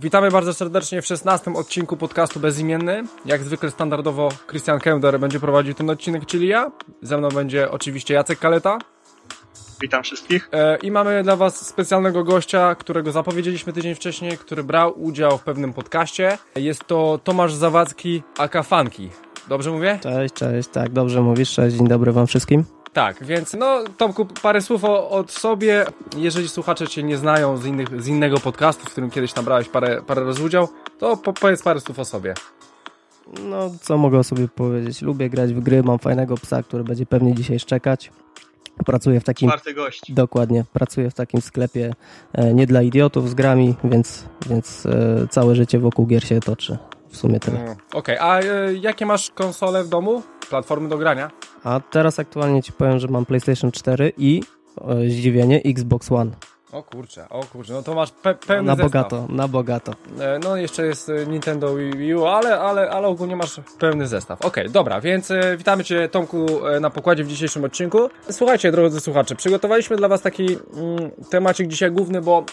Witamy bardzo serdecznie w 16 odcinku podcastu Bezimienny. Jak zwykle standardowo Christian Kender będzie prowadził ten odcinek, czyli ja. Ze mną będzie oczywiście Jacek Kaleta. Witam wszystkich. E, I mamy dla Was specjalnego gościa, którego zapowiedzieliśmy tydzień wcześniej, który brał udział w pewnym podcaście. Jest to Tomasz Zawadzki, aka Funky. Dobrze mówię? Cześć, cześć, tak, dobrze mówisz. Cześć, dzień dobry Wam wszystkim. Tak, więc no Tomku, parę słów o, od sobie. Jeżeli słuchacze Cię nie znają z, innych, z innego podcastu, w którym kiedyś nabrałeś parę, parę razy udział, to po, powiedz parę słów o sobie. No, co mogę o sobie powiedzieć? Lubię grać w gry, mam fajnego psa, który będzie pewnie dzisiaj szczekać. Pracuję w takim... Czwarty gość. Dokładnie, pracuję w takim sklepie e, nie dla idiotów z grami, więc, więc e, całe życie wokół gier się toczy. W sumie tyle. Mm, Okej, a e, jakie masz konsole w domu? Platformy do grania? A teraz aktualnie Ci powiem, że mam PlayStation 4 i e, zdziwienie Xbox One. O kurczę, o kurczę, no to masz pe pełny Na zestaw. bogato, na bogato. E, No jeszcze jest e, Nintendo Wii U, ale, ale, ale ogólnie masz pełny zestaw. Okej, dobra, więc e, witamy Cię Tomku na pokładzie w dzisiejszym odcinku. Słuchajcie, drodzy słuchacze, przygotowaliśmy dla Was taki mm, temacik dzisiaj główny, bo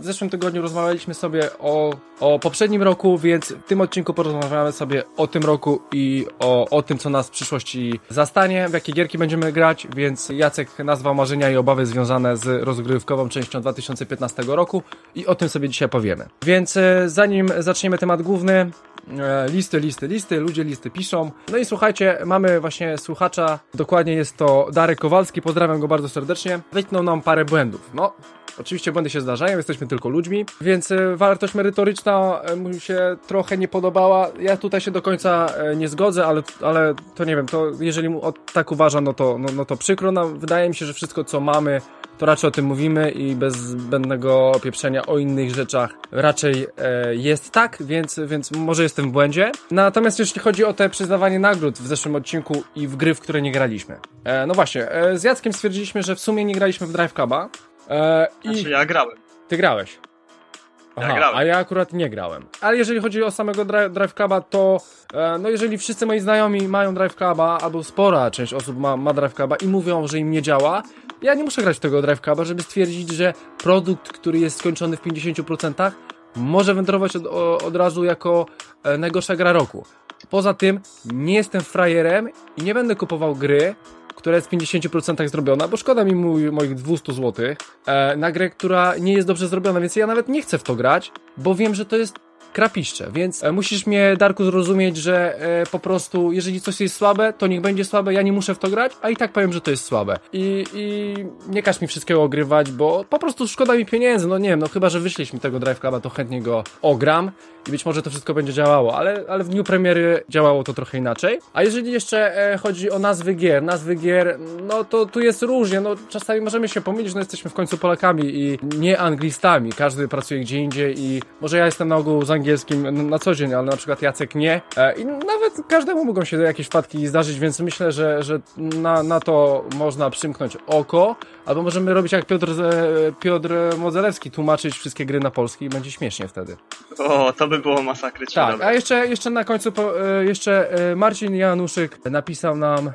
w zeszłym tygodniu rozmawialiśmy sobie o, o poprzednim roku, więc w tym odcinku porozmawiamy sobie o tym roku i o, o tym, co nas w przyszłości zastanie, w jakie gierki będziemy grać, więc Jacek nazwał marzenia i obawy związane z rozgrywkową częścią 2015 roku i o tym sobie dzisiaj powiemy. Więc e, zanim zaczniemy temat główny, e, listy, listy, listy, ludzie listy piszą. No i słuchajcie, mamy właśnie słuchacza, dokładnie jest to Darek Kowalski, pozdrawiam go bardzo serdecznie. Wytknął nam parę błędów. No, Oczywiście błędy się zdarzają, jesteśmy tylko ludźmi, więc e, wartość merytoryczna mu się trochę nie podobała. Ja tutaj się do końca nie zgodzę, ale, ale to nie wiem, to jeżeli mu tak uważa, no to, no, no to przykro nam. Wydaje mi się, że wszystko co mamy, to raczej o tym mówimy i bez zbędnego pieprzenia o innych rzeczach raczej e, jest tak, więc, więc może jestem w błędzie. Natomiast jeśli chodzi o te przyznawanie nagród w zeszłym odcinku i w gry, w które nie graliśmy. E, no właśnie, e, z Jackiem stwierdziliśmy, że w sumie nie graliśmy w Drive Cluba. E, I Znaczy ja grałem. ty grałeś. Ja grałem. a ja akurat nie grałem. Ale jeżeli chodzi o samego Dri- Drive Cluba, to e, no jeżeli wszyscy moi znajomi mają Drive Cluba, albo spora część osób ma, ma Drive Cluba i mówią, że im nie działa, ja nie muszę grać w tego Drive Cluba, żeby stwierdzić, że produkt, który jest skończony w 50% może wędrować od, od razu jako e, najgorsza gra roku. Poza tym nie jestem frajerem i nie będę kupował gry, która jest w 50% zrobiona, bo szkoda mi mój, moich 200 zł e, na grę, która nie jest dobrze zrobiona, więc ja nawet nie chcę w to grać, bo wiem, że to jest krapiszcze, więc e, musisz mnie, Darku, zrozumieć, że e, po prostu, jeżeli coś jest słabe, to niech będzie słabe, ja nie muszę w to grać, a i tak powiem, że to jest słabe. I, i nie każ mi wszystkiego ogrywać, bo po prostu szkoda mi pieniędzy, no nie wiem, no chyba, że mi tego Drive Cluba, to chętnie go ogram i być może to wszystko będzie działało, ale, ale w dniu premiery działało to trochę inaczej. A jeżeli jeszcze e, chodzi o nazwy gier, nazwy gier, no to tu jest różnie, no czasami możemy się pomylić, no jesteśmy w końcu Polakami i nie anglistami, każdy pracuje gdzie indziej i może ja jestem na ogół z angielskim n- na co dzień, ale na przykład Jacek nie e, i nawet każdemu mogą się jakieś wpadki zdarzyć, więc myślę, że, że na, na to można przymknąć oko, albo możemy robić jak Piotr, e, Piotr Modzelewski, tłumaczyć wszystkie gry na polski i będzie śmiesznie wtedy. O, to by było masakrycznie Tak, a jeszcze, jeszcze na końcu e, jeszcze Marcin Januszyk napisał nam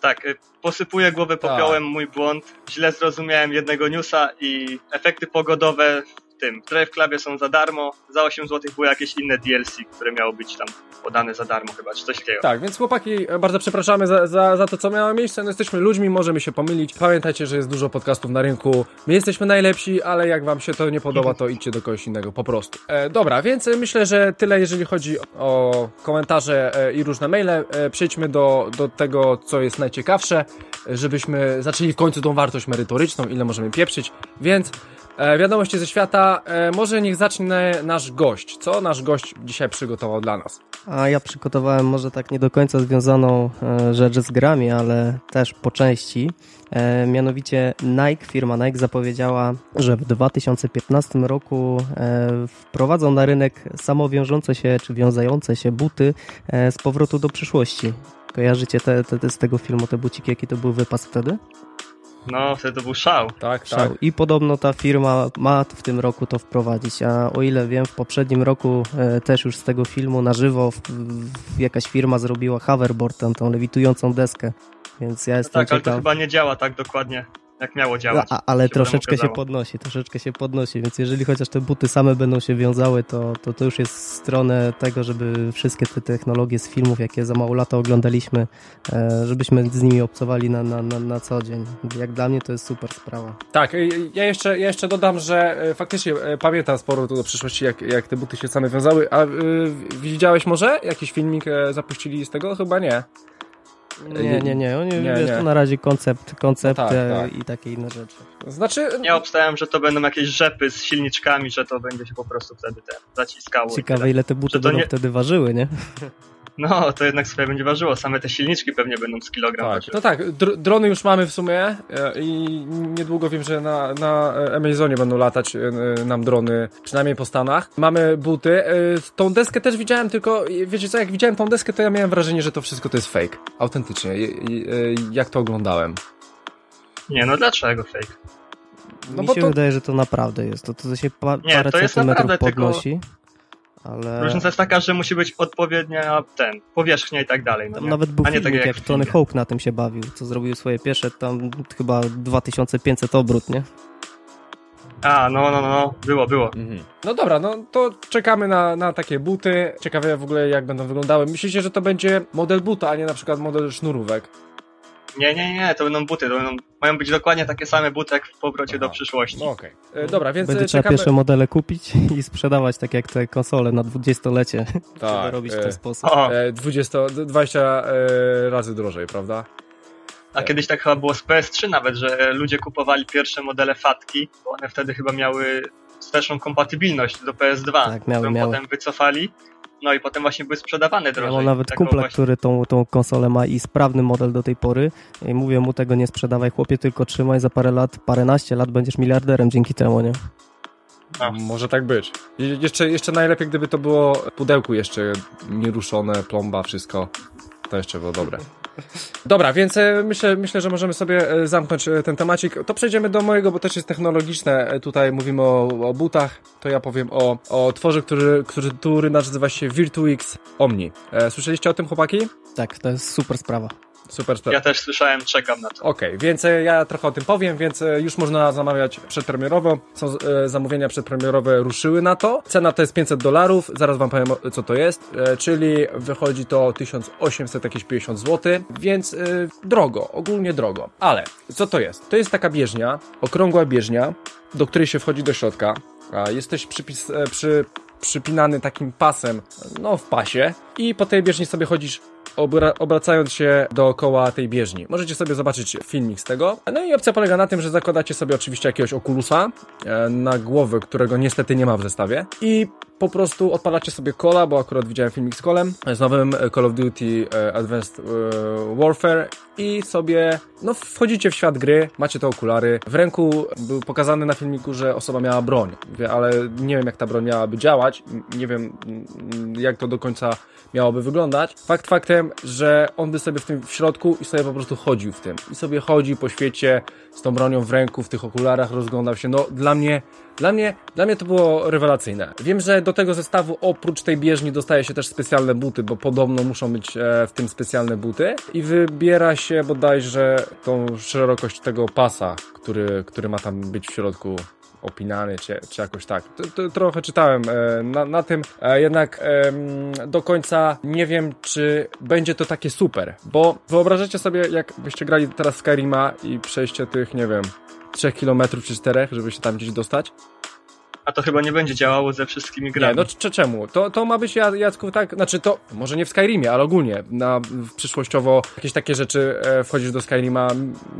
Tak, posypuję głowę Tak. popiołem, mój błąd. Źle zrozumiałem jednego newsa i efekty pogodowe tym w Clubie są za darmo. Za 8 zł były jakieś inne DLC, które miało być tam podane za darmo chyba, czy coś takiego. Tak, więc chłopaki, bardzo przepraszamy za, za, za to, co miało miejsce. No, jesteśmy ludźmi, możemy się pomylić. Pamiętajcie, że jest dużo podcastów na rynku. My jesteśmy najlepsi, ale jak wam się to nie podoba, to idźcie do kogoś innego, po prostu. E, dobra, więc myślę, że tyle, jeżeli chodzi o komentarze e, i różne maile. E, przejdźmy do, do tego, co jest najciekawsze, e, żebyśmy zaczęli w końcu tą wartość merytoryczną, ile możemy pieprzyć. Więc E, wiadomości ze świata. E, może niech zacznie nasz gość. Co nasz gość dzisiaj przygotował dla nas? A ja przygotowałem może tak nie do końca związaną e, rzecz z grami, ale też po części. Mianowicie Nike, firma Nike zapowiedziała, że w 2015 roku wprowadzą na rynek samowiążące się czy wiązające się buty z powrotu do przyszłości. Kojarzycie te, te, te z tego filmu te buciki, jaki to był wypas wtedy? No, wtedy to był szał. Tak, Szał. tak. I podobno ta firma ma w tym roku to wprowadzić, a o ile wiem, w poprzednim roku e, też już z tego filmu na żywo w, w, jakaś firma zrobiła hoverboard, tam, tą lewitującą deskę, więc ja No jestem tak, ale to ciekaw. chyba nie działa tak dokładnie, jak miało działać. A, ale się troszeczkę się podnosi, troszeczkę się podnosi, więc jeżeli chociaż te buty same będą się wiązały, to, to, to już jest w stronę tego, żeby wszystkie te technologie z filmów, jakie za mało lata oglądaliśmy, e, żebyśmy z nimi obcowali na, na, na, na co dzień. Jak dla mnie to jest super sprawa. Tak, y, ja jeszcze, ja jeszcze dodam, że e, faktycznie e, pamiętam sporo tu do przyszłości, jak, jak te buty się same wiązały. A y, widziałeś może jakiś filmik e, zapuścili z tego? Chyba nie. Nie, nie, nie, oni, Nie, wiesz, nie. to na razie koncept, koncept No tak, e, tak. i takie inne rzeczy. Znaczy, Ja obstałem, że to będą jakieś rzepy z silniczkami, że to będzie się po prostu wtedy te zaciskało. Ciekawe ile te buty będą nie- wtedy ważyły, nie? No, to jednak sobie będzie ważyło. Same te silniczki pewnie będą z kilogram tak. No tak, dr drony już mamy w sumie e, i niedługo wiem, że na, na e, Amazonie będą latać e, nam drony, przynajmniej po Stanach. Mamy buty. Tą deskę też widziałem, tylko wiecie co, jak widziałem tą deskę, to ja miałem wrażenie, że to wszystko to jest fake. Autentycznie. Jak to oglądałem. Nie, no dlaczego fake? No Mi bo się to- wydaje, że to naprawdę jest. To, to się pa, Nie, parę to jest centymetrów naprawdę tylko- podnosi. Ale Różnica jest taka, że musi być odpowiednia ten, powierzchnia i tak dalej. No nawet był A nie tak filmik, jak jak w Tony. Hawk na tym się bawił, co zrobił swoje pierwsze tam chyba 2500 obrót, nie? A, no, no, no, no, było, było. No dobra, no to czekamy na, na takie buty. Ciekawe w ogóle jak będą wyglądały. Myślicie, że to będzie model buta, a nie na przykład model sznurówek? Nie, nie, nie, to będą buty, to będą, mają być dokładnie takie same buty jak w powrocie do Aha. przyszłości. No okej. E, Dobra, więc Będzie e, trzeba czekamy... pierwsze modele kupić i sprzedawać tak jak te konsole na 20-lecie. Trzeba Tak, robić w e, ten sposób. O, e, 20, 20 e, razy drożej, prawda? a kiedyś tak chyba było z PS3 nawet, że ludzie kupowali pierwsze modele Fatki, bo one wtedy chyba miały wsteczną kompatybilność do PS2, Tak, miały, którą miały. potem wycofali, no i potem właśnie były sprzedawane Ja drożej. mam nawet Taką kumpla, właśnie- który tą, tą konsolę ma i sprawny model do tej pory. I mówię mu tego nie sprzedawaj, chłopie, tylko trzymaj za parę lat, paręnaście lat będziesz miliarderem dzięki temu, nie? A. Może tak być. Je, jeszcze, jeszcze najlepiej, gdyby to było w pudełku jeszcze nieruszone, plomba, wszystko. To jeszcze było dobre. Dobra, więc e, myślę, myślę, że możemy sobie e, zamknąć e, ten temacik. To przejdziemy do mojego, bo też jest technologiczne. Tutaj mówimy o, o butach, to ja powiem o, o tworze, który, który, który nazywa się Virtuix Omni. Słyszeliście o tym, chłopaki? Tak, to jest super sprawa. Super sprawa. Ja też słyszałem, czekam na to. Okej, więc e, ja trochę o tym powiem, więc e, już można zamawiać przedpremierowo. Są e, zamówienia przedpremierowe ruszyły na to. Cena to jest 500 dolarów, zaraz wam powiem co to jest, e, czyli wychodzi to 1800 jakieś 50 zł, więc e, drogo, ogólnie drogo. Ale co to jest? To jest taka bieżnia, okrągła bieżnia, do której się wchodzi do środka. A jesteś przypis, przy, przypinany takim pasem, no w pasie i po tej bieżni sobie chodzisz obra obracając się dookoła tej bieżni. Możecie sobie zobaczyć filmik z tego. No i opcja polega na tym, że zakładacie sobie oczywiście jakiegoś okulusa e, na głowę, którego niestety nie ma w zestawie i po prostu odpalacie sobie kola, bo akurat widziałem filmik z kolem, z nowym e, Call of Duty e, Advanced e, Warfare i sobie, no wchodzicie w świat gry, macie te okulary, w ręku był pokazany na filmiku, że osoba miała broń, ale nie wiem jak ta broń miałaby działać, nie wiem jak to do końca miałoby wyglądać. Fakt faktem, że on by sobie w tym w środku i sobie po prostu chodził w tym. I sobie chodzi po świecie z tą bronią w ręku, w tych okularach, rozglądał się. No dla mnie, dla mnie, dla mnie to było rewelacyjne. Wiem, że do tego zestawu oprócz tej bieżni dostaje się też specjalne buty, bo podobno muszą być e, w tym specjalne buty i wybiera się bodajże tą szerokość tego pasa, który, który ma tam być w środku opinany, czy, czy jakoś tak. To, to, trochę czytałem e, na, na tym, e, jednak em, do końca nie wiem, czy będzie to takie super, bo wyobrażacie sobie, jakbyście grali teraz Skyrima i przejście tych, nie wiem, 3 km czy 4, żeby się tam gdzieś dostać? A to chyba nie będzie działało ze wszystkimi grami. Nie, no czy, czemu? To, to ma być Jacku tak, znaczy to może nie w Skyrimie, ale ogólnie na przyszłościowo jakieś takie rzeczy e, wchodzisz do Skyrima.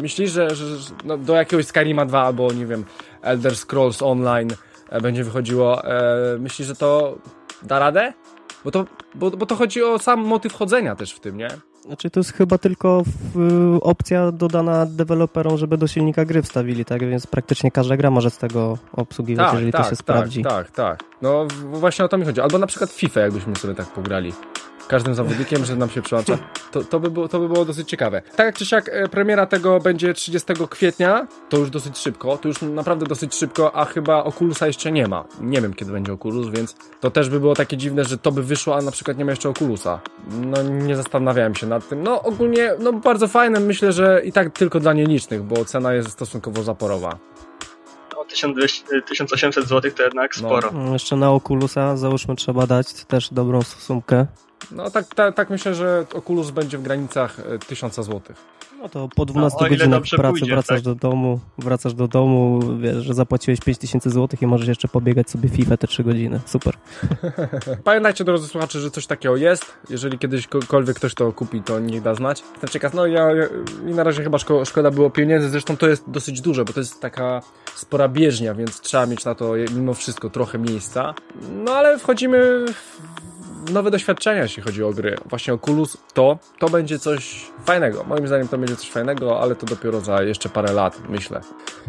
Myślisz, że, że no, do jakiegoś Skyrima 2 albo nie wiem, Elder Scrolls Online e, będzie wychodziło. E, myślisz, że to da radę? Bo to, bo, bo to chodzi o sam motyw chodzenia też w tym, nie? Znaczy to jest chyba tylko w, opcja dodana deweloperom, żeby do silnika gry wstawili, tak? Więc praktycznie każda gra może z tego obsługiwać, tak, jeżeli tak, to się tak, sprawdzi. Tak, tak. No właśnie o to mi chodzi. Albo na przykład FIFA, jakbyśmy sobie tak pograli każdym zawodnikiem, że nam się przyłącza. To, to, by było, to by było dosyć ciekawe. Tak czy siak e, premiera tego będzie 30 kwietnia, to już dosyć szybko, to już naprawdę dosyć szybko, a chyba Oculusa jeszcze nie ma. Nie wiem kiedy będzie Oculus, więc to też by było takie dziwne, że to by wyszło, a na przykład nie ma jeszcze Oculusa. No nie zastanawiałem się nad tym. No ogólnie, no bardzo fajne, myślę, że i tak tylko dla nielicznych, bo cena jest stosunkowo zaporowa. 1200, 1800 zł to jednak no. sporo. No. Jeszcze na Oculusa załóżmy trzeba dać też dobrą sumkę. No tak, tak, tak myślę, że Oculus będzie w granicach 1000 zł. No to po 12 no, godzinach pracy pójdzie, wracasz tak? do domu, wracasz do domu, wiesz, że zapłaciłeś 5000 zł i możesz jeszcze pobiegać sobie FIFA te 3 godziny. Super. Pamiętajcie, drodzy słuchacze, że coś takiego jest. Jeżeli kiedyśkolwiek ktoś to kupi, to niech da znać. Jestem ciekaw, no ja, ja na razie chyba szko, szkoda było pieniędzy, zresztą to jest dosyć duże, bo to jest taka spora bieżnia, więc trzeba mieć na to mimo wszystko trochę miejsca. No ale wchodzimy w nowe doświadczenia, jeśli chodzi o gry. Właśnie Oculus to, to będzie coś fajnego. Moim zdaniem to będzie coś fajnego, ale to dopiero za jeszcze parę lat, myślę,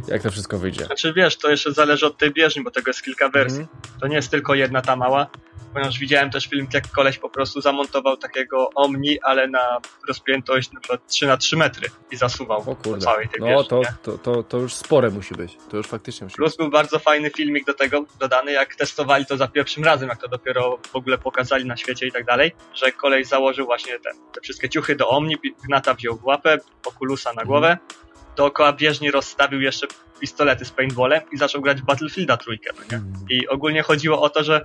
jak to wszystko wyjdzie. Znaczy wiesz, to jeszcze zależy od tej bieżni, bo tego jest kilka wersji. Mm. To nie jest tylko jedna ta mała, ponieważ widziałem też film, jak koleś po prostu zamontował takiego Omni, ale na rozpiętość na przykład 3 na 3 metry i zasuwał o kurde. całej tej No bieżni, to, to, to, to już spore musi być. To już faktycznie musi Plus być. był bardzo fajny filmik do tego dodany, jak testowali to za pierwszym razem, jak to dopiero w ogóle pokazali na świecie i tak dalej, że kolej założył właśnie te, te wszystkie ciuchy do Omni, Gnata wziął w łapę, Oculusa na głowę, mm. dookoła bieżni rozstawił jeszcze pistolety z paintballem i zaczął grać Battlefielda trójkę, no nie? Mm. I ogólnie chodziło o to, że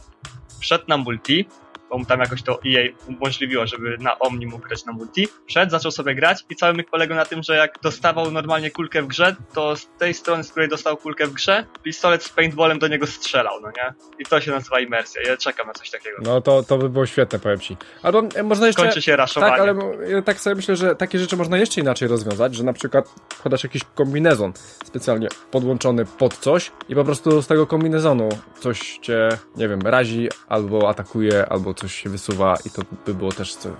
wszedł na multi, bo tam jakoś to EA umożliwiło, żeby na Omni mógł grać na multi. Wszedł, zaczął sobie grać i cały myk polegał na tym, że jak dostawał normalnie kulkę w grze, to z tej strony, z której dostał kulkę w grze, pistolet z paintballem do niego strzelał, no nie? I to się nazywa imersja. Ja czekam na coś takiego. No to, to by było świetne, powiem ci. Albo e, można jeszcze... Kończy się raszowanie. Tak, ale ja tak sobie myślę, że takie rzeczy można jeszcze inaczej rozwiązać, że na przykład podasz jakiś kombinezon specjalnie podłączony pod coś i po prostu z tego kombinezonu coś cię, nie wiem, razi albo atakuje, albo coś się wysuwa i to by było też coś.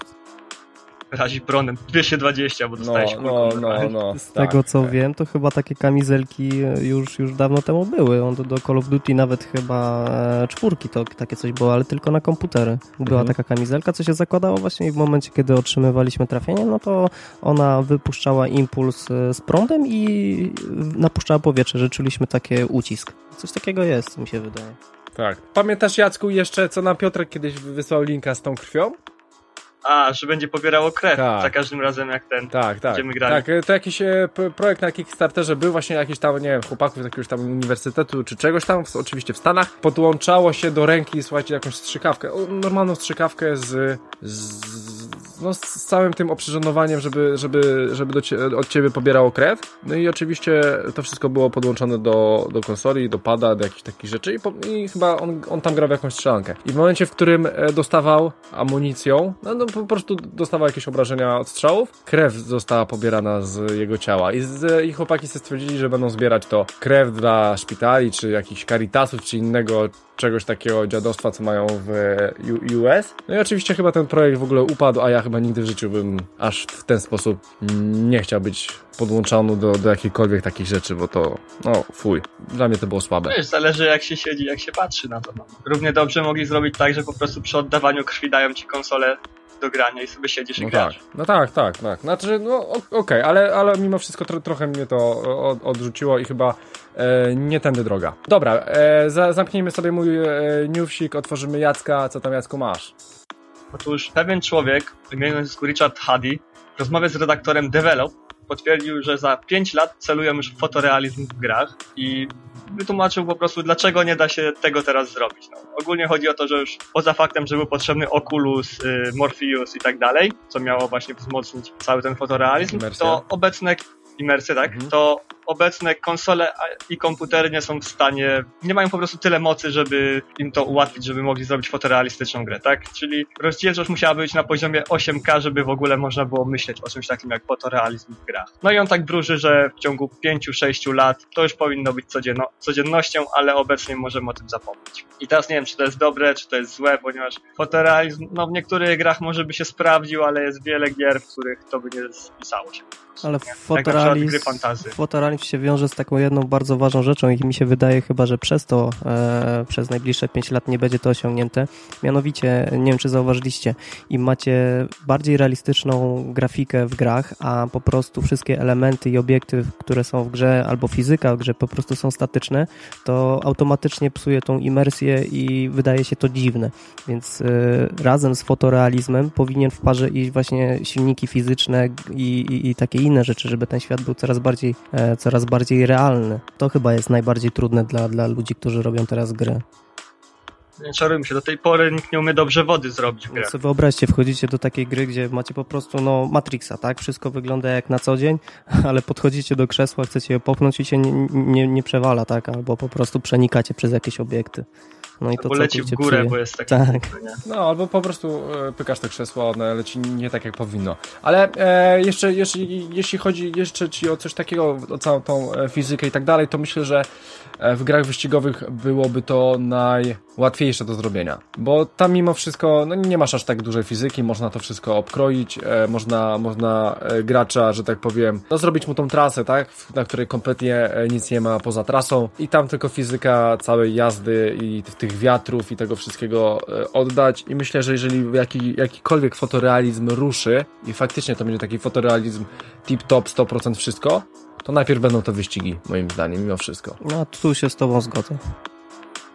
Razi bronem 220, bo dostałeś no, no, no, no, Z tak, tego co tak. wiem, to chyba takie kamizelki już, już dawno temu były. On do, do Call of Duty nawet chyba e, czwórki to takie coś było, ale tylko na komputery. Była mhm. taka kamizelka, co się zakładało właśnie i w momencie, kiedy otrzymywaliśmy trafienie, no to ona wypuszczała impuls e, z prądem i napuszczała powietrze, że czuliśmy takie ucisk. Coś takiego jest, mi się wydaje. Tak. Pamiętasz, Jacku, jeszcze co nam Piotrek kiedyś wysłał linka z tą krwią? A, że będzie pobierało krew tak. za każdym razem jak ten tak, tak, będziemy grali. Tak, to jakiś e, projekt na Kickstarterze był właśnie jakiś tam, nie wiem, chłopaków z jakiegoś tam uniwersytetu czy czegoś tam, oczywiście w Stanach, podłączało się do ręki, słuchajcie, jakąś strzykawkę, normalną strzykawkę z, z no, z całym tym oprzyrządowaniem, żeby, żeby, żeby od ciebie pobierało krew. No i oczywiście to wszystko było podłączone do, do konsoli, do pada, do jakichś takich rzeczy i, po, i chyba on, on tam grał w jakąś strzelankę. I w momencie, w którym e, dostawał amunicją, no, no po prostu dostawał jakieś obrażenia od strzałów, krew została pobierana z jego ciała i, z, i chłopaki sobie stwierdzili, że będą zbierać to krew dla szpitali, czy jakichś caritasów, czy innego czegoś takiego dziadostwa, co mają w US. No i oczywiście chyba ten projekt w ogóle upadł, a ja chyba nigdy w życiu bym aż w ten sposób nie chciał być podłączony do, do jakiejkolwiek takich rzeczy, bo to, no fuj, dla mnie to było słabe. Wiesz, zależy jak się siedzi, jak się patrzy na to. No. Równie dobrze mogli zrobić tak, że po prostu przy oddawaniu krwi dają ci konsolę do grania i sobie siedzisz no i grasz. Tak. No tak, tak, tak. Znaczy, no okej, okay, ale, ale mimo wszystko tro, trochę mnie to od, odrzuciło i chyba e, nie tędy droga. Dobra, e, za, zamknijmy sobie mój e, newsik, otworzymy Jacka. Co tam Jacku masz? Otóż pewien człowiek, imieniem Richard Huddy, w rozmowie z redaktorem Develop potwierdził, że za 5 lat celują już w fotorealizm w grach i wytłumaczył po prostu, dlaczego nie da się tego teraz zrobić. No, ogólnie chodzi o to, że już poza faktem, że był potrzebny Oculus, y, Morpheus i tak dalej, co miało właśnie wzmocnić cały ten fotorealizm, to obecne imersje, tak, mhm. to obecne konsole i komputery nie są w stanie, nie mają po prostu tyle mocy, żeby im to ułatwić, żeby mogli zrobić fotorealistyczną grę, tak? Czyli rozdzielczość musiała być na poziomie 8K, żeby w ogóle można było myśleć o czymś takim jak fotorealizm w grach. No i on tak bróży, że w ciągu 5-6 lat to już powinno być codzienno, codziennością, ale obecnie możemy o tym zapomnieć. I teraz nie wiem, czy to jest dobre, czy to jest złe, ponieważ fotorealizm, no w niektórych grach może by się sprawdził, ale jest wiele gier, w których to by nie spisało się. Ale fotorealizm, fotorealizm się wiąże z taką jedną bardzo ważną rzeczą i mi się wydaje chyba, że przez to, e, przez najbliższe 5 lat nie będzie to osiągnięte. Mianowicie, nie wiem czy zauważyliście, im macie bardziej realistyczną grafikę w grach, a po prostu wszystkie elementy i obiekty, które są w grze, albo fizyka w grze po prostu są statyczne, to automatycznie psuje tą imersję i wydaje się to dziwne. Więc e, razem z fotorealizmem powinien w parze iść właśnie silniki fizyczne i, i, i takie inne rzeczy, żeby ten świat był coraz bardziej, e, coraz bardziej realny. To chyba jest najbardziej trudne dla, dla ludzi, którzy robią teraz gry. Nie czarujmy się, do tej pory nikt nie umie dobrze wody zrobić w. Więc wyobraźcie, wchodzicie do takiej gry, gdzie macie po prostu no, Matrixa, tak? Wszystko wygląda jak na co dzień, ale podchodzicie do krzesła, chcecie je popchnąć i się nie, nie, nie przewala, tak? Albo po prostu przenikacie przez jakieś obiekty. No i to leci w górę, psuje. bo jest taki tak. No, albo po prostu e, pykasz to krzesło, ono leci nie tak jak powinno. Ale e, jeszcze, jeszcze, jeśli chodzi jeszcze ci o coś takiego, o całą tą e, fizykę i tak dalej, to myślę, że e, w grach wyścigowych byłoby to najłatwiejsze do zrobienia. Bo tam mimo wszystko, no nie masz aż tak dużej fizyki, można to wszystko obkroić, e, można, można e, gracza, że tak powiem, no zrobić mu tą trasę, tak? Na której kompletnie nic nie ma poza trasą i tam tylko fizyka całej jazdy i w tych tych wiatrów i tego wszystkiego e, oddać i myślę, że jeżeli jaki, jakikolwiek fotorealizm ruszy i faktycznie to będzie taki fotorealizm tip-top, 100% wszystko, to najpierw będą to wyścigi, moim zdaniem, mimo wszystko. No, tu się z tobą zgodzę.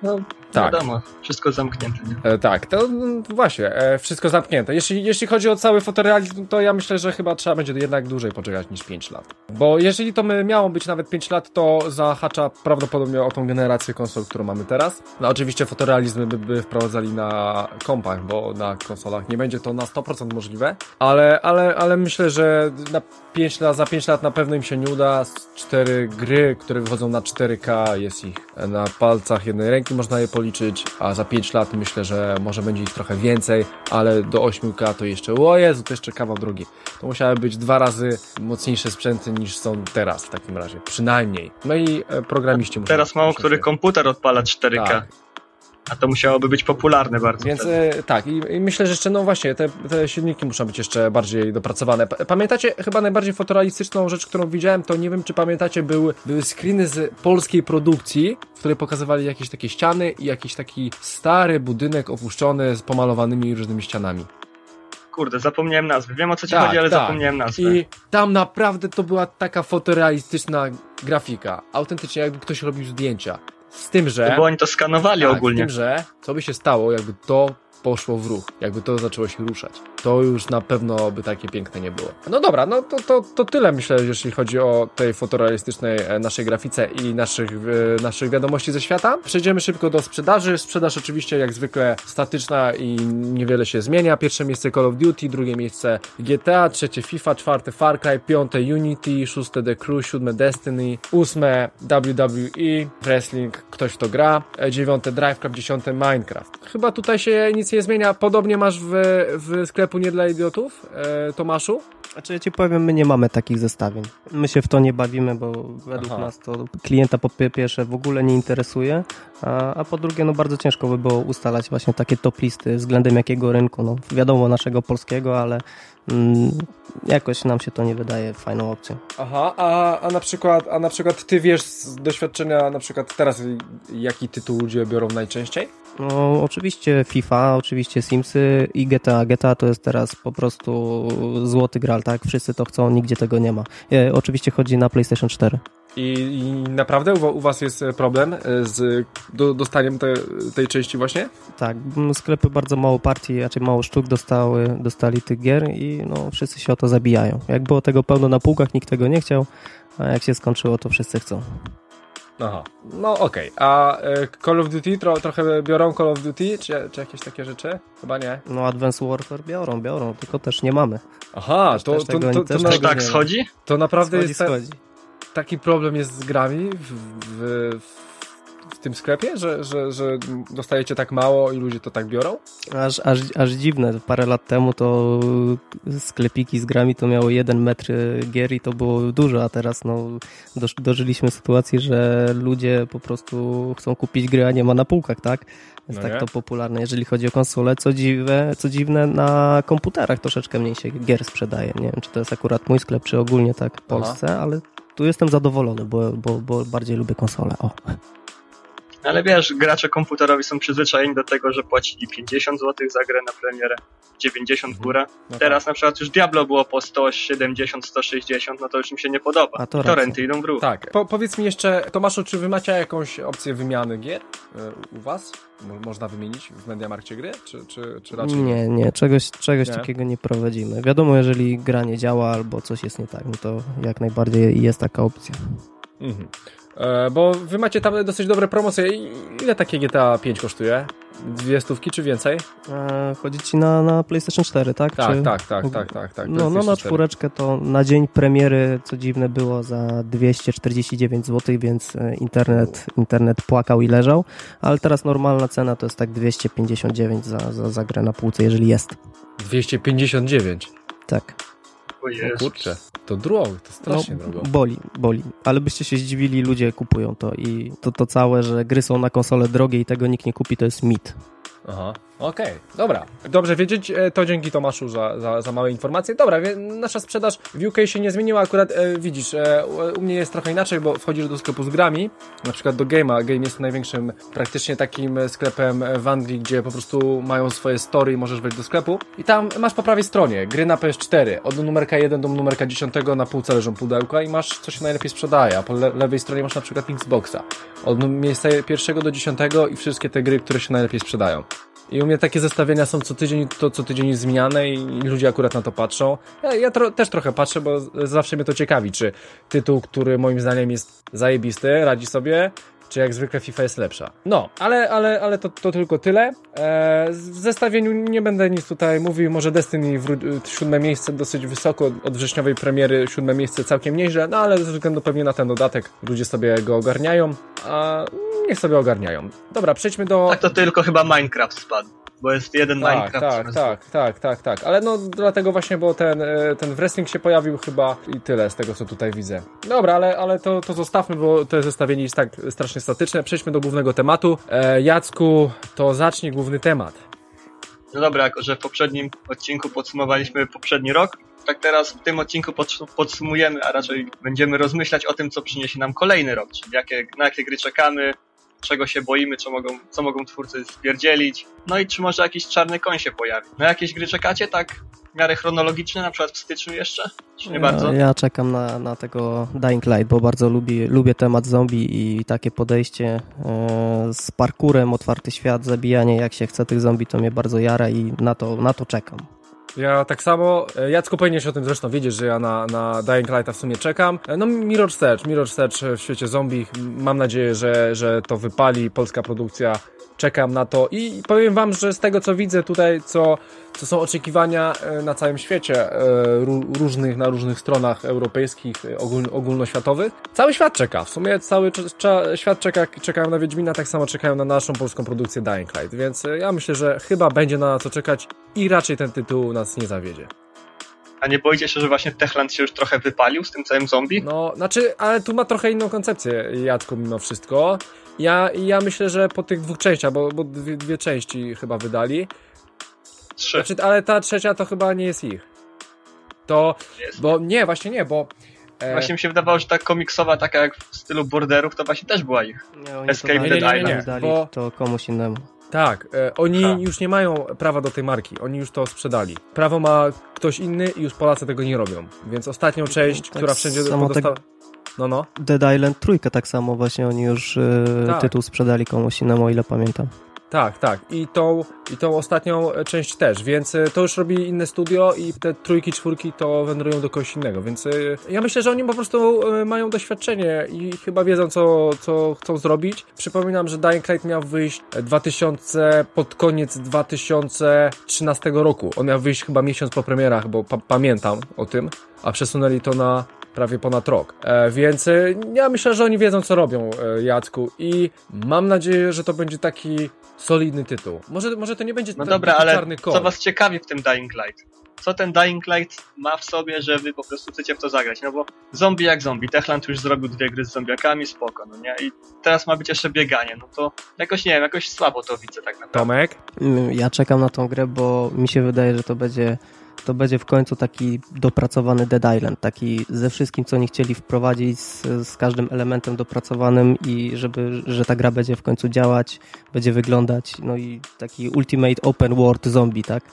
No, tak. wiadomo, wszystko zamknięte. Nie? E, tak, to no, właśnie, e, wszystko zamknięte. Jeśli, jeśli chodzi o cały fotorealizm, to ja myślę, że chyba trzeba będzie jednak dłużej poczekać niż 5 lat. Bo jeżeli to miało być nawet 5 lat, to zahacza prawdopodobnie o tą generację konsol, którą mamy teraz. No oczywiście fotorealizmy by, by wprowadzali na kompach, bo na konsolach nie będzie to na 100% możliwe, ale, ale, ale myślę, że na 5 lat, za 5 lat na pewno im się nie uda. 4 gry, które wychodzą na 4K, jest ich na palcach jednej ręki, można je policzyć, a za 5 lat myślę, że może będzie ich trochę więcej, ale do 8K to jeszcze, o Jezu, to jeszcze kawał drogi. To musiały być dwa razy mocniejsze sprzęty niż są teraz w takim razie, przynajmniej. No i e, programiści muszą... Teraz mało który komputer odpala 4K. Tak. A to musiałoby być popularne bardzo. Więc e, tak, i, i, myślę, że jeszcze, no właśnie, te, te silniki muszą być jeszcze bardziej dopracowane. Pamiętacie, chyba najbardziej fotorealistyczną rzecz, którą widziałem, to nie wiem, czy pamiętacie, były, były screeny z polskiej produkcji, w której pokazywali jakieś takie ściany i jakiś taki stary budynek opuszczony z pomalowanymi różnymi ścianami. Kurde, zapomniałem nazwy. Wiem o co ci tak, chodzi, ale tak. zapomniałem nazwy. I tam naprawdę to była taka fotorealistyczna grafika. Autentycznie, jakby ktoś robił zdjęcia. Z tym, że... bo oni to skanowali tak, ogólnie. Z tym, że co by się stało, jakby to poszło w ruch, jakby to zaczęło się ruszać. To już na pewno by takie piękne nie było. No dobra, no to, to, to tyle myślę, jeśli chodzi o tej fotorealistycznej e, naszej grafice i naszych, e, naszych wiadomości ze świata. Przejdziemy szybko do sprzedaży. Sprzedaż oczywiście jak zwykle statyczna i niewiele się zmienia. Pierwsze miejsce Call of Duty, drugie miejsce GTA, trzecie FIFA, czwarte Far Cry, piąte Unity, szóste The Crew, siódme Destiny, ósme WWE, Wrestling, ktoś to gra, e, dziewiąte Drive Club, dziesiąte Minecraft. Chyba tutaj się nic nie zmienia. Podobnie masz w, w sklepu Nie dla Idiotów, e, Tomaszu? Znaczy ja ci powiem, my nie mamy takich zestawień. My się w to nie bawimy, bo według Aha. nas to klienta po pierwsze w ogóle nie interesuje, a, a po drugie no bardzo ciężko by było ustalać właśnie takie top listy względem jakiego rynku. No wiadomo naszego polskiego, ale mm, jakoś nam się to nie wydaje fajną opcją. Aha, a, a na przykład a na przykład ty wiesz z doświadczenia na przykład teraz jaki tytuł ludzie biorą najczęściej? No, oczywiście FIFA, oczywiście Simsy i GTA. GTA to jest teraz po prostu złoty gral, tak? Wszyscy to chcą, nigdzie tego nie ma. E, oczywiście chodzi na PlayStation 4. I, I, naprawdę u, u, Was jest problem e, z do, dostaniem te, tej części właśnie? Tak, sklepy bardzo mało partii, raczej mało sztuk dostały, dostali tych gier i no, wszyscy się o to zabijają. Jak było tego pełno na półkach, nikt tego nie chciał, a jak się skończyło, to wszyscy chcą. Aha, no okej. Okay. A y, Call of Duty tro, trochę biorą Call of Duty, czy, czy jakieś takie rzeczy? Chyba nie. No Advanced Warfare biorą, biorą, tylko też nie mamy. Aha, to, to, to, to, to, to tak schodzi? To naprawdę schodzi, jest... Schodzi. taki problem jest z grami w, w, w tym sklepie, że, że, że dostajecie tak mało i ludzie to tak biorą? Aż, aż, aż dziwne. Parę lat temu to sklepiki z grami to miało jeden metr gier i to było dużo, a teraz no, doż, dożyliśmy sytuacji, że ludzie po prostu chcą kupić gry, a nie ma na półkach, tak? Jest no tak to popularne, jeżeli chodzi o konsole. Co, dziwne, co dziwne, na komputerach troszeczkę mniej się gier sprzedaje. Nie wiem, czy to jest akurat mój sklep, czy ogólnie tak w Polsce, Aha. ale tu jestem zadowolony, bo, bo, bo bardziej lubię konsole. O. Ale wiesz, gracze komputerowi są przyzwyczajeni do tego, że płacili 50 zł za grę na premierę, 90 w górę. No Teraz tak. na przykład już Diablo było po 170, 160, no to już im się nie podoba. A to Torrenty idą w ruch. Tak. Po, powiedz mi jeszcze, Tomaszu, czy wy macie jakąś opcję wymiany gier y, u was? Mo można wymienić w Mediamarkcie gry? Czy, czy, czy raczej nie? Nie, czegoś, czegoś nie? takiego nie prowadzimy. Wiadomo, jeżeli gra nie działa albo coś jest nie tak, no to jak najbardziej jest taka opcja. Mhm. E, bo wy macie tam dosyć dobre promocje. Ile takie GTA 5 kosztuje? Dwie stówki czy więcej? E, chodzi ci na, na PlayStation 4, tak? Tak, czy... tak, tak, tak, tak, tak. No, no na czwóreczkę to na dzień premiery, co dziwne, było za 249 zł, więc e, internet, internet płakał i leżał, ale teraz normalna cena to jest tak 259 za, za, za grę na półce, jeżeli jest. 259? Tak. O Jezus. kurczę, to drogo, to strasznie no, drogo. Boli, boli. Ale byście się zdziwili, ludzie kupują to i to, to całe, że gry są na konsole drogie i tego nikt nie kupi, to jest mit. Aha. Okej, okay, dobra. Dobrze wiedzieć, e, to dzięki Tomaszu za, za, za małe informacje. Dobra, nasza sprzedaż w UK się nie zmieniła, akurat e, widzisz, e, u mnie jest trochę inaczej, bo wchodzisz do sklepu z grami, na przykład do Game'a. Game jest największym praktycznie takim sklepem w Anglii, gdzie po prostu mają swoje story i możesz wejść do sklepu. I tam masz po prawej stronie gry na PS4, od numerka 1 do numerka 10 na półce leżą pudełka i masz co się najlepiej sprzedaje, a po le lewej stronie masz na przykład Xboxa. Od miejsca pierwszego do dziesiątego i wszystkie te gry, które się najlepiej sprzedają. I u mnie takie zestawienia są co tydzień, to co tydzień zmieniane i, i ludzie akurat na to patrzą. Ja, ja tro, też trochę patrzę, bo zawsze mnie to ciekawi, czy tytuł, który moim zdaniem jest zajebisty, radzi sobie, czy jak zwykle FIFA jest lepsza. No, ale, ale, ale to, to tylko tyle. Eee, w zestawieniu nie będę nic tutaj mówił, może Destiny w, siódme miejsce dosyć wysoko, od wrześniowej premiery siódme miejsce całkiem nieźle, no ale ze względu pewnie na ten dodatek ludzie sobie go ogarniają, a niech sobie ogarniają. Dobra, przejdźmy do... Tak to tylko chyba Minecraft spadł bo jest jeden tak, Minecraft. Tak, tak, tak, tak, tak, ale no dlatego właśnie, bo ten, e, ten wrestling się pojawił chyba i tyle z tego, co tutaj widzę. Dobra, ale, ale to, to zostawmy, bo to zestawienie jest tak strasznie statyczne. Przejdźmy do głównego tematu. E, Jacku, to zacznij główny temat. No dobra, jako że w poprzednim odcinku podsumowaliśmy poprzedni rok, tak teraz w tym odcinku podsumujemy, a raczej będziemy rozmyślać o tym, co przyniesie nam kolejny rok, czyli jakie, na jakie gry czekamy, czego się boimy, co mogą, co mogą twórcy spierdzielić. No i czy może jakiś czarny koń się pojawi. No jakieś gry czekacie tak w miarę chronologiczne, na przykład w styczniu jeszcze? Czy nie ja, bardzo? Ja czekam na, na tego Dying Light, bo bardzo lubię, lubię temat zombie i takie podejście e, z parkurem, otwarty świat, zabijanie jak się chce tych zombie, to mnie bardzo jara i na to, na to czekam. Ja tak samo, e, Jacku powinieneś o tym zresztą wiedzieć, że ja na, na Dying Lighta w sumie czekam. E, no Mirror Search, Mirror Search w świecie zombie, mam nadzieję, że, że to wypali, polska produkcja czekam na to i powiem wam, że z tego co widzę tutaj, co, co są oczekiwania e, na całym świecie, e, różnych, na różnych stronach europejskich, e, ogól, ogólnoświatowych, cały świat czeka. W sumie cały świat czeka, czekają na Wiedźmina, tak samo czekają na naszą polską produkcję Dying Light, więc ja myślę, że chyba będzie na co czekać i raczej ten tytuł nas nie zawiedzie. A nie boicie się, że właśnie Techland się już trochę wypalił z tym całym zombie? No, znaczy, ale tu ma trochę inną koncepcję, Jacku, mimo wszystko. Ja, ja myślę, że po tych dwóch częściach, bo, bo dwie, dwie części chyba wydali. Trzy. Znaczy, ale ta trzecia to chyba nie jest ich. To, jest. bo nie, właśnie nie, bo e... Właśnie mi się wydawało, że ta komiksowa, taka jak w stylu borderów, to właśnie też była ich. Nie, Escape the Island. Dali bo... to komuś innemu. Tak, e, oni ha. już nie mają prawa do tej marki, oni już to sprzedali. Prawo ma ktoś inny i już Polacy tego nie robią. Więc ostatnią część, tak która wszędzie dostała... No, no. Dead Island trójkę tak samo właśnie oni już yy, tak. tytuł sprzedali komuś innemu, o ile pamiętam. Tak, tak. I tą, I tą ostatnią część też, więc e, to już robi inne studio i te trójki, czwórki to wędrują do kogoś innego, więc e, ja myślę, że oni po prostu mają doświadczenie i chyba wiedzą, co, co chcą zrobić. Przypominam, że Dying Light miał wyjść 2000, pod koniec 2013 roku. On miał wyjść chyba miesiąc po premierach, bo pa pamiętam o tym, a przesunęli to na prawie ponad rok. E, więc e, ja myślę, że oni wiedzą, co robią, e, Jacku, i mam nadzieję, że to będzie taki solidny tytuł. Może, może to nie będzie No ten, dobra, taki ale czarny co was ciekawi w tym Dying Light? Co ten Dying Light ma w sobie, że wy po prostu chcecie w to zagrać? No bo zombie jak zombie. Techland już zrobił dwie gry z zombiakami, spoko, no nie? I teraz ma być jeszcze bieganie, no to jakoś, nie wiem, jakoś słabo to widzę tak naprawdę. Tomek? Ja czekam na tą grę, bo mi się wydaje, że to będzie, to będzie w końcu taki dopracowany Dead Island, taki ze wszystkim, co oni chcieli wprowadzić, z, z każdym elementem dopracowanym i żeby, że ta gra będzie w końcu działać, będzie wyglądać, no i taki ultimate open world zombie, tak?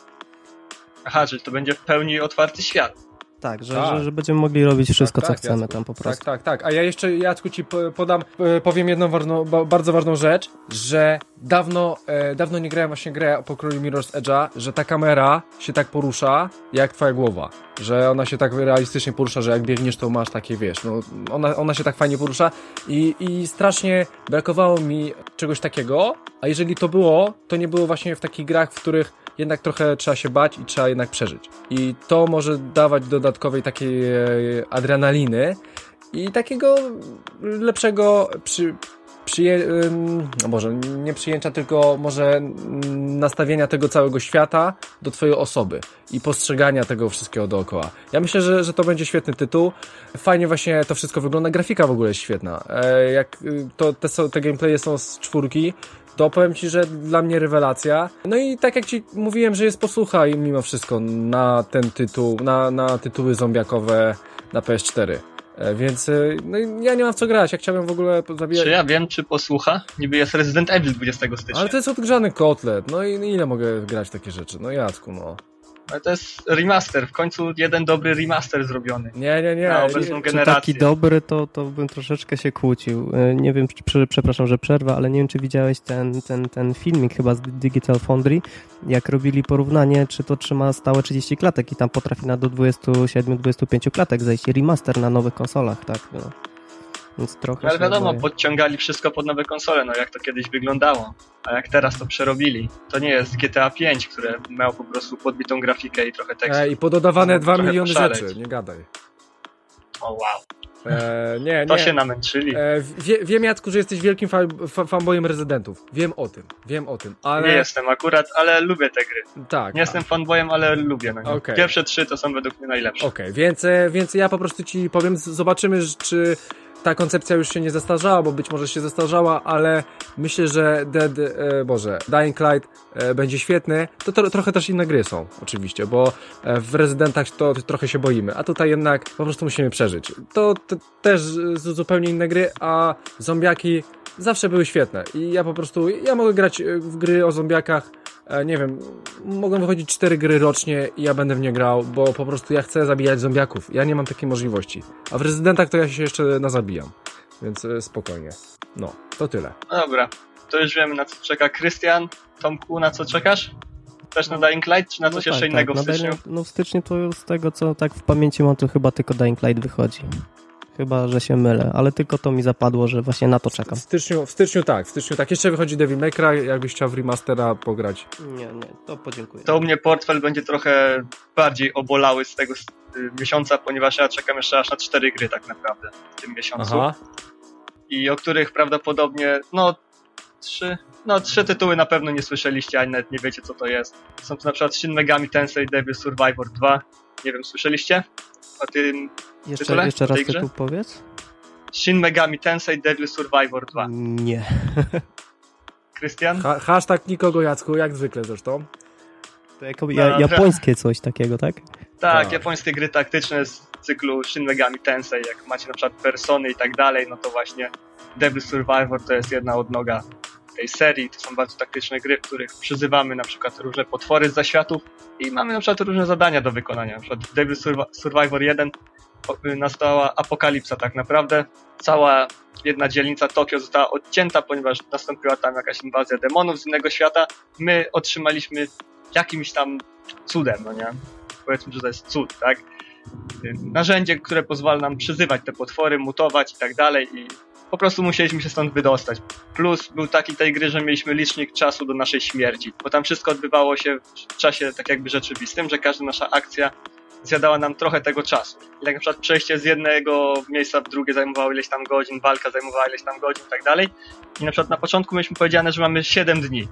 Aha, czyli to będzie w pełni otwarty świat. Tak, że, Tak. Że, że będziemy mogli robić wszystko, Tak, co tak, chcemy Jacku. tam po Tak, prostu. tak, tak. A ja jeszcze, Jacku, ci po- podam, e, powiem jedną ważną, ba- bardzo ważną rzecz, że dawno, e, dawno nie grałem właśnie grę o pokroju Mirror's Edge'a, że ta kamera się tak porusza, jak twoja głowa. Że ona się tak realistycznie porusza, że jak biegniesz, to masz takie, wiesz, no, ona, ona się tak fajnie porusza i, i strasznie brakowało mi czegoś takiego, a jeżeli to było, to nie było właśnie w takich grach, w których jednak trochę trzeba się bać i trzeba jednak przeżyć. I to może dawać dodatkowej takiej e, adrenaliny i takiego lepszego przy, przyje, no może nie przyjęcia, tylko może nastawienia tego całego świata do twojej osoby i postrzegania tego wszystkiego dookoła. Ja myślę, że, że to będzie świetny tytuł. Fajnie właśnie to wszystko wygląda. Grafika w ogóle jest świetna. E, jak y, to, te, te gameplaye są z czwórki, to powiem Ci, że dla mnie rewelacja. No i tak jak Ci mówiłem, że jest posłucha i mimo wszystko na ten tytuł, na, na tytuły zombiakowe na PS4. E, Więc e, no, ja nie mam w co grać, ja chciałem w ogóle zabijać. Czy ja wiem, czy posłucha? Niby jest Resident Evil 20 stycznia. Ale to jest odgrzany kotlet, no i ile mogę grać w takie rzeczy? No Jacku, no. Ale to jest remaster, w końcu jeden dobry remaster zrobiony. Nie, nie, nie. Na nie, obecną Czy generację. taki dobry, to, to bym troszeczkę się kłócił. E, Nie wiem, czy, prze- przepraszam, że przerwę, ale nie wiem, czy widziałeś ten, ten, ten filmik chyba z Digital Foundry, jak robili porównanie, czy to trzyma stałe 30 klatek i tam potrafi na do 27-25 klatek zejść. Remaster na nowych konsolach, tak. No. Więc trochę Ale wiadomo, boję. podciągali wszystko pod nowe konsole, no jak to kiedyś wyglądało. A jak teraz to przerobili. To nie jest GTA 5, które miało po prostu podbitą grafikę i trochę tekstu. E, I pododawane 2 trochę miliony poszaleć. rzeczy, nie gadaj. O wow, E, nie, to nie. się namęczyli. E, wie, wiem, Jacku, że jesteś wielkim fa fa fanboyem rezydentów. Wiem o tym, wiem o tym, ale... Nie jestem akurat, ale lubię te gry. Tak. Nie jestem fanboyem, ale lubię. No. Okej. Pierwsze trzy to są według mnie najlepsze. Okej, więc, e, więc ja po prostu ci powiem, zobaczymy, czy ta koncepcja już się nie zestarzała, bo być może się zestarzała, ale myślę, że Dead, e, Boże, Dying Light e, będzie świetny. To, to trochę też inne gry są, oczywiście, bo e, w Rezydentach to trochę się boimy, a tutaj jednak po prostu musimy przeżyć. To, to też zupełnie inne gry, a zombiaki zawsze były świetne i ja po prostu, ja mogę grać e, w gry o zombiakach e, nie wiem, mogą wychodzić cztery gry rocznie i ja będę w nie grał, bo po prostu ja chcę zabijać zombiaków. Ja nie mam takiej możliwości. A w rezydentach to ja się jeszcze nazabijam. Więc e, spokojnie. No, to tyle. No dobra, to już wiemy na co czeka Krystian. Tomku, na co czekasz? Też na Dying Light, czy na coś No jeszcze tak, innego tak. w No, styczniu? No w styczniu to z tego, co tak w pamięci mam, to chyba tylko Dying Light wychodzi. Chyba, że się mylę, ale tylko to mi zapadło, że właśnie na to czekam. W styczniu, w styczniu tak, w styczniu tak. Jeszcze wychodzi Devil May Cry, jakbyś chciał w remastera pograć. Nie, nie, to podziękuję. To u mnie portfel będzie trochę bardziej obolały z tego y, miesiąca, ponieważ ja czekam jeszcze aż na cztery gry tak naprawdę w tym miesiącu. Aha. I o których prawdopodobnie, no trzy, no trzy tytuły na pewno nie słyszeliście, ani nawet nie wiecie co to jest. Są to na przykład Shin Megami Tensei Devil Survivor 2. Nie wiem, słyszeliście? O tym Jeszcze, tytule? jeszcze raz tytuł powiedz? Shin Megami Tensei Devil Survivor 2. Nie. Krystian? Ha hashtag nikogo Jacku, jak zwykle zresztą. To jako ja, japońskie coś takiego, tak? Tak, Tak. japońskie gry taktyczne z cyklu Shin Megami Tensei, jak macie na przykład Persony i tak dalej, no to właśnie Devil Survivor to jest jedna odnoga tej serii. To są bardzo taktyczne gry, w których przyzywamy na przykład różne potwory z zaświatów i mamy na przykład różne zadania do wykonania. Na przykład w Devil Survi- Survivor 1 o- y, nastała apokalipsa tak naprawdę. Cała jedna dzielnica Tokio została odcięta, ponieważ nastąpiła tam jakaś inwazja demonów z innego świata. My otrzymaliśmy jakimś tam cudem, no nie? Powiedzmy, że to jest cud, tak? Narzędzie, które pozwala nam przyzywać te potwory, mutować i tak dalej i po prostu musieliśmy się stąd wydostać. Plus był taki tej gry, że mieliśmy licznik czasu do naszej śmierci, bo tam wszystko odbywało się w czasie tak jakby rzeczywistym, że każda nasza akcja zjadała nam trochę tego czasu. I tak na przykład przejście z jednego miejsca w drugie zajmowało ileś tam godzin, walka zajmowała ileś tam godzin i tak dalej. I na przykład na początku mieliśmy powiedziane, że mamy 7 dni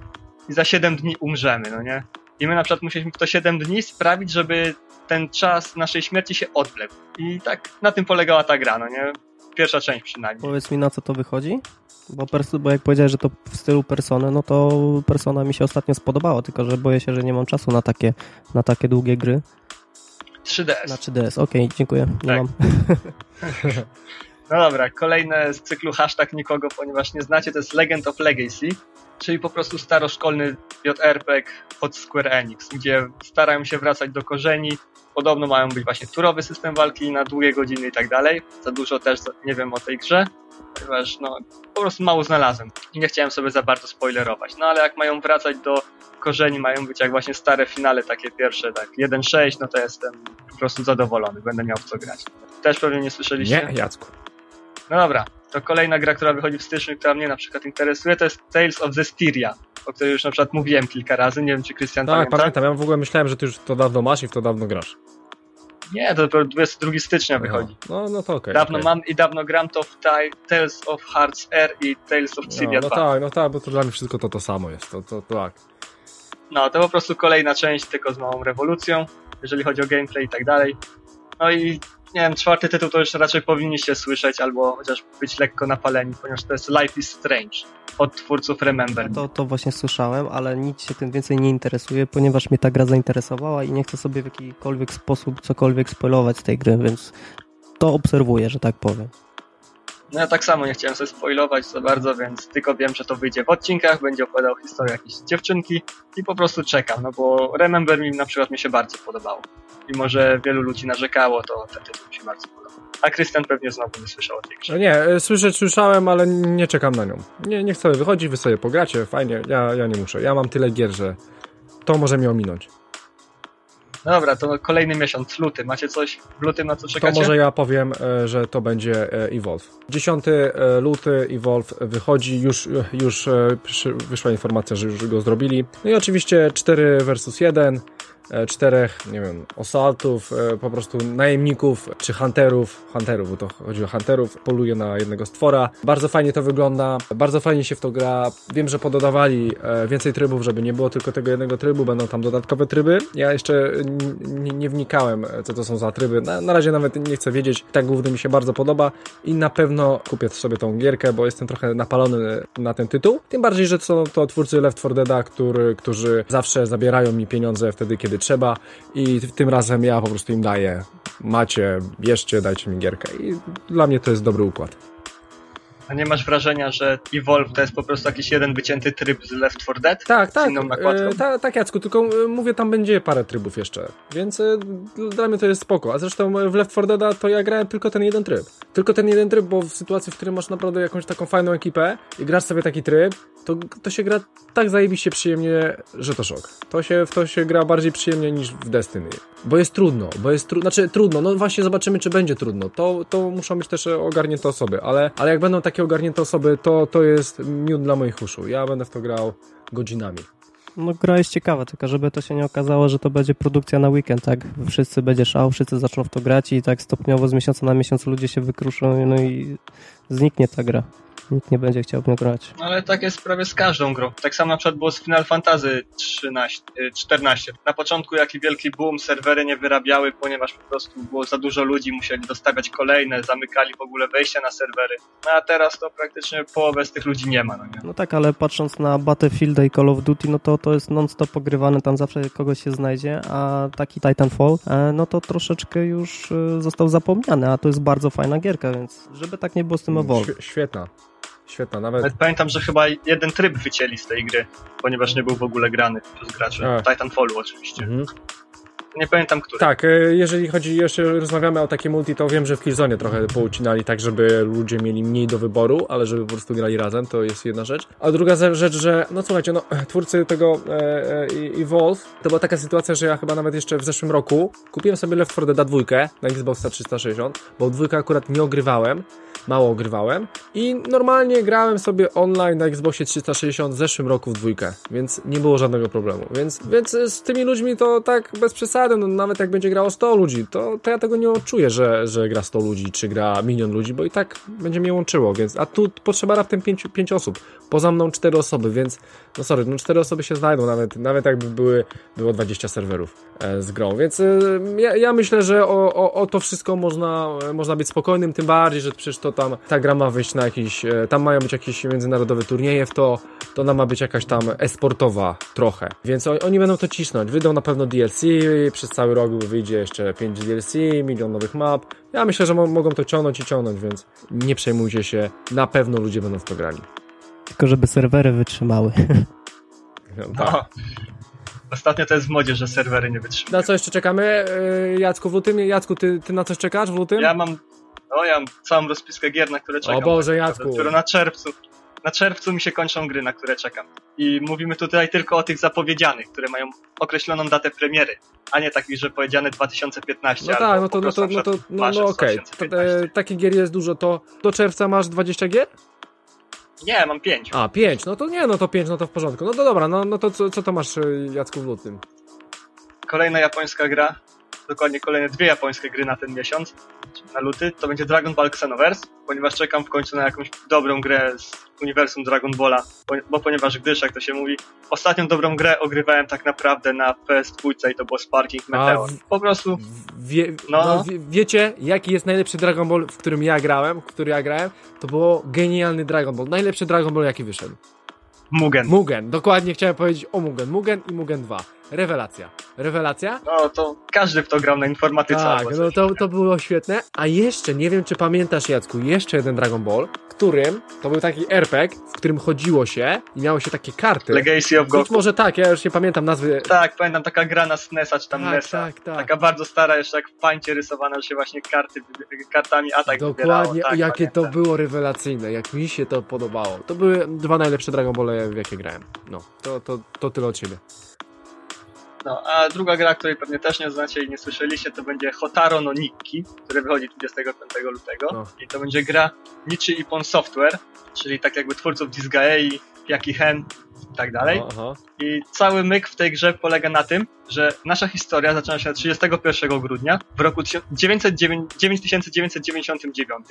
i za 7 dni umrzemy, no nie? I my na przykład musieliśmy w to 7 dni sprawić, żeby ten czas naszej śmierci się odwlekł. I tak na tym polegała ta gra, no nie? Pierwsza część przynajmniej. Powiedz mi, na co to wychodzi? Bo, bo jak powiedziałeś, że to w stylu Persony, no to Persona mi się ostatnio spodobało, tylko że boję się, że nie mam czasu na takie, na takie długie gry. 3DS. Na 3DS, okej, okay, dziękuję. Nie tak. mam. no dobra, kolejne z cyklu hashtag nikogo, ponieważ nie znacie, to jest Legend of Legacy, czyli po prostu staroszkolny JRPG od Square Enix, gdzie starają się wracać do korzeni, Podobno mają być właśnie turowy system walki na długie godziny i tak dalej. Za dużo też nie wiem o tej grze, ponieważ no, po prostu mało znalazłem i nie chciałem sobie za bardzo spoilerować. No ale jak mają wracać do korzeni, mają być jak właśnie stare finale, takie pierwsze, tak 1-6, no to jestem po prostu zadowolony, będę miał w co grać. Też pewnie nie słyszeliście? Nie, Jacku. No dobra, to kolejna gra, która wychodzi w styczniu, która mnie na przykład interesuje, to jest Tales of Zestiria, o której już na przykład mówiłem kilka razy, nie wiem czy Krystian tak, pamięta. Tak, pamiętam, ja w ogóle myślałem, że ty już to dawno masz i w to dawno grasz. Nie, to dopiero 22 stycznia wychodzi. No, no to okej. Okay, dawno okay. mam i dawno gram to w Tales of Hearts R i Tales of Cilia no, no 2. tak, no tak, bo to dla mnie wszystko to to samo jest, to, to, to tak. No, to po prostu kolejna część, tylko z małą rewolucją, jeżeli chodzi o gameplay i tak dalej. No i nie wiem, czwarty tytuł to już raczej powinniście słyszeć, albo chociaż być lekko napaleni, ponieważ to jest Life is Strange od twórców Remember. To, to właśnie słyszałem, ale nic się tym więcej nie interesuje, ponieważ mnie ta gra zainteresowała i nie chcę sobie w jakikolwiek sposób cokolwiek spoilować z tej gry, więc to obserwuję, że tak powiem. No ja tak samo nie chciałem sobie spoilować za bardzo, więc tylko wiem, że to wyjdzie w odcinkach, będzie opowiadał historię jakiejś dziewczynki i po prostu czekam, no bo Remember mi na przykład mi się bardzo podobało. Mimo, że wielu ludzi narzekało, to ten tytuł mi się bardzo podobał. A Krystian pewnie znowu nie słyszał o tej grze. No nie, e, słyszę, słyszałem, ale nie czekam na nią. Nie, nie chcę wychodzić, wy sobie pogracie, fajnie, ja, ja nie muszę. Ja mam tyle gier, że to może mi ominąć. Dobra, to kolejny miesiąc, luty. Macie coś w lutym, na co czekacie? To może ja powiem, e, że to będzie e, Evolve. 10 luty Evolve wychodzi, już, już wyszła informacja, że już go zrobili. No i oczywiście 4 versus 1. E, czterech, nie wiem, osaltów, e, po prostu najemników czy hunterów, hunterów, bo to chodzi o hunterów, poluje na jednego stwora. Bardzo fajnie to wygląda, bardzo fajnie się w to gra. Wiem, że pododawali e, więcej trybów, żeby nie było tylko tego jednego trybu, będą tam dodatkowe tryby. Ja jeszcze nie wnikałem, co to są za tryby. Na, na razie nawet nie chcę wiedzieć. Tak główny mi się bardzo podoba i na pewno kupię sobie tą gierkę, bo jestem trochę napalony na ten tytuł. Tym bardziej, że są to twórcy Left 4 Deada, który, którzy zawsze zabierają mi pieniądze wtedy, kiedy trzeba i tym razem ja po prostu im daję macie, bierzcie, dajcie mi gierkę i dla mnie to jest dobry układ. A nie masz wrażenia, że Evolve to jest po prostu jakiś jeden wycięty tryb z Left 4 Dead? Tak, tak. E, ta, tak, Jacku, tylko e, mówię, tam będzie parę trybów jeszcze, więc e, dla mnie to jest spoko. A zresztą w Left 4 Dead to ja grałem tylko ten jeden tryb. Tylko ten jeden tryb, bo w sytuacji, w której masz naprawdę jakąś taką fajną ekipę i grasz sobie taki tryb, to, to się gra tak zajebiście przyjemnie, że to szok. To się, w to się gra bardziej przyjemnie niż w Destiny. Bo jest trudno, bo jest trudno, znaczy trudno, no właśnie zobaczymy, czy będzie trudno. To, to muszą być też ogarnięte osoby, ale, ale jak będą takie ogarnięte osoby, to, to jest miód dla moich uszu. Ja będę w to grał godzinami. No gra jest ciekawa, tylko żeby to się nie okazało, że to będzie produkcja na weekend, tak? Wszyscy będzie szał, wszyscy zaczną w to grać i tak stopniowo z miesiąca na miesiąc ludzie się wykruszą no i zniknie ta gra nikt nie będzie chciał w nią grać. No ale tak jest prawie z każdą grą. Tak samo na przykład było z Final Fantasy 13, 14. Y, na początku jaki wielki boom, serwery nie wyrabiały, ponieważ po prostu było za dużo ludzi, musieli dostawiać kolejne, zamykali w ogóle wejścia na serwery. No a teraz to praktycznie połowę z tych ludzi nie ma. No, nie? no tak, ale patrząc na Battlefield i Call of Duty, no to to jest non-stop pogrywane, tam zawsze kogoś się znajdzie, a taki Titanfall, e, no to troszeczkę już e, został zapomniany, a to jest bardzo fajna gierka, więc żeby tak nie było z tym Evolve. Świetna. Świetna, nawet... nawet... Pamiętam, że chyba jeden tryb wycięli z tej gry, ponieważ nie był w ogóle grany przez graczy. A. Titanfallu oczywiście. Mhm. Nie pamiętam, który. Tak, e, jeżeli chodzi, jeszcze rozmawiamy o takie multi, to wiem, że w Killzone trochę poucinali tak, żeby ludzie mieli mniej do wyboru, ale żeby po prostu grali razem, to jest jedna rzecz. A druga rzecz, że, no słuchajcie, no, twórcy tego e, e, Evolve, to była taka sytuacja, że ja chyba nawet jeszcze w zeszłym roku kupiłem sobie Left 4 Dead 2 na Xboxa 360, bo dwójkę akurat nie ogrywałem, mało ogrywałem i normalnie grałem sobie online na Xboxie 360 w zeszłym roku w dwójkę, więc nie było żadnego problemu. Więc, więc z tymi ludźmi to tak bez przesady no, nawet jak będzie grało 100 ludzi, to, to ja tego nie odczuję, że, że gra 100 ludzi, czy gra milion ludzi, bo i tak będzie mnie łączyło, więc, a tu potrzeba raptem 5, 5 osób, poza mną 4 osoby, więc, no sorry, no 4 osoby się znajdą, nawet, nawet jakby były, było 20 serwerów e, z grą, więc e, ja, ja myślę, że o, o, o to wszystko można, e, można być spokojnym, tym bardziej, że przecież to tam, ta gra ma wyjść na jakiś, e, tam mają być jakieś międzynarodowe turnieje w to, to ona ma być jakaś tam esportowa trochę, więc o, oni będą to cisnąć, wyjdą na pewno DLC, przez cały rok wyjdzie jeszcze 5 DLC, milion nowych map, ja myślę, że mo mogą to ciągnąć i ciągnąć, więc nie przejmujcie się, na pewno ludzie będą w to grali. Tylko żeby serwery wytrzymały. No. Ostatnio to jest w modzie, że serwery nie wytrzymują. Na co jeszcze czekamy? Yy, Jacku, w lutym? Jacku, ty, ty na coś czekasz w lutym? Ja mam, no ja mam całą rozpiskę gier, na które czekam. Boże, Tak Jacku. Dopiero na czerwcu. Na czerwcu mi się kończą gry, na które czekam. I mówimy tutaj tylko o tych zapowiedzianych, które mają określoną datę premiery, a nie takich, że powiedziane 2015. No tak, no to, no to, no to, no, no okej. 2015. e, Takich gier jest dużo, to do czerwca masz 20 gier? Nie, mam pięć. A, 5, no to nie, no to 5, no to w porządku. No to dobra, no, no to co, co to masz, e, Jacku, w lutym? Kolejna japońska gra, dokładnie kolejne dwie japońskie gry na ten miesiąc, na luty, to będzie Dragon Ball Xenoverse, ponieważ czekam w końcu na jakąś dobrą grę z uniwersum Dragon Balla, bo, ponieważ gdyż, jak to się mówi, ostatnią dobrą grę ogrywałem tak naprawdę na PS2 i to było Sparking Meteor. w- Po prostu Wie, no. No. wie, wiecie, jaki jest najlepszy Dragon Ball, w którym ja grałem, w który ja grałem? To było genialny Dragon Ball. Najlepszy Dragon Ball, jaki wyszedł. Mugen. Mugen, dokładnie chciałem powiedzieć o Mugen. Mugen i Mugen 2. Rewelacja. Rewelacja? No to każdy w to grał na informatyce Tak, no to, to było świetne. A jeszcze, nie wiem czy pamiętasz Jacku, jeszcze jeden Dragon Ball, w którym, to był taki RPG, w którym chodziło się i miało się takie karty. Legacy of Być Goku. może tak, ja już nie pamiętam nazwy. Tak, pamiętam taka gra na SNESa czy tam Tak, NESa. tak, tak. Taka bardzo stara, jeszcze jak w pańcie rysowana, że się właśnie karty, kartami atak wybierało. Dokładnie, Tak, jakie to pamiętam. było rewelacyjne, jak mi się to podobało. To były dwa najlepsze Dragon Ball, w jakie grałem. No, to, to, to tyle od siebie. No, a druga gra, której pewnie też nie znacie i nie słyszeliście, to będzie Hotaro no Nikki, który wychodzi 25 lutego. No. I to będzie gra Nichi Ippon Software, czyli tak jakby twórców Disgaea, Yaki Hen i tak dalej. Aha. I cały myk w tej grze polega na tym, że nasza historia zaczyna się 31 grudnia w roku 1909 9999,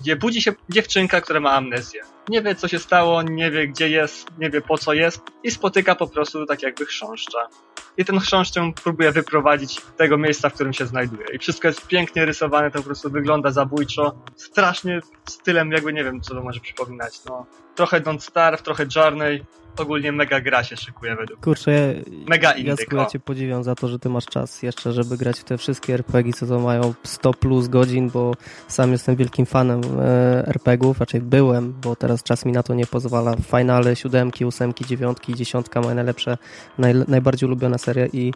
gdzie budzi się dziewczynka, która ma amnezję. Nie wie co się stało, nie wie gdzie jest, nie wie po co jest i spotyka po prostu tak jakby chrząszcza. I ten chrząszcz próbuje wyprowadzić tego miejsca, w którym się znajduje. I wszystko jest pięknie rysowane, to po prostu wygląda zabójczo. Strasznie stylem jakby nie wiem co to może przypominać. No, trochę Don't Starve, trochę Journey. Ogólnie mega gra się szykuje według Kurczę, Mega indyk, ja cię podziwiam za to, że ty masz czas jeszcze, żeby grać w te wszystkie RPG, co to mają 100 plus godzin, bo sam jestem wielkim fanem e, RPGów, raczej byłem, bo teraz czas mi na to nie pozwala. Finale, siódemki, ósemki, dziewiątki, dziesiątka, moje najlepsze, naj, najbardziej ulubiona seria i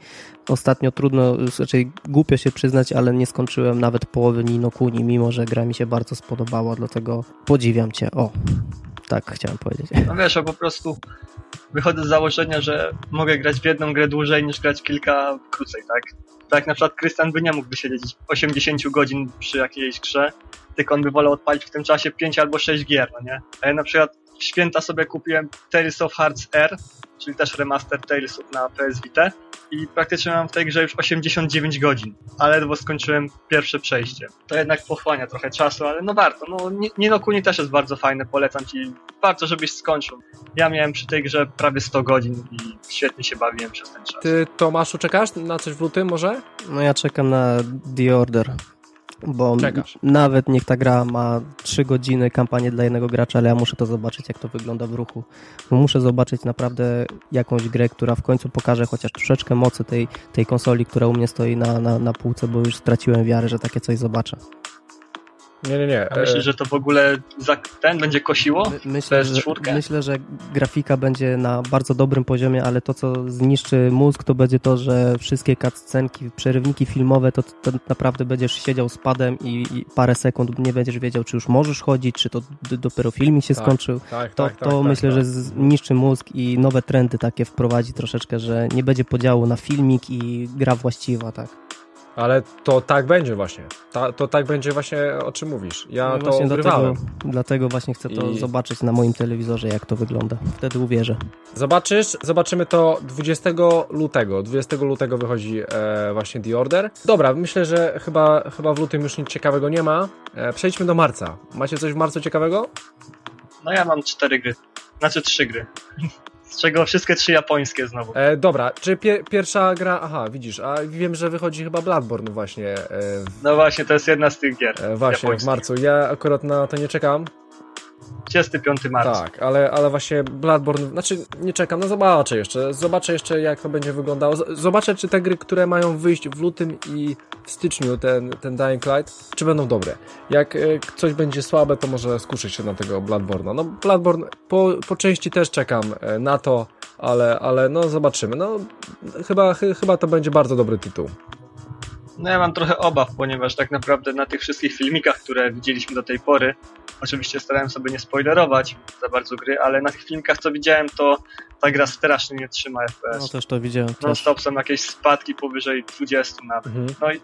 ostatnio trudno, raczej głupio się przyznać, ale nie skończyłem nawet połowy Nino Kuni, mimo że gra mi się bardzo spodobała, dlatego podziwiam cię. O, tak chciałem powiedzieć. No wiesz, ja po prostu wychodzę z założenia, że mogę grać w jedną grę dłużej niż grać kilka krócej, tak? Tak na przykład Krystian by nie mógł wysiedzieć 80 godzin przy jakiejś grze, tylko on by wolał odpalić w tym czasie 5 albo 6 gier, no nie? A ja na przykład w święta sobie kupiłem Tales of Hearts R, czyli też remaster Talesów na PS Vita i praktycznie mam w tej grze już 89 godzin, ale ledwo skończyłem pierwsze przejście. To jednak pochłania trochę czasu, ale no warto. No, Ni- Nino Kuni też jest bardzo fajne, polecam ci. Warto, żebyś skończył. Ja miałem przy tej grze prawie 100 godzin i świetnie się bawiłem przez ten czas. Ty, Tomaszu, czekasz na coś w lutym może? No ja czekam na The Order, bo Czekasz. nawet niech ta gra ma 3 godziny kampanię dla jednego gracza, ale ja muszę to zobaczyć, jak to wygląda w ruchu. Bo muszę zobaczyć naprawdę jakąś grę, która w końcu pokaże chociaż troszeczkę mocy tej, tej konsoli, która u mnie stoi na, na, na półce, bo już straciłem wiarę, że takie coś zobaczę. Nie, nie, nie. A myślisz, że to w ogóle za ten będzie kosiło? My, myślę, że, PS4? myślę, że grafika będzie na bardzo dobrym poziomie, ale to, co zniszczy mózg, to będzie to, że wszystkie cutscenki, przerywniki filmowe, to, to naprawdę będziesz siedział z padem i, i parę sekund nie będziesz wiedział, czy już możesz chodzić, czy to dopiero filmik się Tak, skończył. Tak, To, tak, tak, to tak, myślę, tak. że zniszczy mózg i nowe trendy takie wprowadzi troszeczkę, że nie będzie podziału na filmik i gra właściwa, tak. Ale to tak będzie właśnie. Ta, to tak będzie właśnie, o czym mówisz. Ja No to właśnie ugrywałem. dlatego, dlatego właśnie chcę to I- zobaczyć na moim telewizorze, jak to wygląda. Wtedy uwierzę. Zobaczysz, zobaczymy to 20 lutego. 20 lutego wychodzi e, właśnie The Order. Dobra, myślę, że chyba, chyba w lutym już nic ciekawego nie ma. E, przejdźmy do marca. Macie coś w marcu ciekawego? No ja mam cztery gry. Znaczy trzy gry. Z czego wszystkie trzy japońskie znowu. E, dobra, czy pie, pierwsza gra... Aha, widzisz, a wiem, że wychodzi chyba Bloodborne właśnie. E, w- No właśnie, to jest jedna z tych gier. e, właśnie w marcu. Ja akurat na to nie czekam. 25 marca. Tak, ale, ale właśnie Bloodborne, znaczy nie czekam, no zobaczę jeszcze, zobaczę jeszcze jak to będzie wyglądało, zobaczę czy te gry, które mają wyjść w lutym i w styczniu, ten, ten Dying Light, czy będą dobre. Jak e, coś będzie słabe, to może skuszę się na tego Bloodborne'a. No Bloodborne po, po części też czekam e, na to, ale, ale no zobaczymy, no chyba, chy, chyba to będzie bardzo dobry tytuł. No ja mam trochę obaw, ponieważ tak naprawdę na tych wszystkich filmikach, które widzieliśmy do tej pory, oczywiście starałem sobie nie spoilerować za bardzo gry, ale na tych filmikach co widziałem, to ta gra strasznie nie trzyma FPS. No też to widziałem. Też. stop są jakieś spadki powyżej 20 nawet. Mhm. No i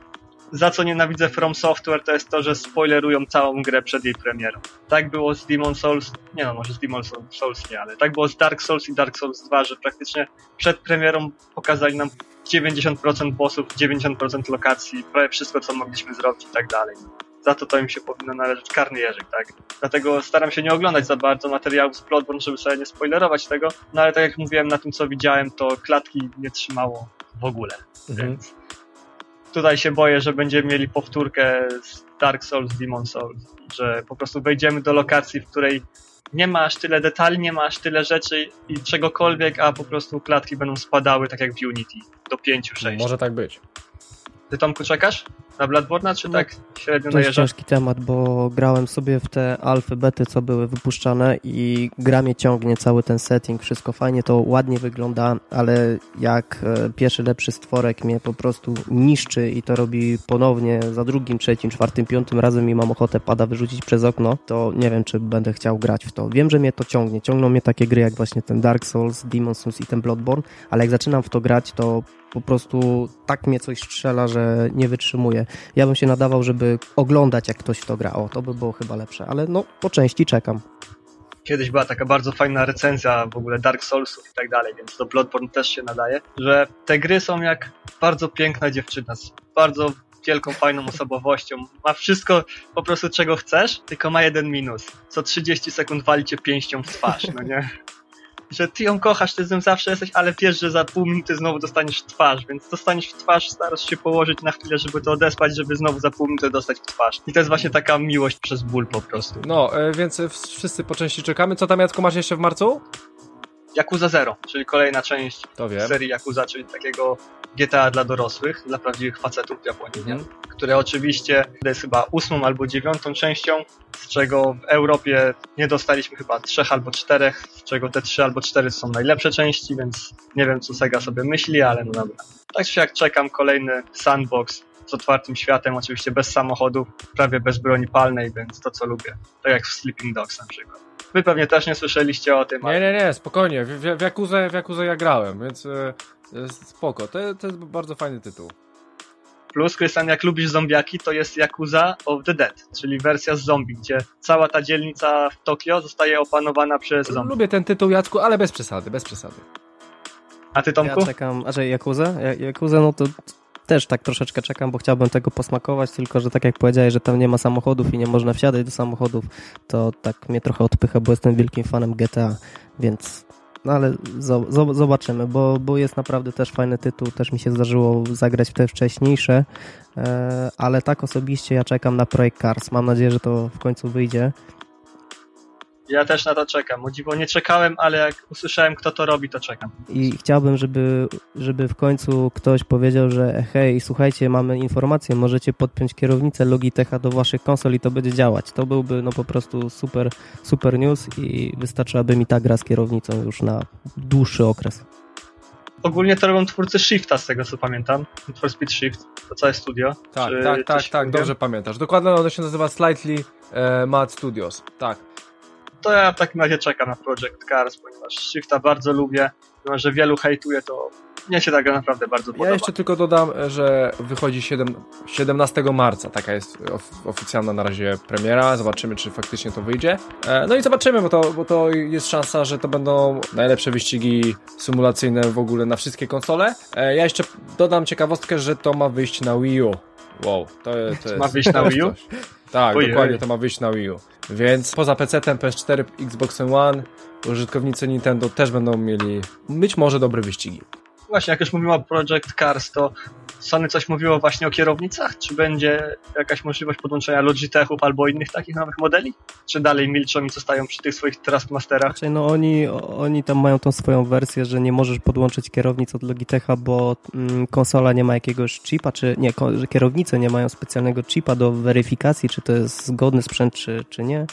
za co nienawidzę From Software, to jest to, że spoilerują całą grę przed jej premierą. Tak było z Demon Souls, nie no, może z Demon Souls nie, ale tak było z Dark Souls i Dark Souls 2, że praktycznie przed premierą pokazali nam 90% bossów, 90% lokacji, prawie wszystko, co mogliśmy zrobić i tak dalej. Za to to im się powinno należeć karny jeżyk, tak? Dlatego staram się nie oglądać za bardzo materiałów z Bloodborne, żeby sobie nie spoilerować tego, no ale tak jak mówiłem, na tym co widziałem, to klatki nie trzymało w ogóle. Mhm. Więc tutaj się boję, że będziemy mieli powtórkę z Dark Souls, Demon Souls, że po prostu wejdziemy do lokacji, w której nie ma aż tyle detali, nie ma aż tyle rzeczy i czegokolwiek, a po prostu klatki będą spadały tak jak w Unity, do 5-6. Może tak być. Ty Tomku czekasz na Bloodborne'a, czy No, tak średnio To jest ciężki temat, bo grałem sobie w te alfy, bety, co były wypuszczane i gra mnie ciągnie, cały ten setting, wszystko fajnie, to ładnie wygląda, ale jak e, pierwszy lepszy stworek mnie po prostu niszczy i to robi ponownie za drugim, trzecim, czwartym, piątym razem i mam ochotę pada wyrzucić przez okno, to nie wiem, czy będę chciał grać w to. Wiem, że mnie to ciągnie, ciągną mnie takie gry jak właśnie ten Dark Souls, Demon Souls i ten Bloodborne, ale jak zaczynam w to grać, to po prostu tak mnie coś strzela, że nie wytrzymuję. Ja bym się nadawał, żeby oglądać, jak ktoś w to gra. O, to by było chyba lepsze, ale no, po części czekam. Kiedyś była taka bardzo fajna recenzja w ogóle Dark Soulsów i tak dalej, więc do Bloodborne też się nadaje, że te gry są jak bardzo piękna dziewczyna z bardzo wielką, fajną osobowością. Ma wszystko po prostu czego chcesz, tylko ma jeden minus. Co 30 sekund wali cię pięścią w twarz, no nie? Że ty ją kochasz, ty z nią zawsze jesteś, ale wiesz, że za pół minuty znowu dostaniesz twarz, więc dostaniesz w twarz, starasz się położyć na chwilę, żeby to odespać, żeby znowu za pół minuty dostać w twarz. I to jest właśnie taka miłość przez ból po prostu. No, e, więc wszyscy po części czekamy. Co tam Jacku masz jeszcze w marcu? Yakuza Zero, czyli kolejna część serii Yakuza, czyli takiego GTA dla dorosłych, dla prawdziwych facetów w Japonii? Mhm. które oczywiście jest chyba ósmą albo dziewiątą częścią, z czego w Europie nie dostaliśmy chyba trzech albo czterech, z czego te trzy albo cztery są najlepsze części, więc nie wiem co Sega sobie myśli, ale no dobra. Tak czy jak czekam, kolejny sandbox z otwartym światem, oczywiście bez samochodów, prawie bez broni palnej, więc to co lubię. Tak jak w Sleeping Dogs na przykład. Wy pewnie też nie słyszeliście o tym, ale Nie, nie, nie, spokojnie. W, w, w, Jakuzę ja grałem, więc e, e, spoko. To, to jest bardzo fajny tytuł. Plus, Krystian, jak lubisz zombiaki, to jest Yakuza of the Dead, czyli wersja z zombie, gdzie cała ta dzielnica w Tokio zostaje opanowana przez zombie. Lubię ten tytuł, Jacku, ale bez przesady, bez przesady. A ty, Tomku? Ja czekam, a że Jakuzę? Ja- Jakuzę, no to też tak troszeczkę czekam, bo chciałbym tego posmakować, tylko że tak jak powiedziałeś, że tam nie ma samochodów i nie można wsiadać do samochodów, to tak mnie trochę odpycha, bo jestem wielkim fanem GTA, więc no ale zo- zo- zobaczymy, bo, bo jest naprawdę też fajny tytuł, też mi się zdarzyło zagrać w te wcześniejsze, e, ale tak osobiście ja czekam na projekt Cars, mam nadzieję, że to w końcu wyjdzie. Ja też na to czekam. O dziwo nie czekałem, ale jak usłyszałem, kto to robi, to czekam. I chciałbym, żeby, żeby w końcu ktoś powiedział, że hej, słuchajcie, mamy informację, możecie podpiąć kierownicę Logitecha do waszych konsol i to będzie działać. To byłby no po prostu super, super news i wystarczyłaby mi ta gra z kierownicą już na dłuższy okres. Ogólnie to robią twórcy Shifta, z tego co pamiętam. For Speed Shift, to całe studio. Tak, Czy tak, tak, tak, mówię? dobrze pamiętasz. Dokładnie ono się nazywa Slightly e, Mad Studios. Tak. To ja w takim razie czekam na Project Cars, ponieważ Shifta bardzo lubię. Mimo, że wielu hejtuje, to mnie się ta gra naprawdę bardzo podoba. Ja jeszcze tylko dodam, że wychodzi 7, 17 marca, taka jest of, oficjalna na razie premiera, zobaczymy czy faktycznie to wyjdzie. E, no i zobaczymy, bo to, bo to jest szansa, że to będą najlepsze wyścigi symulacyjne w ogóle na wszystkie konsole. E, ja jeszcze dodam ciekawostkę, że to ma wyjść na Wii U. Wow, to, to jest... Ma wyjść na Wii U? Tak, Ojej. dokładnie, to ma wyjść na Wii U. Więc poza PC-tem, PS4, Xbox One, użytkownicy Nintendo też będą mieli być może dobre wyścigi właśnie, jak już mówiła Project Cars, to Sony coś mówiło właśnie o kierownicach? Czy będzie jakaś możliwość podłączenia Logitechów albo innych takich nowych modeli? Czy dalej milczą i zostają przy tych swoich Trustmasterach? Znaczy, no oni, oni tam mają tą swoją wersję, że nie możesz podłączyć kierownic od Logitecha, bo mm, konsola nie ma jakiegoś chipa, czy nie, że kierownice nie mają specjalnego chipa do weryfikacji, czy to jest zgodny sprzęt, czy, czy nie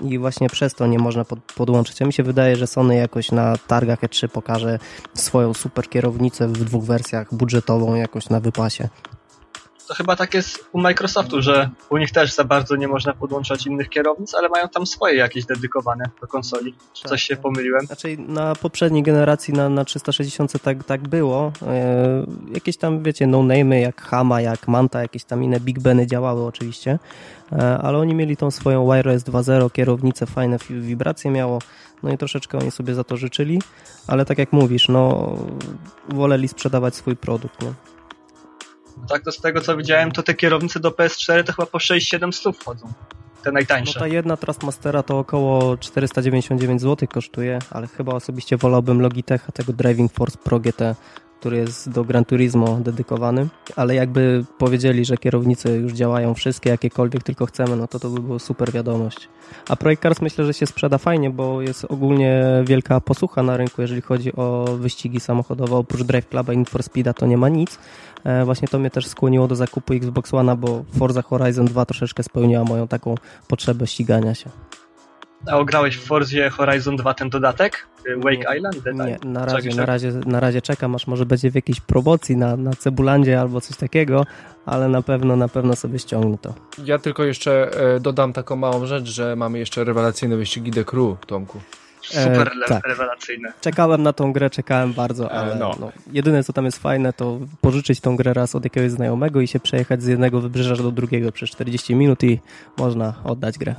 i właśnie przez to nie można pod, podłączyć. A mi się wydaje, że Sony jakoś na targach E3 pokaże swoją super kierownicę w dwóch wersjach, budżetową jakoś na wypasie. To chyba tak jest u Microsoftu, że u nich też za bardzo nie można podłączać innych kierownic, ale mają tam swoje jakieś dedykowane do konsoli. Czy tak, coś się tak. pomyliłem? Znaczy na poprzedniej generacji na, na 360 tak, tak było. E, jakieś tam, wiecie, no-name'y jak Hama, jak Manta, jakieś tam inne Big Beny działały oczywiście, e, ale oni mieli tą swoją Wireless 2.0, kierownicę, fajne wibracje miało, no i troszeczkę oni sobie za to życzyli, ale tak jak mówisz, no woleli sprzedawać swój produkt, nie? Tak, to z tego co widziałem, to te kierownice do PS4 to chyba po 6-7 stów wchodzą. Te najtańsze. No ta jedna Trustmastera to około 499 zł kosztuje, ale chyba osobiście wolałbym Logitecha, tego Driving Force Pro GT który jest do Gran Turismo dedykowany, ale jakby powiedzieli, że kierownice już działają wszystkie, jakiekolwiek tylko chcemy, no to to by było super wiadomość. A Projekt Cars myślę, że się sprzeda fajnie, bo jest ogólnie wielka posłucha na rynku, jeżeli chodzi o wyścigi samochodowe. Oprócz Drive Cluba i for Speeda to nie ma nic. E, właśnie to mnie też skłoniło do zakupu Xbox One'a, bo Forza Horizon 2 troszeczkę spełniła moją taką potrzebę ścigania się. A ograłeś w Forzie Horizon 2 ten dodatek? Wake nie, Island? Nie, na razie, na, razie, na razie czekam, aż może będzie w jakiejś promocji na, na Cebulandzie albo coś takiego, ale na pewno, na pewno sobie ściągnę to. Ja tylko jeszcze e, dodam taką małą rzecz, że mamy jeszcze rewelacyjne wyścigi The Crew, Tomku. Super e, tak. rewelacyjne. Czekałem na tą grę, czekałem bardzo, e, ale no. No, jedyne co tam jest fajne to pożyczyć tą grę raz od jakiegoś znajomego i się przejechać z jednego wybrzeża do drugiego przez 40 minut i można oddać grę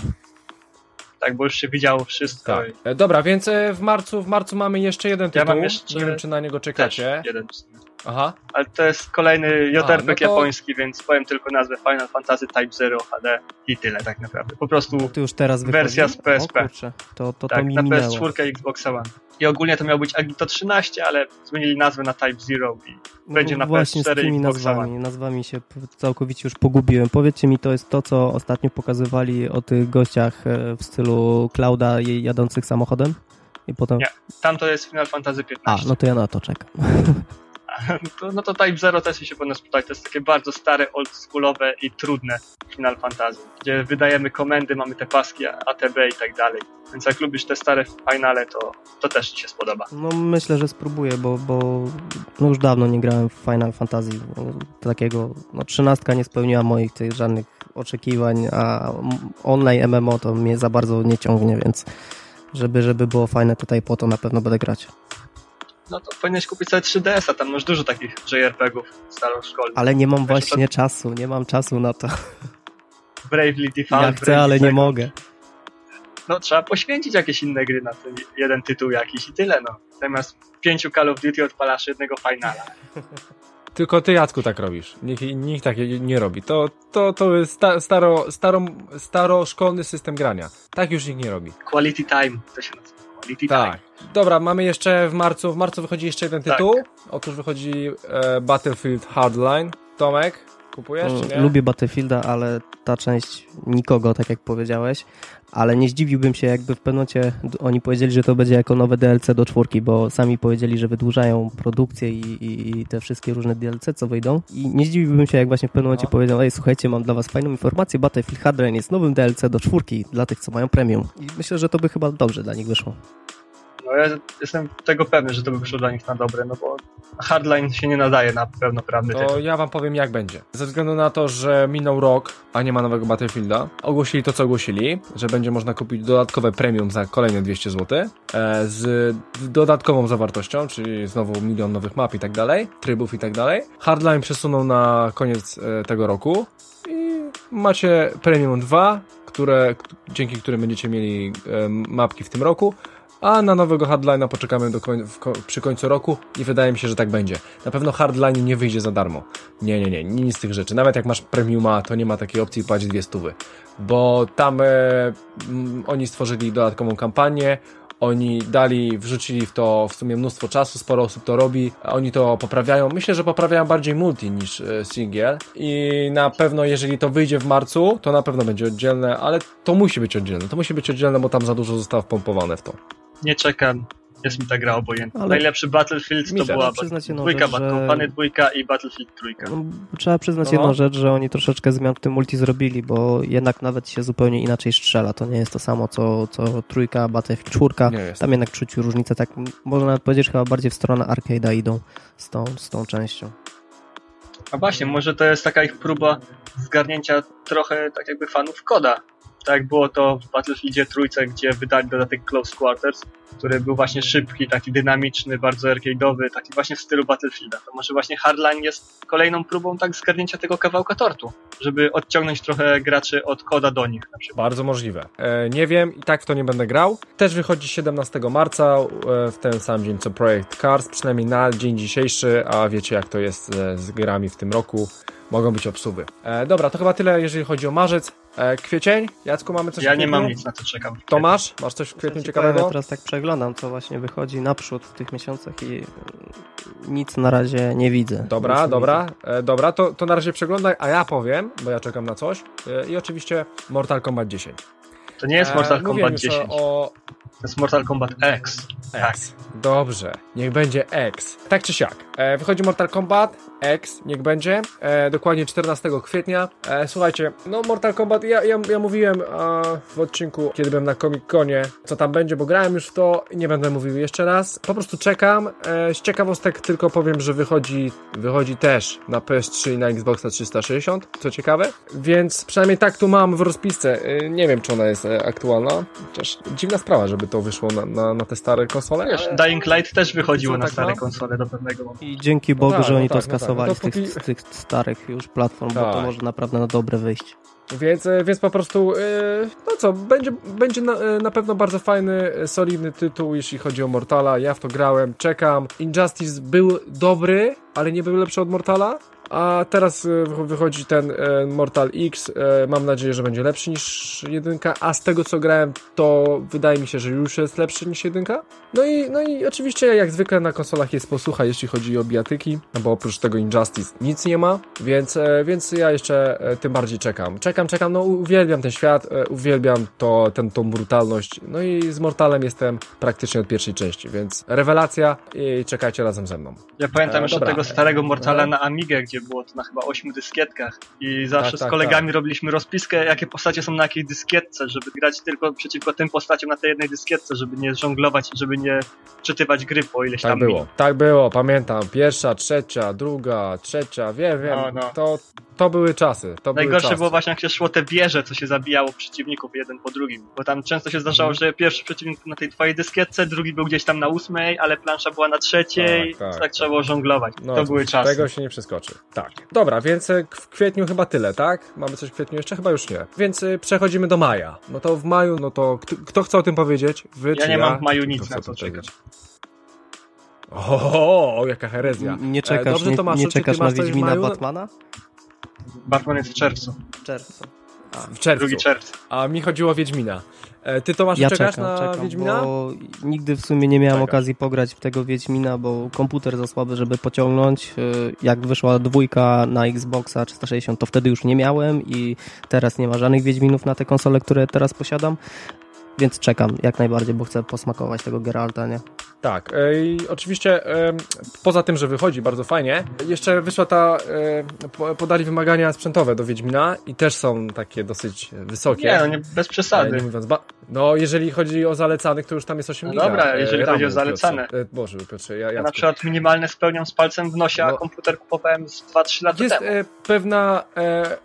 tak, bo już się widziało wszystko. Tak. E, dobra, więc e, w marcu, w marcu mamy jeszcze jeden tytuł. Ja mam jeszcze... Nie wiem, czy na niego czekacie. Też jeden w sumie. Aha. Ale to jest kolejny JRPG no to... japoński, więc powiem tylko nazwę Final Fantasy Type 0 HD i tyle tak naprawdę. Po prostu to już teraz wersja z PSP. O, kurczę, to, to, tak, to mi na minęło. PS4 i Xbox One. I ogólnie to miał być Agito 13, ale zmienili nazwę na Type Zero i no będzie na właśnie PS4 z tymi i nazwami, nazwami się całkowicie już pogubiłem. Powiedzcie mi, to jest to, co ostatnio pokazywali o tych gościach e, w stylu Clouda jadących samochodem? I potem... Nie, tam to jest Final Fantasy 15. A, no to ja na to czekam. to, no to Type Zero też się powinno spytać. To jest takie bardzo stare, oldschoolowe i trudne Final Fantasy, gdzie wydajemy komendy, mamy te paski ATB i tak dalej. Więc jak lubisz te stare finale, to, to też ci się spodoba. No myślę, że spróbuję, bo, bo no już dawno nie grałem w Final Fantasy takiego. No trzynastka nie spełniła moich tych żadnych oczekiwań, a online MMO to mnie za bardzo nie ciągnie, więc żeby, żeby było fajne tutaj po to na pewno będę grać no to powinieneś kupić sobie 3DS-a, tam masz dużo takich JRPG-ów staroszkolnych. Ale nie mam właśnie to... czasu, nie mam czasu na to. Bravely Default. Ja chcę, ale nie mogę. No trzeba poświęcić jakieś inne gry na ten jeden tytuł jakiś i tyle no. Zamiast pięciu Call of Duty odpalasz jednego finala. Tylko ty, Jacku, tak robisz. Nikt, nikt tak nie robi. To, to, to jest sta, staro, staro, staroszkolny system grania. Tak już nikt nie robi. Quality time to się nazywa. Quality tak. time. Dobra, mamy jeszcze w marcu, w marcu wychodzi jeszcze jeden tytuł. Tak. Otóż wychodzi e, Battlefield Hardline. Tomek, kupujesz? Lubię Battlefielda, ale ta część nikogo, tak jak powiedziałeś. Ale nie zdziwiłbym się, jakby w pewnym momencie oni powiedzieli, że to będzie jako nowe DLC do czwórki, bo sami powiedzieli, że wydłużają produkcję i, i, i te wszystkie różne DLC, co wyjdą. I nie zdziwiłbym się, jak właśnie w pewnym momencie no. powiedział, ej, słuchajcie, mam dla was fajną informację, Battlefield Hardline jest nowym DLC do czwórki dla tych, co mają premium. I myślę, że to by chyba dobrze dla nich wyszło. No ja jestem tego pewny, że to by wyszło dla nich na dobre, no bo Hardline się nie nadaje na pełnoprawny To tytuł. ja wam powiem jak będzie. Ze względu na to, że minął rok, a nie ma nowego Battlefielda, ogłosili to co ogłosili, że będzie można kupić dodatkowe premium za kolejne 200 zł e, z dodatkową zawartością, czyli znowu milion nowych map i tak dalej, trybów i tak dalej. Hardline przesunął na koniec e, tego roku i macie Premium 2, które, dzięki którym będziecie mieli e, mapki w tym roku, a na nowego Hardline'a poczekamy do koń, ko- przy końcu roku i wydaje mi się, że tak będzie. Na pewno Hardline nie wyjdzie za darmo. Nie, nie, nie, nic z tych rzeczy. Nawet jak masz Premiuma, to nie ma takiej opcji płacić dwie stówy. Bo tam e, mm, oni stworzyli dodatkową kampanię, oni dali, wrzucili w to w sumie mnóstwo czasu, sporo osób to robi, oni to poprawiają. Myślę, że poprawiają bardziej multi niż e, single i na pewno jeżeli to wyjdzie w marcu, to na pewno będzie oddzielne, ale to musi być oddzielne. To musi być oddzielne, bo tam za dużo zostało wpompowane w to. Nie czekam, jest mi ta gra obojętna. Ale- Najlepszy Battlefield to Mi też. była Trzeba przyznać jedną dwójka, rzecz, że- dwójka i Battlefield trójka. No, Trzeba przyznać No. jedną rzecz, że oni troszeczkę zmian w tym multi zrobili, bo jednak nawet się zupełnie inaczej strzela. To nie jest to samo, co, co trójka, Battlefield czwórka. Tam jednak czuć różnicę, tak można nawet powiedzieć, że chyba bardziej w stronę arcade'a idą z tą, z tą częścią. A właśnie, może to jest taka ich próba zgarnięcia trochę tak jakby fanów koda. Tak było to w Battlefieldzie trójce, gdzie wydali dodatek Close Quarters, który był właśnie szybki, taki dynamiczny, bardzo arcade'owy, taki właśnie w stylu Battlefielda. To może właśnie Hardline jest kolejną próbą tak zgarnięcia tego kawałka tortu, żeby odciągnąć trochę graczy od koda do nich na przykład. Bardzo możliwe. E, nie wiem, i tak w to nie będę grał. Też wychodzi 17 marca, e, w ten sam dzień co Projekt Cars, przynajmniej na dzień dzisiejszy, a wiecie jak to jest e, z grami w tym roku. Mogą być obsuwy. E, dobra, to chyba tyle, jeżeli chodzi o marzec. E, kwiecień? Jacku, mamy coś Ja nie mam nic na co czekam. Tomasz, masz coś w kwietniu Ja ciekawego? teraz tak przeglądam, co właśnie wychodzi naprzód w tych miesiącach i nic na razie nie widzę. Dobra, Nic dobra, e, dobra, to, to na razie przeglądaj, a ja powiem, bo ja czekam na coś. E, I oczywiście Mortal Kombat 10. To nie jest Mortal E, mówiłem Kombat już 10, o, to jest Mortal Kombat X. Tak. X. Dobrze, niech będzie X. Tak czy siak. E, wychodzi Mortal Kombat X, niech będzie. E, dokładnie 14 kwietnia. E, słuchajcie, no Mortal Kombat, ja, ja, ja mówiłem a, w odcinku, kiedy byłem na Comic Conie, co tam będzie, bo grałem już w to, nie będę mówił jeszcze raz. Po prostu czekam. E, z ciekawostek tylko powiem, że wychodzi, wychodzi też na PS3 i na Xboxa 360, co ciekawe. Więc przynajmniej tak tu mam w rozpisce. E, nie wiem, czy ona jest e, aktualna. Chociaż dziwna sprawa, żeby to wyszło na, na, na te stare konsole. Wiesz, Dying Light też wychodziło na tak stare ma? konsole do pewnego momentu. I dzięki Bogu, tak, że no oni tak, to no tak. skasowali No to z, tych, z tych starych już platform, bo to Tak. może naprawdę na dobre wyjść. Więc, e, więc po prostu, e, no co, będzie, będzie na, e, na pewno bardzo fajny, solidny tytuł, jeśli chodzi o Mortala. Ja w to grałem, czekam. Injustice był dobry, ale nie był lepszy od Mortala. A teraz wy- wychodzi ten e, Mortal X. E, mam nadzieję, że będzie lepszy niż jedynka. A z tego co grałem, to wydaje mi się, że już jest lepszy niż jedynka. No i, no i oczywiście, jak zwykle na konsolach jest posłucha, jeśli chodzi o bijatyki, no bo oprócz tego Injustice nic nie ma, więc, więc ja jeszcze tym bardziej czekam. Czekam, czekam, no uwielbiam ten świat, uwielbiam to, ten, tą brutalność. No i z Mortalem jestem praktycznie od pierwszej części, więc rewelacja i czekajcie razem ze mną. Ja pamiętam E, jeszcze dobra. tego starego Mortala na Amigę, gdzie było to na chyba ośmiu dyskietkach i zawsze Tak, z tak, kolegami robiliśmy rozpiskę, jakie postacie są na jakiej dyskietce, żeby grać tylko przeciwko tym postaciom na tej jednej dyskietce, żeby nie żonglować, żeby nie czytywać gry po ileś Tak tam było, minut. tak było, pamiętam. Pierwsza, trzecia, druga, trzecia, wiem, wiem. No, no. To, to były czasy. To były Najgorsze czasy. było właśnie jak się szło te wieże, co się zabijało przeciwników jeden po drugim. Bo tam często się zdarzało, Mhm. że pierwszy przeciwnik na tej twojej dyskietce, drugi był gdzieś tam na ósmej, ale plansza była na trzeciej, Tak, tak, tak, trzeba było żonglować. No, to były czasy. Tego się nie przeskoczy. Tak. Dobra, więc e, w kwietniu chyba tyle, tak? Mamy coś w kwietniu jeszcze? Chyba już nie. Więc y, przechodzimy do maja. No to w maju, no to kto, kto chce o tym powiedzieć? Wy Ja nie ja? mam w maju nic na co czekać. O, jaka herezja. Nie E, czekasz, dobrze, nie, Tomaszu, nie czekasz na Wiedźmina? Batmana? Batman jest w czerwcu, W czerwcu. W czerwcu. 2 czerwca. A mi chodziło o Wiedźmina. E, Ty Tomaszu Ja czekasz czekam, na czekam, Wiedźmina? bo nigdy w sumie nie miałem Czekasz. okazji pograć w tego Wiedźmina, bo komputer za słaby, żeby pociągnąć. Y, Jak wyszła dwójka na Xboxa 360, to wtedy już nie miałem i teraz nie ma żadnych Wiedźminów na te konsole, które teraz posiadam. Więc czekam jak najbardziej, bo chcę posmakować tego Geralta, nie? Tak, e, i oczywiście e, poza tym, że wychodzi bardzo fajnie, jeszcze wyszła ta, e, po- podali wymagania sprzętowe do Wiedźmina i też są takie dosyć wysokie. Nie, no nie, bez E, przesady. nie mówiąc, no jeżeli chodzi o zalecanych, to już tam jest 8 No dobra, e, jeżeli chodzi o zalecane. Piotrze. E, Boże, Piotrze, ja, Ja Jacku. na przykład minimalne spełniam z palcem w nosie, a No. komputer kupowałem z 2-3 lata Jest temu. e, pewna e,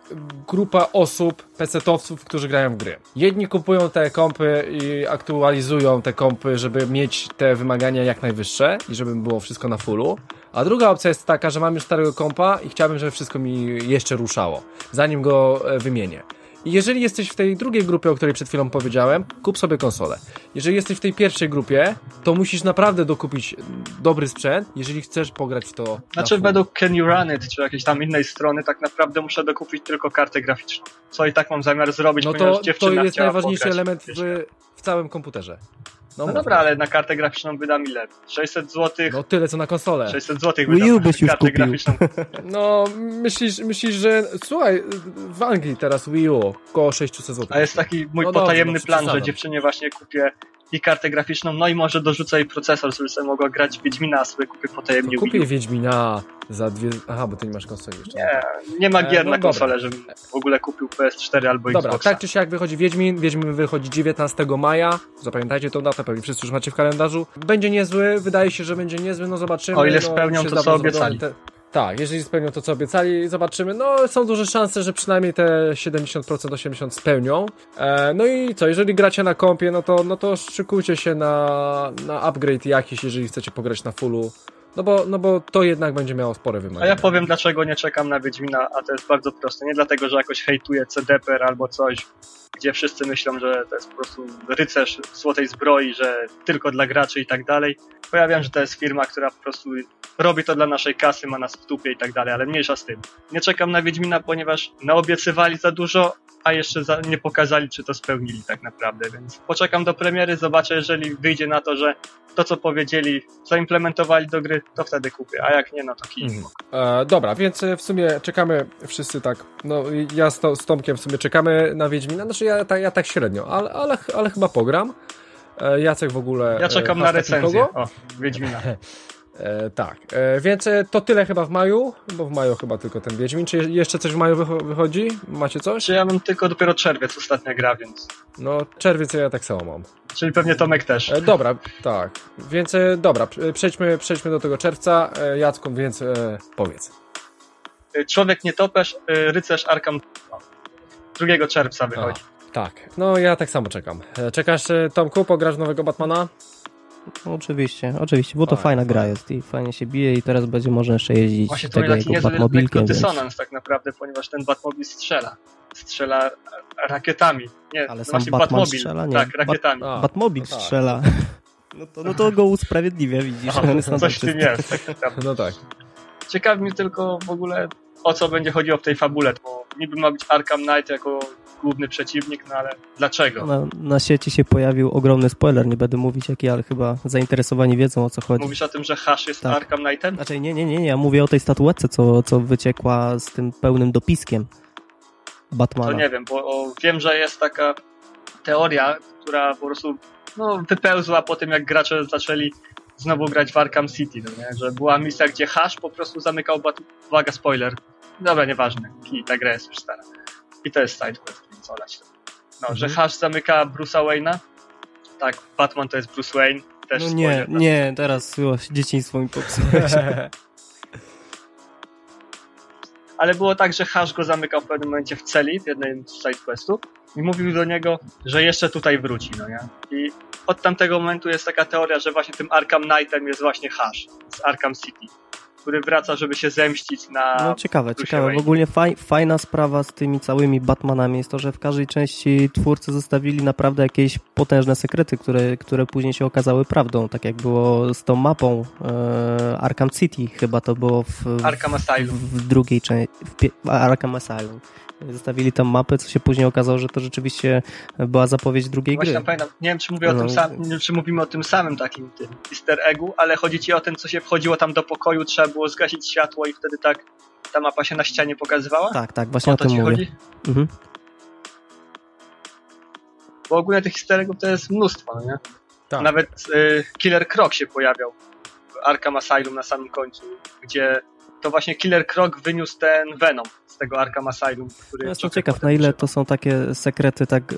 grupa osób, pecetowców, którzy grają w gry. Jedni kupują te kompy i aktualizują te kompy, żeby mieć te wymagania jak najwyższe i żeby było wszystko na fullu. A druga opcja jest taka, że mam już starego kompa i chciałbym, żeby wszystko mi jeszcze ruszało, zanim go e, wymienię. I jeżeli jesteś w tej drugiej grupie, o której przed chwilą powiedziałem, kup sobie konsolę. Jeżeli jesteś w tej pierwszej grupie, to musisz naprawdę dokupić dobry sprzęt, jeżeli chcesz pograć w to. na Znaczy według Can You Run It, czy jakiejś tam innej strony, tak naprawdę muszę dokupić tylko kartę graficzną. Co i tak mam zamiar zrobić, No ponieważ to, dziewczyna to jest najważniejszy element w, w całym komputerze. No mów. dobra, ale na kartę graficzną wydam ile? 600 zł. No tyle co na konsolę. 600 zł Wii wydam byś już kartę kupił. graficzną. No, myślisz, myślisz, że. Słuchaj, w Anglii teraz Wii U około 600 zł. A jest taki mój No dobrze, potajemny no plan, że dziewczynie właśnie kupię i kartę graficzną, no i może dorzucę jej procesor, żeby sobie mogła grać Wiedźmina, a sobie kupię To Wii kupię. Wiedźmina za dwie. Aha, bo ty nie masz konsoli jeszcze. Nie, nie ma E, gier no na konsolę, żebym w ogóle kupił PS4 albo Dobra, Xboxa. tak czy siak wychodzi Wiedźmin. Wiedźmin wychodzi 19 maja. Zapamiętajcie tą datę, pewnie wszyscy już macie w kalendarzu. Będzie niezły, wydaje się, że będzie niezły, no zobaczymy. O ile no, spełnią już to, co obiecali. Te... Tak, jeżeli spełnią to, co obiecali, zobaczymy. No, są duże szanse, że przynajmniej te 70%, 80% spełnią. E, no i co, jeżeli gracie na kompie, no to, no to szykujcie się na, na upgrade jakiś, jeżeli chcecie pograć na fullu. No bo, no bo to jednak będzie miało spore A wymagania. ja powiem, dlaczego nie czekam na Wiedźmina, a to jest bardzo proste. Nie dlatego, że jakoś hejtuję CDPR albo coś, gdzie wszyscy myślą, że to jest po prostu rycerz złotej zbroi, że tylko dla graczy i tak dalej. Bo ja wiem, że to jest firma, która po prostu robi to dla naszej kasy, ma nas w dupie i tak dalej, ale mniejsza z tym. Nie czekam na Wiedźmina, ponieważ naobiecywali za dużo, a jeszcze nie pokazali, czy to spełnili tak naprawdę, więc poczekam do premiery, zobaczę, jeżeli wyjdzie na to, że to, co powiedzieli, zaimplementowali do gry, to wtedy kupię, a jak nie, no to kij. Mhm. E, dobra, więc e, w sumie czekamy wszyscy tak, no ja z, to, z Tomkiem w sumie czekamy na Wiedźmina, znaczy ja, ta, ja tak średnio, ale, ale, ale chyba pogram. E, Jacek w ogóle... Ja czekam e, na recenzję. nikogo? O, Wiedźmina. E, tak, e, więc e, to tyle chyba w maju, bo w maju chyba tylko ten Wiedźmin. Czy je- jeszcze coś w maju wycho- wychodzi? Macie coś? Czy ja mam tylko dopiero czerwiec ostatnia gra, więc. No, czerwiec ja tak samo mam. Czyli pewnie Tomek też. E, dobra, tak, więc e, dobra, przejdźmy, przejdźmy do tego czerwca. E, Jacku, więc e, powiedz. Człowiek nietoperz, rycerz Arkham. 2 czerwca wychodzi. Tak, no ja tak samo czekam. Czekasz, Tomku, pograsz nowego Batmana? No, Oczywiście, oczywiście, bo to fajna fajnie. gra jest i fajnie się bije i teraz będzie można jeszcze jeździć Właśnie to tego niezły lekko Batmobilkiem, więc... dysonans tak naprawdę, ponieważ ten Batmobil strzela. Strzela rakietami. Nie, Ale no sam właśnie Batman Batmobil. strzela? Nie. Tak, Bat- rakietami. A, Batmobil no tak. strzela. No to, no to go usprawiedliwia, widzisz. Jest coś w tym jest. Tak naprawdę. No tak. Ciekawi mnie tylko w ogóle o co będzie chodziło w tej fabule, bo niby ma być Arkham Knight jako główny przeciwnik, no ale dlaczego? Na, na sieci się pojawił ogromny spoiler, nie będę mówić jaki, ale chyba zainteresowani wiedzą o co chodzi. Mówisz o tym, że Hash jest Tak. Arkham Knightem? Znaczy nie, nie, nie, nie, ja mówię o tej statuetce, co, co wyciekła z tym pełnym dopiskiem Batmana. To nie wiem, bo o, wiem, że jest taka teoria, która po prostu no, wypełzła po tym, jak gracze zaczęli znowu grać w Arkham City, no nie? że była misja, gdzie Hash po prostu zamykał. Uwaga, spoiler. Dobra, nieważne. I ta gra jest już stara. I to jest sidequest, więc olać to. No, że Mhm. Hash zamyka Bruce'a Wayne'a. Tak, Batman to jest Bruce Wayne. Też No spoiler, nie, tak. nie, teraz już dzieciństwo mi popsułeś. ale było tak, że Hash go zamykał w pewnym momencie w celi, w jednym z sidequestów i mówił do niego, że jeszcze tutaj wróci, no nie? I od tamtego momentu jest taka teoria, że właśnie tym Arkham Knightem jest właśnie Hash z Arkham City, który wraca, żeby się zemścić na... No ciekawe, Bruce'ie ciekawe. W Wayne. ogóle faj, fajna sprawa z tymi całymi Batmanami jest to, że w każdej części twórcy zostawili naprawdę jakieś potężne sekrety, które, które później się okazały prawdą, tak jak było z tą mapą e, Arkham City, chyba to było w, w, Arkham Asylum. w, w drugiej części, w Arkham Asylum. Zostawili tam mapę, co się później okazało, że to rzeczywiście była zapowiedź drugiej Właśnie gry. tam pamiętam, nie wiem czy, mówię o No. tym sam, nie wiem, czy mówimy o tym samym takim tym easter eggu, ale chodzi ci o tym, co się wchodziło tam do pokoju, trzeba było zgasić światło i wtedy tak ta mapa się na ścianie pokazywała? Tak, tak, właśnie o o, to tym ci mówię. chodzi? Mhm. Bo ogólnie tych easter eggów to jest mnóstwo, no nie? Tak. Nawet y, Killer Croc się pojawiał w Arkham Asylum na samym końcu, gdzie to właśnie Killer Croc wyniósł ten Venom z tego Arkham Asylum. Który ja jestem ciekaw, na ile to są takie sekrety tak e,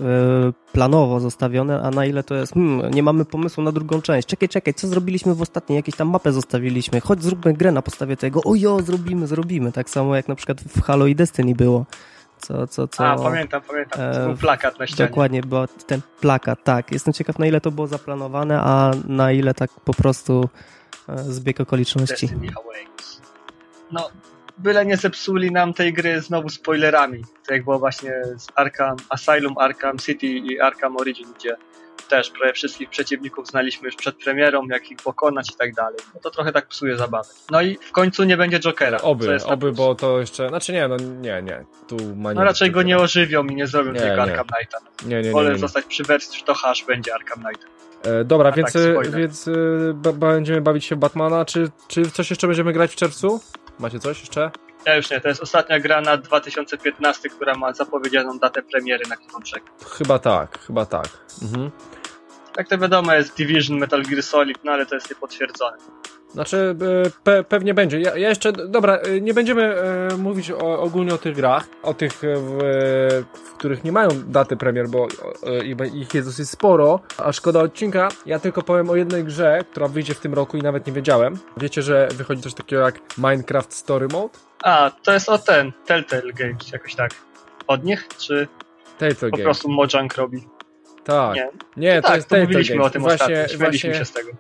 planowo zostawione, a na ile to jest, hmm, nie mamy pomysłu na drugą część. Czekaj, czekaj, co zrobiliśmy w ostatniej? Jakieś tam mapę zostawiliśmy. Chodź, zróbmy grę na podstawie tego. Ojo, zrobimy, zrobimy. Tak samo jak na przykład w Halo i Destiny było. Co, co, co, A, pamiętam, pamiętam. To był plakat na ścianie. Dokładnie, bo ten plakat, tak. Jestem ciekaw, na ile to było zaplanowane, a na ile tak po prostu e, zbieg okoliczności. Destiny no, byle nie zepsuli nam tej gry znowu spoilerami, tak jak było właśnie z Arkham Asylum, Arkham City i Arkham Origin, gdzie też prawie wszystkich przeciwników znaliśmy już przed premierą, jak ich pokonać i tak dalej. No to trochę tak psuje zabawę. No i w końcu nie będzie Jokera. Oby, oby, bo to jeszcze, znaczy nie, no nie, nie. Tu ma no raczej go nie ożywią i nie zrobią nie, tylko Arkham Knighta. Nie, nie, nie. Wolę zostać przy wersji, że to hash będzie Arkham Knight. E, dobra, więc, tak więc e, będziemy bawić się Batmana. Czy, czy coś jeszcze będziemy grać w czerwcu? Macie coś jeszcze? Ja już nie, to jest ostatnia gra na 2015, która ma zapowiedzianą datę premiery, na którą czekam. Chyba tak, chyba tak. Mhm. Tak to wiadomo jest Division, Metal Gear Solid, no ale to jest niepotwierdzone. Znaczy, e, pe, pewnie będzie. Ja, ja, jeszcze, dobra, e, nie będziemy e, mówić o, ogólnie o tych grach, o tych, w, w, których nie mają daty premier, bo e, ich jest dosyć sporo, a szkoda odcinka. Ja tylko powiem o jednej grze, która wyjdzie w tym roku i nawet nie wiedziałem. Wiecie, że wychodzi coś takiego jak Minecraft Story Mode? A, to jest o ten, Telltale Games, jakoś tak. Od nich, czy Telltale po Games. prostu Mojang robi? Tak. Nie, nie no to tak, jest Telltale mówiliśmy o tym właśnie, ostatnio, właśnie... się z tego.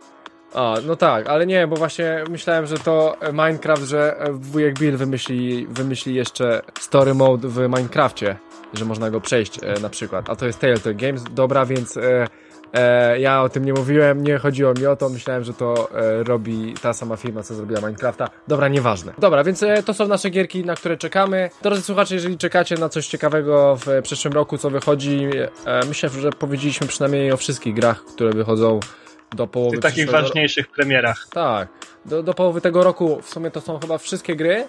A, no tak, ale nie, bo właśnie myślałem, że to Minecraft, że wujek Bill wymyśli, wymyśli jeszcze story mode w Minecrafcie, że można go przejść e, na przykład, a to jest Telltale Games, dobra, więc e, e, ja o tym nie mówiłem, nie chodziło mi o to, myślałem, że to e, robi ta sama firma, co zrobiła Minecrafta, dobra, nieważne. Dobra, więc e, to są nasze gierki, na które czekamy. Drodzy słuchacze, jeżeli czekacie na coś ciekawego w przyszłym roku, co wychodzi, e, myślę, że powiedzieliśmy przynajmniej o wszystkich grach, które wychodzą do połowy. W takich ważniejszych premierach. Tak. Do, do połowy tego roku w sumie to są chyba wszystkie gry,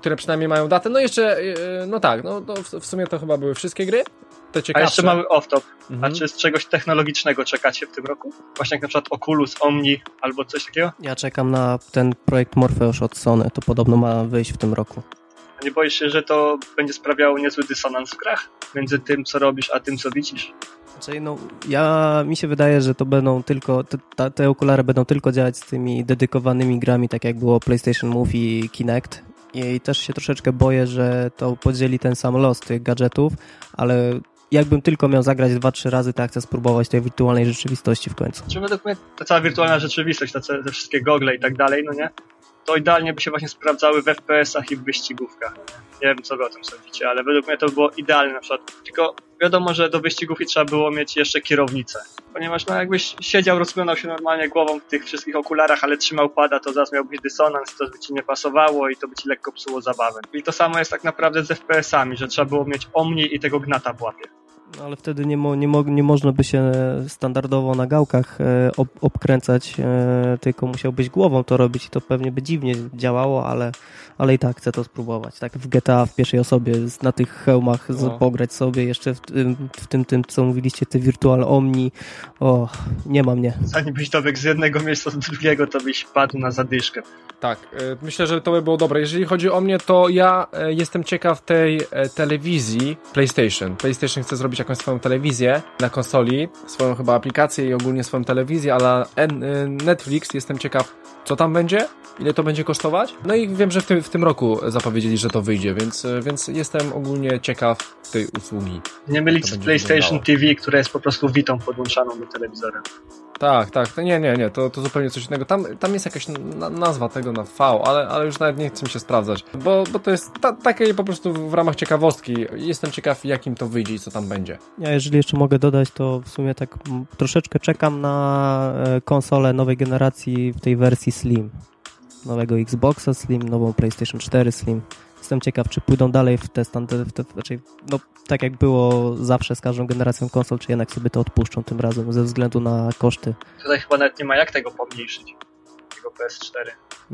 które przynajmniej mają datę. No jeszcze, e, no tak, no, no w sumie to chyba były wszystkie gry. Te ciekawsze. A jeszcze mamy off-top. Mhm. A czy z czegoś technologicznego czekacie w tym roku? Właśnie jak na przykład Oculus, Omni albo coś takiego? Ja czekam na ten projekt Morpheus od Sony. To podobno ma wyjść w tym roku. A nie boisz się, że to będzie sprawiało niezły dysonans w grach? Między tym, co robisz, a tym, co widzisz? Znaczy, no, ja, mi się wydaje, że to będą tylko, te, te okulary będą tylko działać z tymi dedykowanymi grami, tak jak było PlayStation Move i Kinect. I też się troszeczkę boję, że to podzieli ten sam los tych gadżetów, ale jakbym tylko miał zagrać dwa, trzy razy, to chcę spróbować tej wirtualnej rzeczywistości w końcu. Czy według mnie ta cała wirtualna rzeczywistość, te, te wszystkie gogle i tak dalej, no nie? To idealnie by się właśnie sprawdzały w FPS-ach i w wyścigówkach. Nie wiem, co wy o tym sądzicie, ale według mnie to by było idealne na przykład. Tylko wiadomo, że do wyścigów i trzeba było mieć jeszcze kierownicę. Ponieważ no jakbyś siedział, rozglądał się normalnie głową w tych wszystkich okularach, ale trzymał pada, to zaraz miałbyś dysonans, to by ci nie pasowało i to by ci lekko psuło zabawę. I to samo jest tak naprawdę z FPS-ami, że trzeba było mieć omni i tego gnata w łapie. Ale wtedy nie, mo, nie, mo, nie można by się standardowo na gałkach e, ob, obkręcać, e, tylko musiałbyś głową to robić i to pewnie by dziwnie działało, ale, ale i tak chcę to spróbować. Tak w GTA w pierwszej osobie na tych hełmach no. pograć sobie, jeszcze w, w, tym, tym, co mówiliście, ty Virtual Omni. O, nie ma mnie. Zanim byś dobiegł z jednego miejsca do drugiego, to byś padł na zadyszkę. Tak, e, myślę, że to by było dobre. Jeżeli chodzi o mnie, to ja e, jestem ciekaw tej e, telewizji PlayStation. PlayStation chce zrobić jakąś swoją telewizję na konsoli, swoją chyba aplikację i ogólnie swoją telewizję, ale Netflix jestem ciekaw, co tam będzie, ile to będzie kosztować. No i wiem, że w tym, w tym roku zapowiedzieli, że to wyjdzie, więc, więc jestem ogólnie ciekaw tej usługi. Nie mylić z PlayStation TV, która jest po prostu witą podłączaną do telewizora. Tak, tak, nie, nie, nie, to, to zupełnie coś innego. Tam, tam jest jakaś nazwa tego na V, ale, ale już nawet nie chcę się sprawdzać, bo, bo to jest ta, takie po prostu w ramach ciekawostki. Jestem ciekaw, jakim to wyjdzie i co tam będzie. Ja, jeżeli jeszcze mogę dodać, to w sumie tak troszeczkę czekam na e, konsolę nowej generacji w tej wersji Slim. Nowego Xboxa Slim, nową PlayStation 4 Slim. Jestem ciekaw, czy pójdą dalej w te standardy, w te, znaczy, no, tak jak było zawsze z każdą generacją konsol, czy jednak sobie to odpuszczą tym razem ze względu na koszty. Tutaj chyba nawet nie ma jak tego pomniejszyć, tego PS4.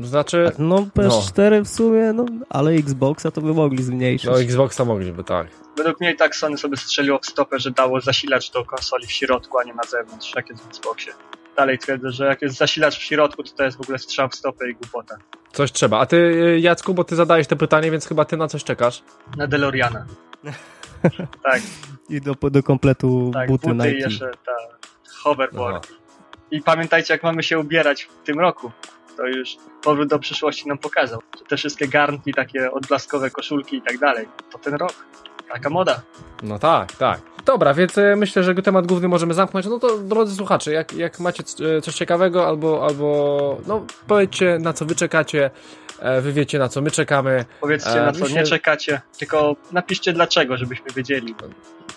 Znaczy... No PS4 no. w sumie, no, ale Xboxa to by mogli zmniejszyć. No Xboxa mogliby, tak. Według mnie i tak Sony sobie strzeliło w stopę, że dało zasilacz do konsoli w środku, a nie na zewnątrz, jak jest w Xboxie. Dalej twierdzę, że jak jest zasilacz w środku, to to jest w ogóle strzał w stopę i głupota. Coś trzeba. A ty, y, Jacku, bo ty zadajesz te pytanie, więc chyba ty na coś czekasz. Na DeLoreana. tak, I do, do kompletu tak, buty, buty, i Nike. jeszcze ta hoverboard. I pamiętajcie, jak mamy się ubierać w tym roku. To już powrót do przyszłości nam pokazał. Że te wszystkie garnki, takie odblaskowe koszulki i tak dalej. To ten rok. Taka moda. No tak, tak. Dobra, więc e, myślę, że temat główny możemy zamknąć. No to drodzy słuchacze, jak, jak macie e, coś ciekawego albo, albo no powiedzcie na co wy czekacie, e, wy wiecie na co my czekamy. Powiedzcie, na co myślę- nie czekacie, tylko napiszcie dlaczego, żebyśmy wiedzieli.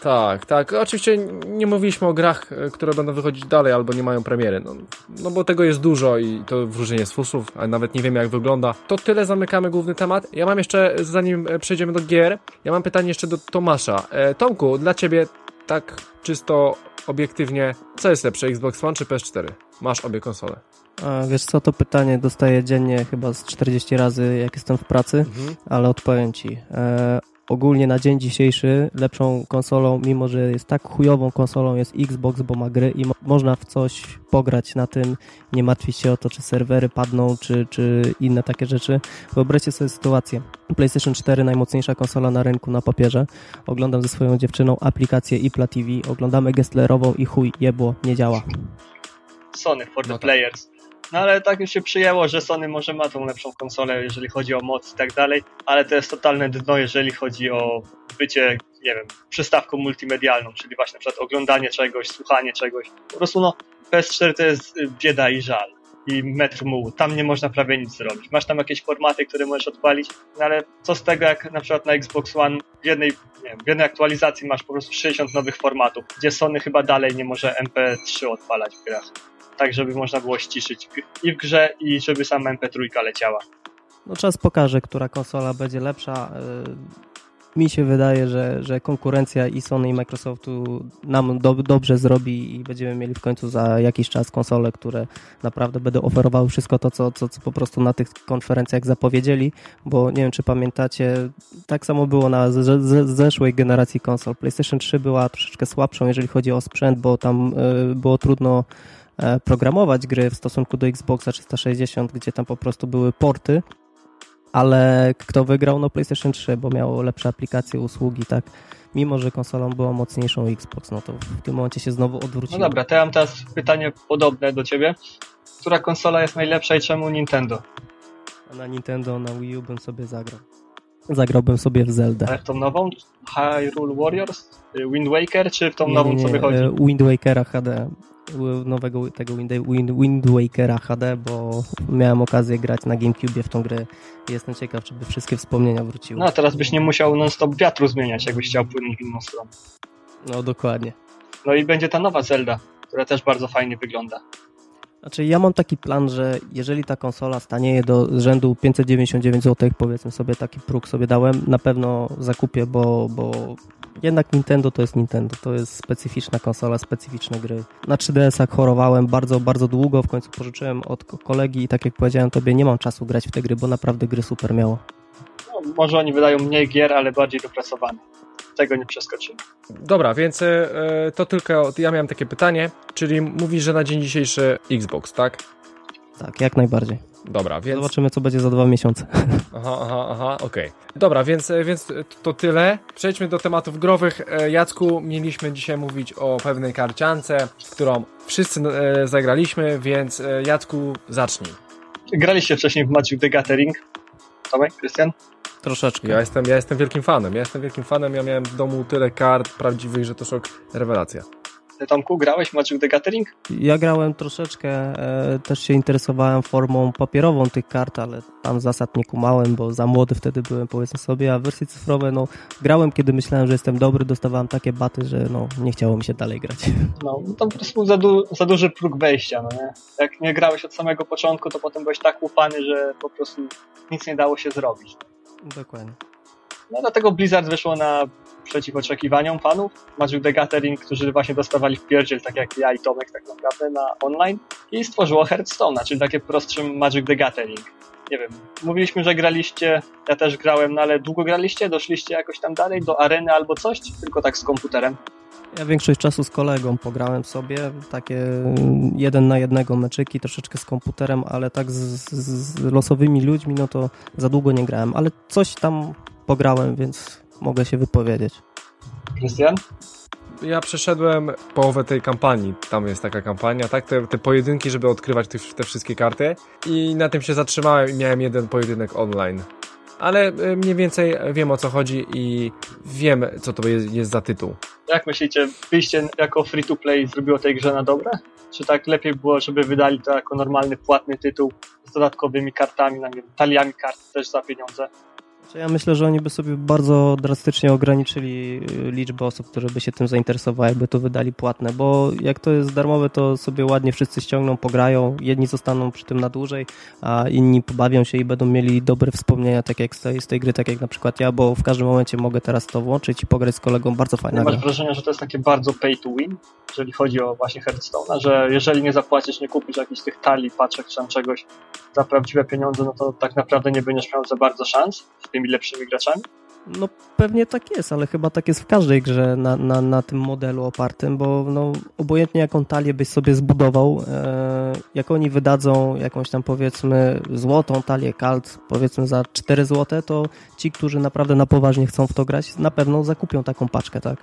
Tak, tak. Oczywiście nie mówiliśmy o grach, e, które będą wychodzić dalej albo nie mają premiery. No, no bo tego jest dużo i to wróżenie z fusów, a nawet nie wiemy jak wygląda. To tyle zamykamy główny temat. Ja mam jeszcze, zanim e, przejdziemy do gier, ja mam pytanie jeszcze do Tomasza. E, Tomku, dla ciebie tak czysto obiektywnie, co jest lepsze, Xbox One czy PS4? Masz obie konsole. A, wiesz co, to pytanie dostaję dziennie chyba z 40 razy, jak jestem w pracy, Mhm. ale odpowiem ci. E, ogólnie na dzień dzisiejszy lepszą konsolą, mimo że jest tak chujową konsolą, jest Xbox, bo ma gry i mo można w coś pograć na tym, nie martwić się o to, czy serwery padną, czy, czy inne takie rzeczy. Wyobraźcie sobie sytuację. PlayStation 4, najmocniejsza konsola na rynku na papierze. Oglądam ze swoją dziewczyną aplikację Ipla TV, oglądamy Gesslerową i chuj, jebło, nie działa. Sony for the No tak. players. No ale tak już się przyjęło, że Sony może ma tą lepszą konsolę, jeżeli chodzi o moc i tak dalej, ale to jest totalne dno, jeżeli chodzi o bycie, nie wiem, przystawką multimedialną, czyli właśnie na przykład oglądanie czegoś, słuchanie czegoś. Po prostu no, PS4 to jest y, bieda i żal. I metr mułu. Tam nie można prawie nic zrobić. Masz tam jakieś formaty, które możesz odpalić, no ale co z tego, jak na przykład na Xbox One w jednej, nie wiem, w jednej aktualizacji masz po prostu 60 nowych formatów, gdzie Sony chyba dalej nie może MP3 odpalać w grach tak żeby można było ściszyć i w grze, i żeby sama MP3 leciała. No czas pokaże, która konsola będzie lepsza. Yy, Mi się wydaje, że, że konkurencja i Sony i Microsoftu nam do, dobrze zrobi i będziemy mieli w końcu za jakiś czas konsole, które naprawdę będą oferowały wszystko to, co, co, co po prostu na tych konferencjach zapowiedzieli, bo nie wiem, czy pamiętacie, tak samo było na z, z, zeszłej generacji konsol. PlayStation 3 była troszeczkę słabszą, jeżeli chodzi o sprzęt, bo tam yy, było trudno programować gry w stosunku do Xboxa 360, gdzie tam po prostu były porty, ale kto wygrał? No PlayStation 3, bo miało lepsze aplikacje, usługi, tak. Mimo, że konsolą była mocniejszą Xbox, no to w tym momencie się znowu No odwróciło. dobra, to ja mam teraz pytanie podobne do ciebie. Która konsola jest najlepsza i czemu Nintendo? A na Nintendo, na Wii U bym sobie zagrał. Zagrałbym sobie w Zelda. Ale w tą nową? Hyrule Warriors? Y, Wind Waker? Czy w tą Nie, nową, nie, co nie, wychodzi? e, Wind Wakera HD. e, Nowego tego Wind, Wind, Wind Wakera HD, bo miałem okazję grać na GameCube w tą grę. Jestem ciekaw, czy by wszystkie wspomnienia wróciły. No, teraz byś nie musiał non-stop wiatru zmieniać, jakbyś chciał płynąć w inną stronę. no dokładnie. No i będzie ta nowa Zelda, która też bardzo fajnie wygląda. Znaczy ja mam taki plan, że jeżeli ta konsola stanieje do rzędu 599 zł, powiedzmy sobie taki próg sobie dałem, na pewno zakupię, bo, bo jednak Nintendo to jest Nintendo, to jest specyficzna konsola, specyficzne gry. Na 3DS-ach chorowałem bardzo, bardzo długo, w końcu pożyczyłem od ko- kolegi i tak jak powiedziałem tobie, nie mam czasu grać w te gry, bo naprawdę gry super miało. No, może oni wydają mniej gier, ale bardziej dopracowane. Tego nie przeskoczymy. Dobra, więc e, to tylko, ja miałem takie pytanie, czyli mówisz, że na dzień dzisiejszy Xbox, tak? Tak, jak najbardziej. Dobra, więc... Zobaczymy, co będzie za dwa miesiące. Aha, aha, aha, okej. Dobra, więc, e, więc to tyle. Przejdźmy do tematów growych. Jacku, mieliśmy dzisiaj mówić o pewnej karciance, w którą wszyscy zagraliśmy, więc Jacku, zacznij. Graliście wcześniej w Magic the Gathering? Tomek, Krystian? Troszeczkę. Ja jestem, ja jestem wielkim fanem. Ja jestem wielkim fanem. Ja miałem w domu tyle kart prawdziwych, że to szok, rewelacja. Ty, Tomku, grałeś w Magic the Gathering? Ja grałem troszeczkę, e, też się interesowałem formą papierową tych kart, ale tam zasad nie kumałem, bo za młody wtedy byłem, powiedzmy sobie, a wersje cyfrowe, no, grałem kiedy myślałem, że jestem dobry, dostawałem takie baty, że no, nie chciało mi się dalej grać. No, to po prostu za, du za duży próg wejścia, no nie? Jak nie grałeś od samego początku, to potem byłeś tak ufany, że po prostu nic nie dało się zrobić. Dokładnie. No dlatego Blizzard wyszło na przeciw oczekiwaniom fanów. Magic the Gathering, którzy właśnie dostawali w pierdziel, tak jak ja i Tomek tak naprawdę, na online i stworzyło Hearthstone'a, czyli takie prostsze Magic the Gathering. Nie wiem, mówiliśmy, że graliście, ja też grałem, no ale długo graliście? Doszliście jakoś tam dalej, do areny albo coś? Tylko tak z komputerem? Ja większość czasu z kolegą pograłem sobie, takie jeden na jednego meczyki, troszeczkę z komputerem, ale tak z, z losowymi ludźmi, no to za długo nie grałem, ale coś tam pograłem, więc mogę się wypowiedzieć. Krystian? Ja przeszedłem połowę tej kampanii. Tam jest taka kampania, tak? Te, te pojedynki, żeby odkrywać te, te wszystkie karty. I na tym się zatrzymałem i miałem jeden pojedynek online. Ale y, mniej więcej wiem o co chodzi i wiem, co to jest, jest za tytuł. Jak myślicie, wyjście jako free to play zrobiło tej grze na dobre? Czy tak lepiej było, żeby wydali to jako normalny, płatny tytuł z dodatkowymi kartami, na wiem, taliami kart też za pieniądze? Ja myślę, że oni by sobie bardzo drastycznie ograniczyli y, liczbę osób, które by się tym zainteresowały, by to wydali płatne, bo jak to jest darmowe, to sobie ładnie wszyscy ściągną, pograją, jedni zostaną przy tym na dłużej, a inni pobawią się i będą mieli dobre wspomnienia tak jak z tej, z tej gry, tak jak na przykład ja, bo w każdym momencie mogę teraz to włączyć i pograć z kolegą, bardzo fajna Nie gra. masz wrażenia, że to jest takie bardzo pay to win, jeżeli chodzi o właśnie Hearthstone'a, że jeżeli nie zapłacisz, nie kupisz jakichś tych talii, paczek czy tam czegoś za prawdziwe pieniądze, no to tak naprawdę nie będziesz miał za bardzo szans tymi lepszymi graczami? No pewnie tak jest, ale chyba tak jest w każdej grze na, na, na tym modelu opartym, bo no, obojętnie jaką talię byś sobie zbudował, e, jak oni wydadzą jakąś tam powiedzmy złotą talię kalt, powiedzmy za 4 złote, to ci, którzy naprawdę na poważnie chcą w to grać, na pewno zakupią taką paczkę, tak?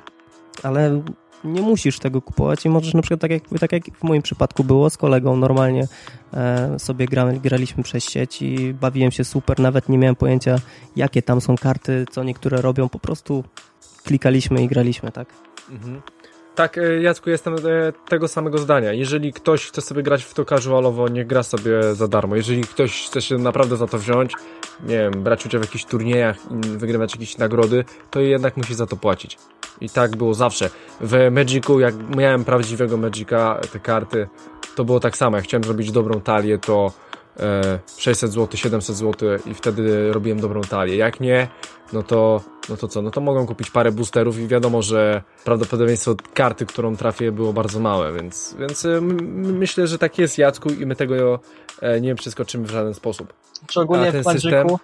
Ale nie musisz tego kupować i możesz na przykład tak jak, tak jak w moim przypadku było z kolegą normalnie e, sobie gramy, graliśmy przez sieć i bawiłem się super, nawet nie miałem pojęcia jakie tam są karty, co niektóre robią, po prostu klikaliśmy i graliśmy, tak? Mhm. Tak, e, Jacku, jestem e, tego samego zdania. Jeżeli ktoś chce sobie grać w to casualowo, nie gra sobie za darmo. Jeżeli ktoś chce się naprawdę za to wziąć, nie wiem, brać udział w jakichś turniejach wygrywać jakieś nagrody, to jednak musi za to płacić. I tak było zawsze. W Magicu, jak miałem prawdziwego Magica, te karty, to było tak samo. Jak chciałem zrobić dobrą talię, to e, 600 zł, 700 zł i wtedy robiłem dobrą talię. Jak nie, no to, no to co? No to mogą kupić parę boosterów i wiadomo, że prawdopodobieństwo karty, którą trafię, było bardzo małe, więc, więc e, myślę, że tak jest Jacku i my tego e, nie przeskoczymy w żaden sposób. A ten w Magicu,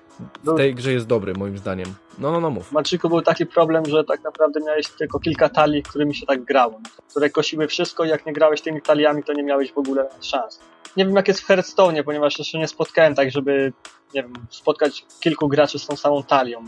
W tej grze jest dobry, moim zdaniem. No, no, no, mów. w Magicu był taki problem, że tak naprawdę miałeś tylko kilka talii, którymi się tak grało, które kosiły wszystko i jak nie grałeś tymi taliami, to nie miałeś w ogóle szans. Nie wiem jak jest w Hearthstone, ponieważ jeszcze nie spotkałem tak, żeby nie wiem, spotkać kilku graczy z tą samą talią.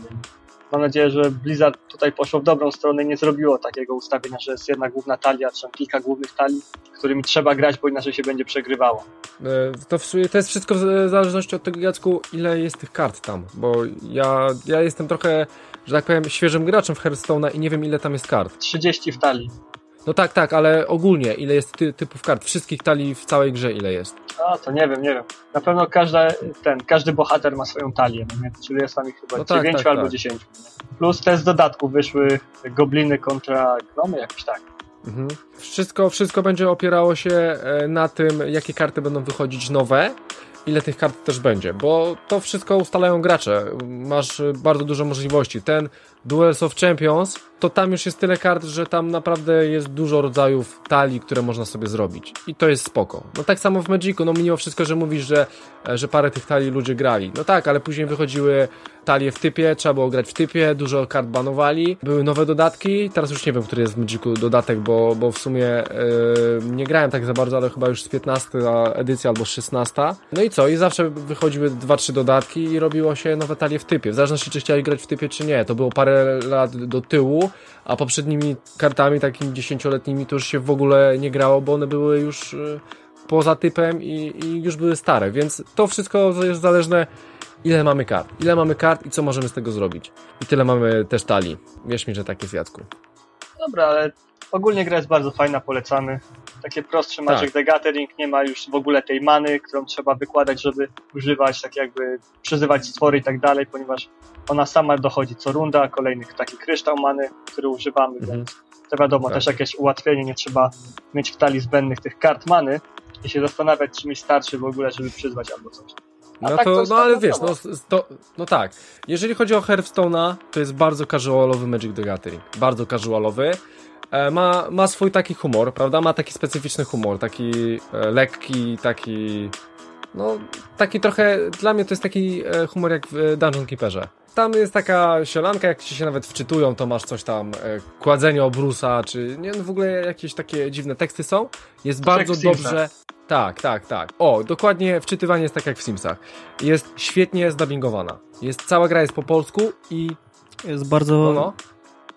Mam nadzieję, że Blizzard tutaj poszło w dobrą stronę i nie zrobiło takiego ustawienia, że jest jedna główna talia, czy kilka głównych talii, którymi trzeba grać, bo inaczej się będzie przegrywało. E, To, to jest wszystko w zależności od tego, Jacku, ile jest tych kart tam, bo ja, ja jestem trochę, że tak powiem, świeżym graczem w Hearthstone'a i nie wiem, ile tam jest kart. 30 w talii. No tak, tak, ale ogólnie, ile jest ty, typów kart? Wszystkich talii w całej grze, ile jest? A, to nie wiem, nie wiem. Na pewno każda, ten, każdy bohater ma swoją talię, no nie? czyli jest tam ich chyba No tak, 9 tak, albo tak. 10. Plus te z dodatku wyszły gobliny kontra gnomy, jakoś tak. Mhm. Wszystko, wszystko będzie opierało się e, na tym, jakie karty będą wychodzić nowe, ile tych kart też będzie, bo to wszystko ustalają gracze. Masz e, bardzo dużo możliwości. Ten Duels of Champions, to tam już jest tyle kart, że tam naprawdę jest dużo rodzajów talii, które można sobie zrobić. I to jest spoko. No tak samo w Magicu, no mimo wszystko, że mówisz, że, e, że parę tych talii ludzie grali. No tak, ale później wychodziły talie w typie, trzeba było grać w typie, dużo kart banowali, były nowe dodatki, teraz już nie wiem, który jest w Magicu dodatek, bo, bo w sumie yy, nie grałem tak za bardzo, ale chyba już z 15 edycja albo z 16. No i co? I zawsze wychodziły 2-3 dodatki i robiło się nowe talie w typie. W zależności czy chcieli grać w typie, czy nie. To było parę lat do tyłu, a poprzednimi kartami takimi dziesięcioletnimi to już się w ogóle nie grało, bo one były już yy, poza typem i, i już były stare, więc to wszystko jest zależne ile mamy kart. Ile mamy kart i co możemy z tego zrobić. I tyle mamy też talii. Wierz mi, że tak jest Jacku. Dobra, ale ogólnie gra jest bardzo fajna, polecamy. Takie prostsze Magic the Gathering, nie ma już w ogóle tej many, którą trzeba wykładać, żeby używać, tak jakby przyzywać stwory i tak dalej, ponieważ ona sama dochodzi co runda, kolejny taki kryształ many, który używamy, Mhm. więc to wiadomo, Tak. też jakieś ułatwienie, nie trzeba mieć w talii zbędnych tych kart many i się zastanawiać, czy mi starczy w ogóle, żeby przyzwać albo coś. A No tak to, to no ale wiesz, no, to, no tak. Jeżeli chodzi o Hearthstone'a, to jest bardzo casualowy Magic the Gathering. Bardzo casualowy. E, ma, ma swój taki humor, prawda? Ma taki specyficzny humor, taki e, lekki, taki no taki trochę, dla mnie to jest taki e, humor jak w Dungeon Keeperze. Tam jest taka sielanka, jak ci się nawet wczytują, to masz coś tam, e, kładzenie obrusa, czy nie, no w ogóle jakieś takie dziwne teksty są. Jest To bardzo dobrze... Tak, tak, tak. O, dokładnie wczytywanie jest tak jak w Simsach. Jest świetnie zdubbingowana. Jest, cała gra jest po polsku i Jest bardzo... no, No,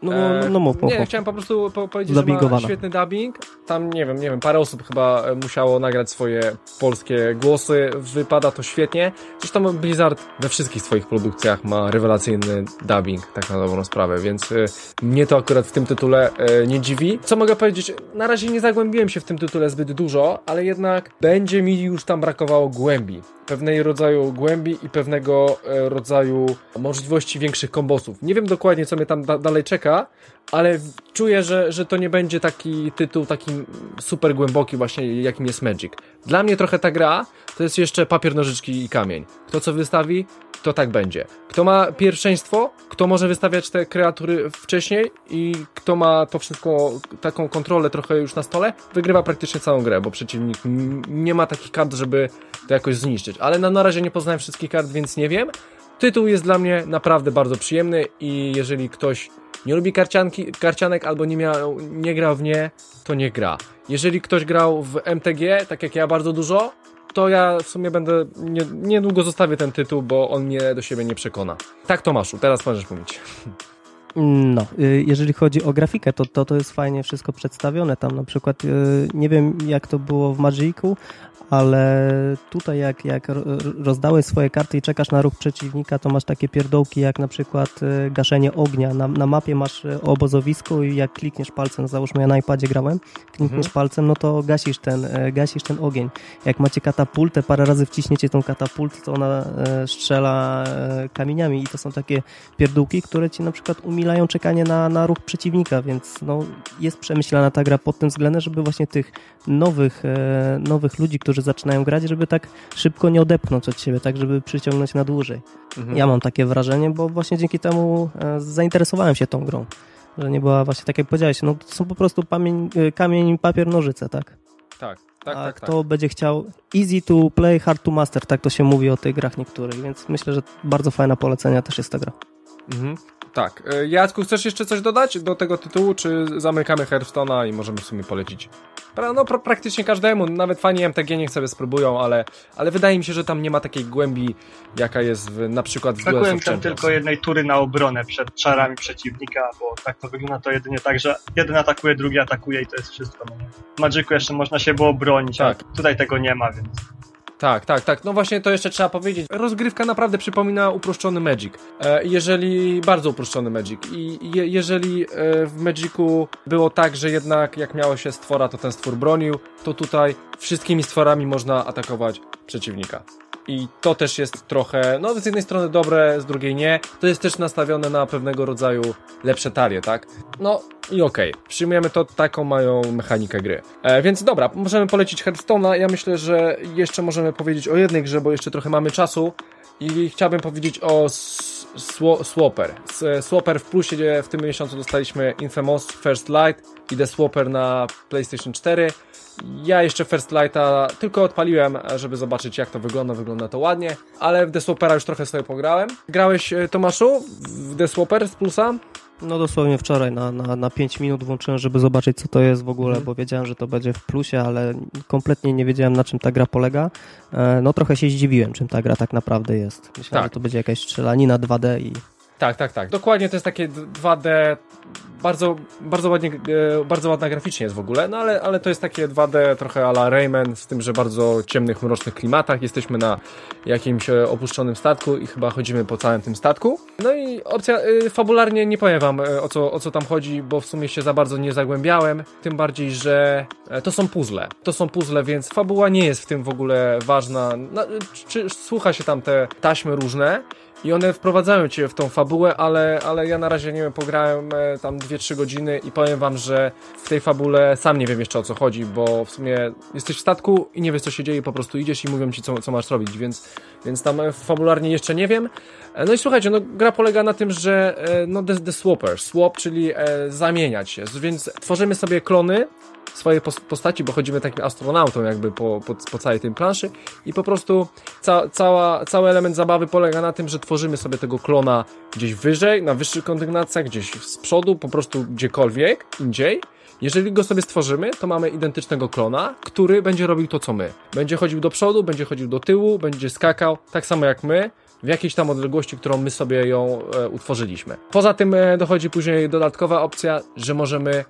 no. no, no, no mów, mów, Nie, mów. chciałem po prostu po powiedzieć, że ma Dubbingowana. świetny dubbing. Tam, nie wiem, nie wiem, parę osób chyba e, musiało nagrać swoje polskie głosy. Wypada to świetnie. Zresztą Blizzard we wszystkich swoich produkcjach ma rewelacyjny dubbing, tak na dobrą sprawę, więc e, mnie to akurat w tym tytule e, nie dziwi. Co mogę powiedzieć? Na razie nie zagłębiłem się w tym tytule zbyt dużo, ale jednak będzie mi już tam brakowało głębi. Pewnej rodzaju głębi i pewnego rodzaju możliwości większych kombosów. Nie wiem dokładnie, co mnie tam da dalej czeka, ale czuję, że, że to nie będzie taki tytuł taki super głęboki właśnie jakim jest Magic. Dla mnie trochę ta gra to jest jeszcze papier, nożyczki i kamień. Kto co wystawi, to tak będzie. Kto ma pierwszeństwo, kto może wystawiać te kreatury wcześniej i kto ma to wszystko, taką kontrolę trochę już na stole, wygrywa praktycznie całą grę, bo przeciwnik nie ma takich kart, żeby to jakoś zniszczyć. Ale na, na razie nie poznałem wszystkich kart, więc nie wiem. Tytuł jest dla mnie naprawdę bardzo przyjemny i jeżeli ktoś nie lubi karcianki, karcianek albo nie, miał, nie grał w nie, to nie gra. Jeżeli ktoś grał w MTG, tak jak ja bardzo dużo, to ja w sumie będę, nie, niedługo zostawię ten tytuł, bo on mnie do siebie nie przekona. Tak Tomaszu, teraz możesz mówić. No, y, jeżeli chodzi o grafikę, to, to to jest fajnie wszystko przedstawione. Tam na przykład, y, nie wiem jak to było w Magicu, ale tutaj jak, jak ro- rozdałeś swoje karty i czekasz na ruch przeciwnika, to masz takie pierdołki jak na przykład y, gaszenie ognia. Na, na mapie masz y, obozowisko i jak klikniesz palcem, załóżmy ja na iPadzie grałem, klikniesz Mhm. palcem, no to gasisz ten, y, gasisz ten ogień. Jak macie katapultę, parę razy wciśniecie tą katapultę, to ona strzela kamieniami i to są takie pierdółki, które ci na przykład umilają czekanie na, na ruch przeciwnika, więc no, jest przemyślana ta gra pod tym względem, żeby właśnie tych nowych, e, nowych ludzi, którzy zaczynają grać, żeby tak szybko nie odepchnąć od siebie, tak żeby przyciągnąć na dłużej. Mhm. Ja mam takie wrażenie, bo właśnie dzięki temu e, zainteresowałem się tą grą. Że nie była właśnie, tak jak powiedziałeś, no to są po prostu pamięć, e, kamień, papier, nożyce, tak? Tak, tak, A tak, tak. kto będzie chciał easy to play, hard to master, tak to się mówi o tych grach niektórych, więc myślę, że bardzo fajna polecenia też jest ta gra. Mhm. Tak. E, Jacku, chcesz jeszcze coś dodać do tego tytułu, czy zamykamy Hearthstone'a i możemy w sumie polecić? Pra, no pra, praktycznie każdemu, nawet fani MTG niech sobie spróbują, ale, ale wydaje mi się, że tam nie ma takiej głębi, jaka jest w, na przykład w Brakuje tam tylko jednej tury na obronę przed czarami przeciwnika, bo tak to wygląda to jedynie tak, że jeden atakuje, drugi atakuje i to jest wszystko. No. W Magicu jeszcze można się było bronić, Tak. a tutaj tego nie ma, więc Tak, tak, tak. No właśnie to jeszcze trzeba powiedzieć. Rozgrywka naprawdę przypomina uproszczony Magic. E, jeżeli, bardzo uproszczony Magic. I je, jeżeli e, w Magicu było tak, że jednak jak miało się stwora, to ten stwór bronił, to tutaj wszystkimi stworami można atakować przeciwnika. I to też jest trochę, no z jednej strony dobre, z drugiej nie. To jest też nastawione na pewnego rodzaju lepsze talie, tak? No i okej, przyjmujemy to, taką mają mechanikę gry. E, więc dobra, możemy polecić Hearthstone'a. Ja myślę, że jeszcze możemy powiedzieć o jednej grze, bo jeszcze trochę mamy czasu. I chciałbym powiedzieć o Swapper. Swapper w plusie, w tym miesiącu dostaliśmy Infamous First Light i The Swapper na PlayStation 4. Ja jeszcze First Lighta tylko odpaliłem, żeby zobaczyć jak to wygląda. Wygląda to ładnie, ale w The już trochę sobie pograłem. Grałeś, e, Tomaszu, w The z plusa? No dosłownie wczoraj na, na, na 5 minut włączyłem, żeby zobaczyć co to jest w ogóle, Mhm. bo wiedziałem, że to będzie w plusie, ale kompletnie nie wiedziałem na czym ta gra polega. E, No trochę się zdziwiłem, czym ta gra tak naprawdę jest. Myślałem, Tak. że to będzie jakaś strzelanina 2D i Tak, tak, tak. Dokładnie to jest takie d- 2D, bardzo, bardzo ładnie, e, bardzo ładna graficznie jest w ogóle, no ale, ale to jest takie 2D trochę ala Rayman, z tym, że bardzo ciemnych, mrocznych klimatach. Jesteśmy na jakimś e, opuszczonym statku i chyba chodzimy po całym tym statku. No i opcja, e, fabularnie nie powiem wam o co, o co tam chodzi, bo w sumie się za bardzo nie zagłębiałem. Tym bardziej, że to są puzzle. To są puzzle, więc fabuła nie jest w tym w ogóle ważna. No, czy, słucha się tam te taśmy różne, i one wprowadzają cię w tą fabułę, ale, ale ja na razie nie wiem, pograłem e, tam 2-3 godziny i powiem wam, że w tej fabule sam nie wiem jeszcze o co chodzi, bo w sumie jesteś w statku i nie wiesz co się dzieje, po prostu idziesz i mówią ci co, co masz robić, więc, więc tam e, fabularnie jeszcze nie wiem. E, No i słuchajcie, no gra polega na tym, że no the, the swapper, swap, czyli e, zamieniać się, więc tworzymy sobie klony swoje postaci, bo chodzimy takim astronautą jakby po, po, po całej tej planszy i po prostu ca, cała, cały element zabawy polega na tym, że tworzymy sobie tego klona gdzieś wyżej, na wyższych kondygnacjach, gdzieś z przodu, po prostu gdziekolwiek, indziej. Jeżeli go sobie stworzymy, to mamy identycznego klona, który będzie robił to, co my. Będzie chodził do przodu, będzie chodził do tyłu, będzie skakał, tak samo jak my, w jakiejś tam odległości, którą my sobie ją e, utworzyliśmy. Poza tym e, dochodzi później dodatkowa opcja, że możemy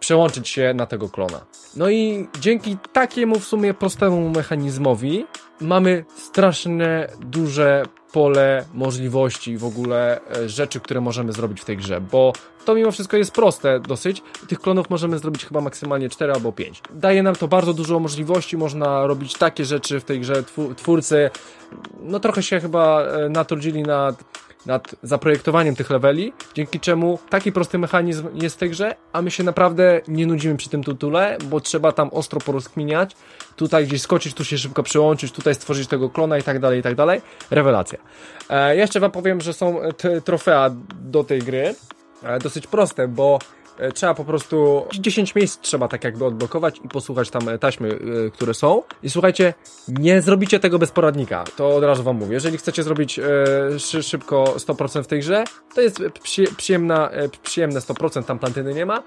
przełączyć się na tego klona. No i dzięki takiemu w sumie prostemu mechanizmowi mamy strasznie duże pole możliwości w ogóle e, rzeczy, które możemy zrobić w tej grze, bo to mimo wszystko jest proste dosyć. Tych klonów możemy zrobić chyba maksymalnie 4 albo 5. Daje nam to bardzo dużo możliwości, można robić takie rzeczy w tej grze. Twórcy no trochę się chyba e, natrudzili nad nad zaprojektowaniem tych leveli, dzięki czemu taki prosty mechanizm jest w tej grze, a my się naprawdę nie nudzimy przy tym tytule, bo trzeba tam ostro porozkminiać, tutaj gdzieś skoczyć, tu się szybko przyłączyć, tutaj stworzyć tego klona i tak dalej, i tak dalej. Rewelacja. E, jeszcze wam powiem, że są trofea do tej gry, e, dosyć proste, bo E, trzeba po prostu 10 miejsc trzeba tak jakby odblokować i posłuchać tam e, taśmy, e, które są. I słuchajcie, nie zrobicie tego bez poradnika. To od razu wam mówię. Jeżeli chcecie zrobić szybko 100% w tej grze, to jest przyjemna, przyjemne 100%, tam plantyny nie ma,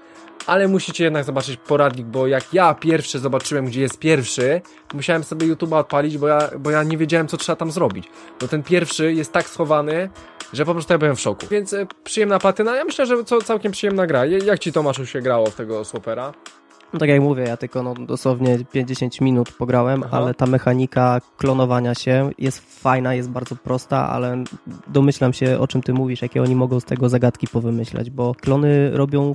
ale musicie jednak zobaczyć poradnik, bo jak ja pierwszy zobaczyłem, gdzie jest pierwszy, musiałem sobie YouTube'a odpalić, bo ja, bo ja nie wiedziałem, co trzeba tam zrobić. Bo ten pierwszy jest tak schowany, że po prostu ja byłem w szoku. Więc e, przyjemna platyna, ja myślę, że to całkiem przyjemna gra. Jak ci Tomaszu się grało w tego Swapera? No tak jak mówię, ja tylko no, dosłownie 50 minut pograłem, Aha. ale ta mechanika klonowania się jest fajna, jest bardzo prosta, ale domyślam się o czym ty mówisz, jakie oni mogą z tego zagadki powymyślać, bo klony robią,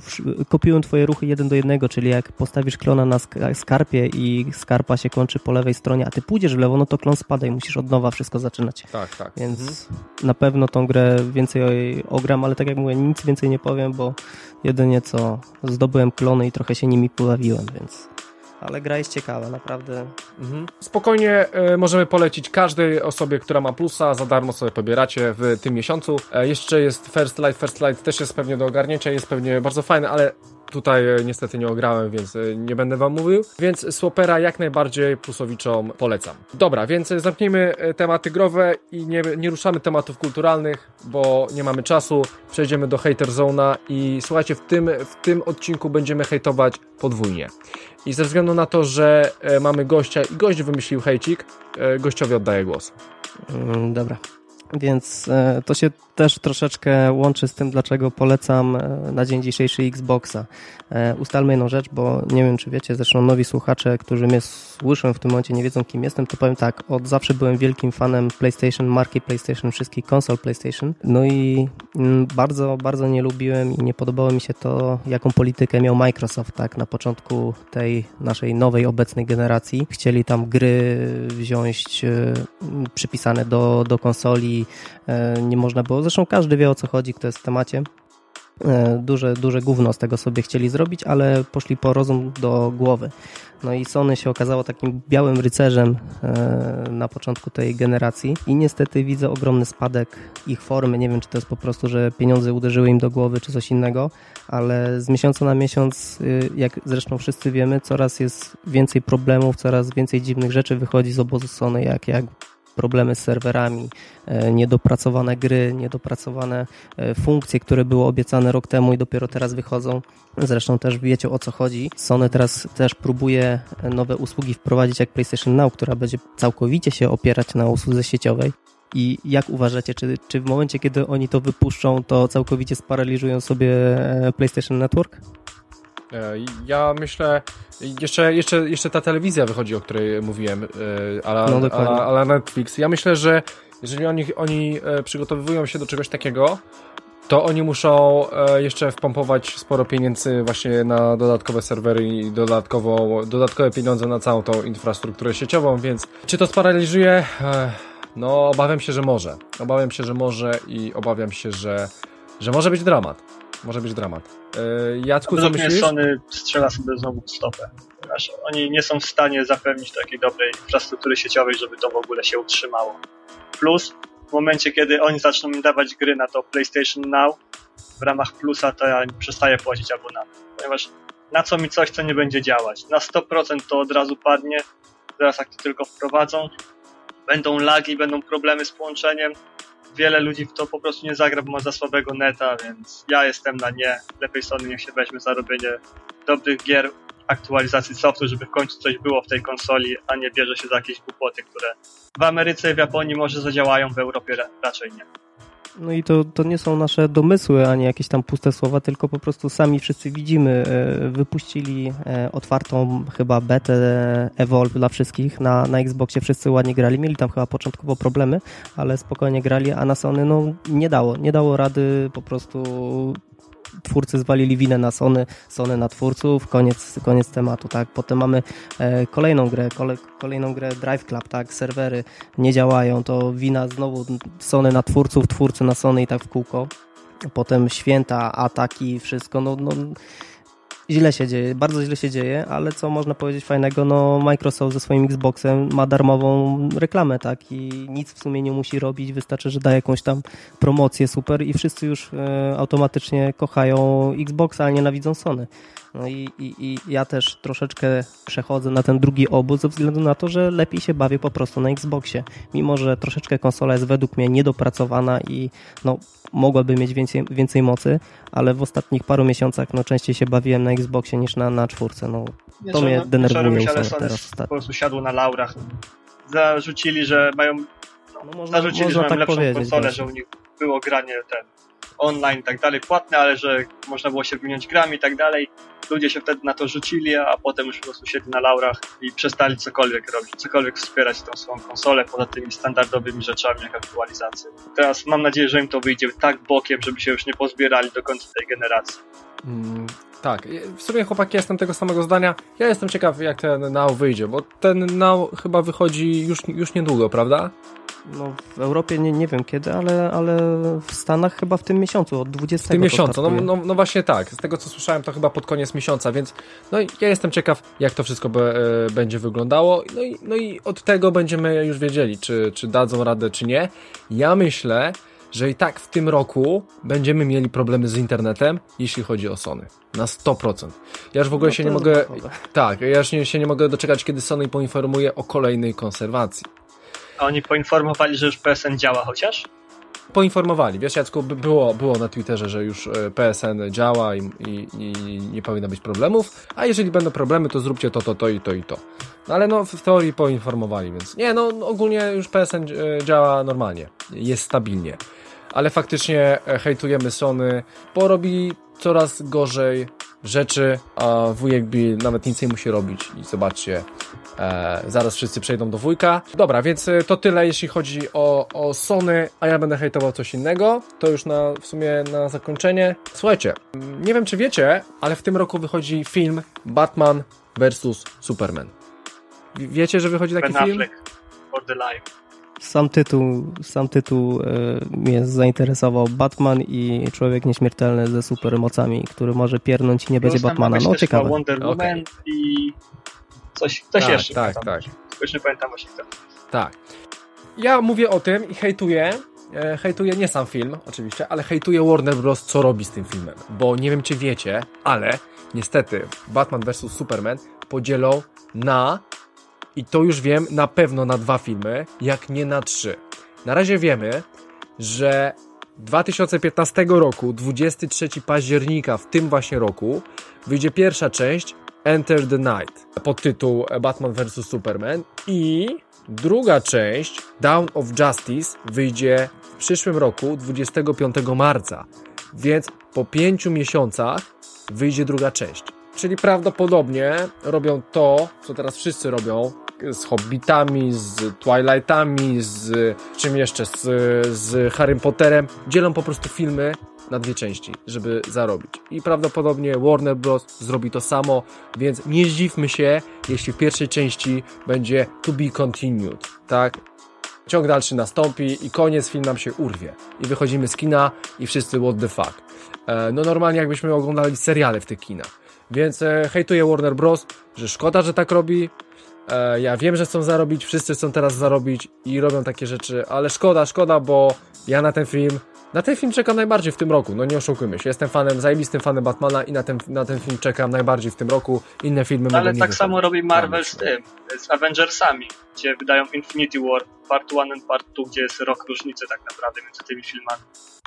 kopiują twoje ruchy jeden do jednego, czyli jak postawisz klona na skarpie i skarpa się kończy po lewej stronie, a ty pójdziesz w lewo, no to klon spada i musisz od nowa wszystko zaczynać. Tak, tak. Więc mhm. na pewno tą grę więcej ogram, ale tak jak mówię, nic więcej nie powiem, bo jedynie co zdobyłem klony i trochę się nimi pobawiłem, więc ale gra jest ciekawa, naprawdę. Mhm. Spokojnie e, możemy polecić każdej osobie, która ma plusa, za darmo sobie pobieracie w tym miesiącu. E, jeszcze jest First Light, First Light też jest pewnie do ogarnięcia, jest pewnie bardzo fajny, ale Tutaj e, niestety nie ograłem, więc e, nie będę wam mówił. Więc Swapera jak najbardziej plusowiczom polecam. Dobra, więc zamknijmy e, tematy growe i nie, nie ruszamy tematów kulturalnych, bo nie mamy czasu. Przejdziemy do Hater Zona i słuchajcie, w tym, w tym odcinku będziemy hejtować podwójnie. I ze względu na to, że mamy gościa i gość wymyślił hejcik, gościowi oddaję głos. Mm, dobra. Więc to się też troszeczkę łączy z tym, dlaczego polecam e, na dzień dzisiejszy Xboxa. E, ustalmy jedną rzecz, bo nie wiem, czy wiecie, zresztą nowi słuchacze, którzy mnie słyszą w tym momencie, nie wiedzą, kim jestem, to powiem tak, od zawsze byłem wielkim fanem PlayStation, marki PlayStation, wszystkich konsol PlayStation. No i mm, bardzo, bardzo nie lubiłem i nie podobało mi się to, jaką politykę miał Microsoft, tak, na początku tej naszej nowej, obecnej generacji. Chcieli tam gry wziąć przypisane do, do konsoli, nie można było, zresztą każdy wie o co chodzi, kto jest w temacie. E, duże, duże gówno z tego sobie chcieli zrobić, ale poszli po rozum do głowy. No i Sony się okazało takim białym rycerzem e, na początku tej generacji i niestety widzę ogromny spadek ich formy. Nie wiem, czy to jest po prostu, że pieniądze uderzyły im do głowy, czy coś innego, ale z miesiąca na miesiąc, y, jak zresztą wszyscy wiemy, coraz jest więcej problemów, coraz więcej dziwnych rzeczy wychodzi z obozu Sony, jak, jak problemy z serwerami, e, niedopracowane gry, niedopracowane e, funkcje, które były obiecane rok temu i dopiero teraz wychodzą. Zresztą też wiecie o co chodzi. Sony teraz też próbuje nowe usługi wprowadzić jak PlayStation Now, która będzie całkowicie się opierać na usłudze sieciowej. I jak uważacie, czy, czy w momencie, kiedy oni to wypuszczą, to całkowicie sparaliżują sobie e, PlayStation Network? E, ja myślę, jeszcze, jeszcze, jeszcze ta telewizja wychodzi, o której mówiłem, e, ale, no, ale, ale Netflix. Ja myślę, że jeżeli oni, oni e, przygotowują się do czegoś takiego, to oni muszą jeszcze wpompować sporo pieniędzy właśnie na dodatkowe serwery i dodatkowo, dodatkowe pieniądze na całą tą infrastrukturę sieciową, więc czy to sparaliżuje? No, obawiam się, że może. Obawiam się, że może i obawiam się, że, że może być dramat. Może być dramat. Yy, Jacku, co myślisz? Sony strzela sobie znowu stopę. Ponieważ oni nie są w stanie zapewnić takiej dobrej infrastruktury sieciowej, żeby to w ogóle się utrzymało. Plus, w momencie, kiedy oni zaczną mi dawać gry na to PlayStation Now, w ramach plusa, to ja przestaję płacić abonament. Ponieważ na co mi coś, co nie będzie działać. Na 100% to od razu padnie, teraz jak to tylko wprowadzą. Będą lagi, będą problemy z połączeniem. Wiele ludzi w to po prostu nie zagra, bo ma za słabego neta, więc ja jestem na nie. Lepiej Sony niech się weźmie za robienie dobrych gier, aktualizacji softu, żeby w końcu coś było w tej konsoli, a nie bierze się za jakieś głupoty, które w Ameryce i w Japonii może zadziałają, w Europie raczej nie. No i to, to nie są nasze domysły, ani jakieś tam puste słowa, tylko po prostu sami wszyscy widzimy. E, wypuścili e, otwartą chyba betę Evolve dla wszystkich na, na Xboxie. Wszyscy ładnie grali. Mieli tam chyba początkowo problemy, ale spokojnie grali, a na Sony no nie dało. Nie dało rady po prostu twórcy zwalili winę na Sony, Sony na twórców, koniec, koniec tematu, tak. Potem mamy e, kolejną grę, kole, kolejną grę Drive Club, tak, serwery nie działają, to wina znowu Sony na twórców, twórcy na Sony i tak w kółko. Potem święta, ataki, wszystko, no, no źle się dzieje, bardzo źle się dzieje, ale co można powiedzieć fajnego, no Microsoft ze swoim Xboxem ma darmową reklamę, tak, i nic w sumie nie musi robić, wystarczy, że da jakąś tam promocję super i wszyscy już e, automatycznie kochają Xboxa, a nienawidzą Sony. No i, i, i ja też troszeczkę przechodzę na ten drugi obóz ze względu na to, że lepiej się bawię po prostu na Xboxie. Mimo, że troszeczkę konsola jest według mnie niedopracowana i no, mogłaby mieć więcej, więcej mocy, ale w ostatnich paru miesiącach no, częściej się bawiłem na Xboxie niż na, na czwórce. No, to mnie denerwuje się, ale teraz po prostu siadło na laurach. Zarzucili, że mają no, można, zarzucili, można że mają tak lepszą konsolę, że u nich było granie ten online i tak dalej, płatne, ale że można było się wymieniać grami i tak dalej. Ludzie się wtedy na to rzucili, a potem już po prostu siedli na laurach i przestali cokolwiek robić, cokolwiek wspierać tą swoją konsolę poza tymi standardowymi rzeczami jak aktualizacje. Teraz mam nadzieję, że im to wyjdzie tak bokiem, żeby się już nie pozbierali do końca tej generacji. Mm, tak, w sumie chłopaki jestem tego samego zdania. Ja jestem ciekaw jak ten Now wyjdzie, bo ten Now chyba wychodzi już, już niedługo, prawda? No, w Europie nie, nie wiem kiedy, ale, ale w Stanach chyba w tym miesiącu, od 20. W tym miesiącu, no, no, no, właśnie tak. Z tego co słyszałem, to chyba pod koniec miesiąca, więc no ja jestem ciekaw, jak to wszystko be, e, będzie wyglądało. No i, no i od tego będziemy już wiedzieli, czy, czy dadzą radę, czy nie. Ja myślę, że i tak w tym roku będziemy mieli problemy z internetem, jeśli chodzi o Sony. Na 100%. Ja już w ogóle no się nie mogę. Tak, ja już nie, się nie mogę doczekać, kiedy Sony poinformuje o kolejnej konserwacji. A oni poinformowali, że już PSN działa chociaż? Poinformowali. Wiesz, Jacku, było, było na Twitterze, że już e, PSN działa i, i, i, nie powinno być problemów, a jeżeli będą problemy, to zróbcie to, to, to i to i to. No ale no, w teorii poinformowali, więc nie, no ogólnie już PSN e, działa normalnie, jest stabilnie. Ale faktycznie e, hejtujemy Sony, bo robi coraz gorzej rzeczy, a wujek Bill nawet nic nie musi robić i zobaczcie, e, zaraz wszyscy przejdą do wujka. Dobra, więc e, to tyle jeśli chodzi o, o Sony, a ja będę hejtował coś innego, to już na, w sumie na zakończenie. Słuchajcie, nie wiem czy wiecie, ale w tym roku wychodzi film Batman vs. Superman. Wiecie, że wychodzi taki ben film? for the life sam tytuł, sam tytuł e, mnie zainteresował. Batman i Człowiek Nieśmiertelny ze supermocami, który może piernąć i nie będzie Batmana. No ciekawe. Wonder Woman okay. i coś, coś tak, jeszcze. Tak, tak. Już nie pamiętam właśnie kto. Tak. Ja mówię o tym i hejtuję, e, hejtuję nie sam film, oczywiście, ale hejtuję Warner Bros. co robi z tym filmem. Bo nie wiem, czy wiecie, ale niestety Batman vs. Superman podzielą na i to już wiem na pewno na dwa filmy, jak nie na trzy. Na razie wiemy, że 2015 roku, 23 października w tym właśnie roku, wyjdzie pierwsza część Enter the Night pod tytuł Batman vs. Superman i druga część Down of Justice wyjdzie w przyszłym roku 25 marca. Więc po pięciu miesiącach wyjdzie druga część. Czyli prawdopodobnie robią to, co teraz wszyscy robią, z Hobbitami, z Twilightami, z czym jeszcze, z, z Harry Potterem. Dzielą po prostu filmy na dwie części, żeby zarobić. I prawdopodobnie Warner Bros. zrobi to samo, więc nie zdziwmy się, jeśli w pierwszej części będzie to be continued, tak? Ciąg dalszy nastąpi i koniec, film nam się urwie. I wychodzimy z kina i wszyscy what the fuck. E, no normalnie jakbyśmy oglądali seriale w tych kinach. Więc e, hejtuję Warner Bros., że szkoda, że tak robi, ja wiem, że chcą zarobić, wszyscy chcą teraz zarobić i robią takie rzeczy, ale szkoda, szkoda, bo ja na ten film Na ten film czekam najbardziej w tym roku, no nie oszukujmy się. Jestem fanem, zajebistym fanem Batmana i na ten, na ten film czekam najbardziej w tym roku. Inne filmy Ale tak samo robi Marvel z tym, z Avengersami, gdzie wydają Infinity War, part 1 and part 2, gdzie jest rok różnicy tak naprawdę między tymi filmami.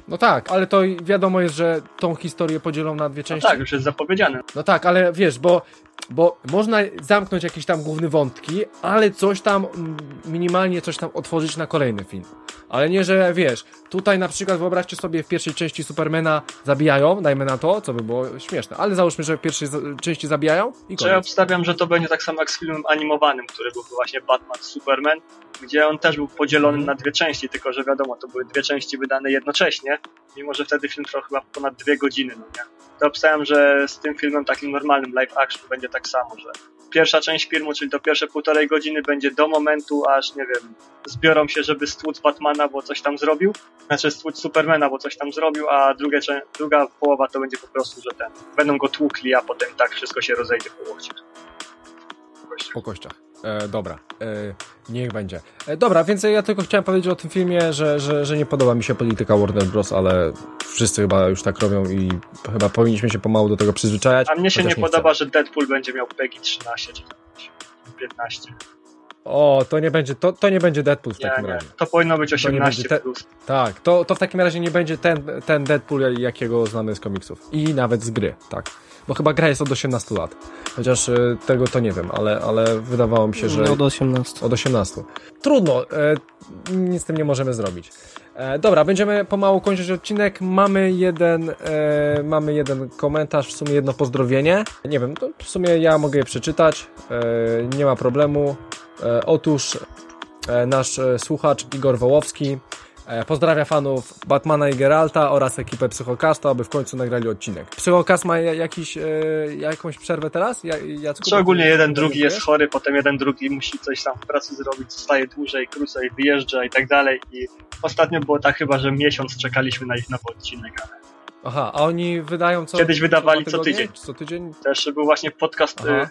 No tak, ale to wiadomo jest, że tą historię podzielą na dwie No części. tak, już jest zapowiedziane. No tak, ale wiesz, bo, bo można zamknąć jakieś tam główne wątki, ale coś tam, mm, minimalnie coś tam otworzyć na kolejny film. Ale nie, że wiesz, tutaj na przykład wyobraźcie sobie w pierwszej części Supermana zabijają, dajmy na to, co by było śmieszne, ale załóżmy, że w pierwszej części zabijają i Czy ja koniec. obstawiam, że to będzie tak samo jak z filmem animowanym, który był właśnie Batman Superman, gdzie on też był podzielony na dwie części, tylko że wiadomo, to były dwie części wydane jednocześnie, mimo że wtedy film trwał chyba ponad dwie godziny, no nie? To obstawiam, że z tym filmem takim normalnym live action będzie tak samo, że pierwsza część filmu, czyli to pierwsze półtorej godziny będzie do momentu, aż nie wiem, zbiorą się, żeby stłuc Batmana, bo coś tam zrobił, znaczy stłuc Supermana, bo coś tam zrobił, a druga, czę- druga połowa to będzie po prostu, że ten, będą go tłukli, a potem tak wszystko się rozejdzie po łokciach. Gościu. Po kościach. E, dobra, e, niech będzie. E, dobra, więc ja tylko chciałem powiedzieć o tym filmie, że, że, że nie podoba mi się polityka Warner Bros., ale wszyscy chyba już tak robią i chyba powinniśmy się pomału do tego przyzwyczajać. A mnie się nie chociaż podoba, chcę. że Deadpool będzie miał PEGI 13 czy tam 15. O, to nie będzie, to, to nie będzie Deadpool w Nie, takim nie. razie. To powinno być nie 18 będzie te- plus. Tak, to, to w takim razie nie będzie ten, ten Deadpool, jakiego znamy z komiksów. I nawet z gry, tak. Bo chyba gra jest od 18 lat. Chociaż e, tego to nie wiem, ale, ale wydawało mi się, że... No do 18. Od 18. Trudno, e, nic z tym nie możemy zrobić. E, dobra, będziemy pomału kończyć odcinek. Mamy jeden, e, mamy jeden komentarz, w sumie jedno pozdrowienie. Nie wiem, to w sumie ja mogę je przeczytać, e, nie ma problemu. E, otóż nasz słuchacz Igor Wołowski pozdrawia fanów Batmana i Geralta oraz ekipę Psychokasta, aby w końcu nagrali odcinek. Psychokast ma ja- jakiś, e, jakąś przerwę teraz? Ja, Jacku, Czy ogólnie jeden, drugi jest chory, potem jeden, drugi musi coś tam w pracy zrobić, zostaje dłużej, krócej, wyjeżdża i tak dalej. I ostatnio było tak chyba, że miesiąc czekaliśmy na ich nowy odcinek, ale Aha, a oni wydają co? Kiedyś wydawali co tydzień. Co tydzień? też był właśnie podcast y,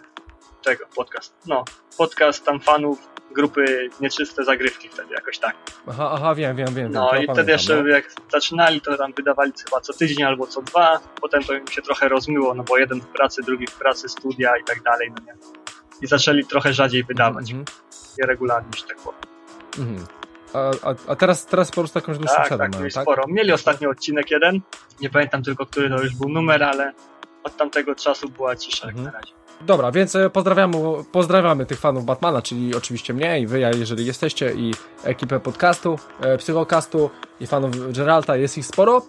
tego, podcast, no, podcast tam fanów grupy Nieczyste Zagrywki wtedy, jakoś tak. Aha, aha, wiem, wiem, wiem. No i wtedy jeszcze no. jak zaczynali, to tam wydawali chyba co tydzień albo co dwa, potem to im się trochę rozmyło, no bo jeden w pracy, drugi w pracy, studia i tak dalej, no nie. I zaczęli trochę rzadziej wydawać, Mhm, nieregularnie, że tak powiem. mhm. A, a, a teraz, teraz po prostu jakąś dłuższą Tak, przerwę tak, mają, tak? sporo. Mieli ostatnio odcinek jeden, nie pamiętam tylko, który to już był numer, ale od tamtego czasu była cisza jak Mhm. na razie. Dobra, więc e, pozdrawiamy, pozdrawiamy tych fanów Batmana, czyli oczywiście mnie i wy, jeżeli jesteście, i ekipę podcastu, e, psychokastu i fanów Geralta, jest ich sporo.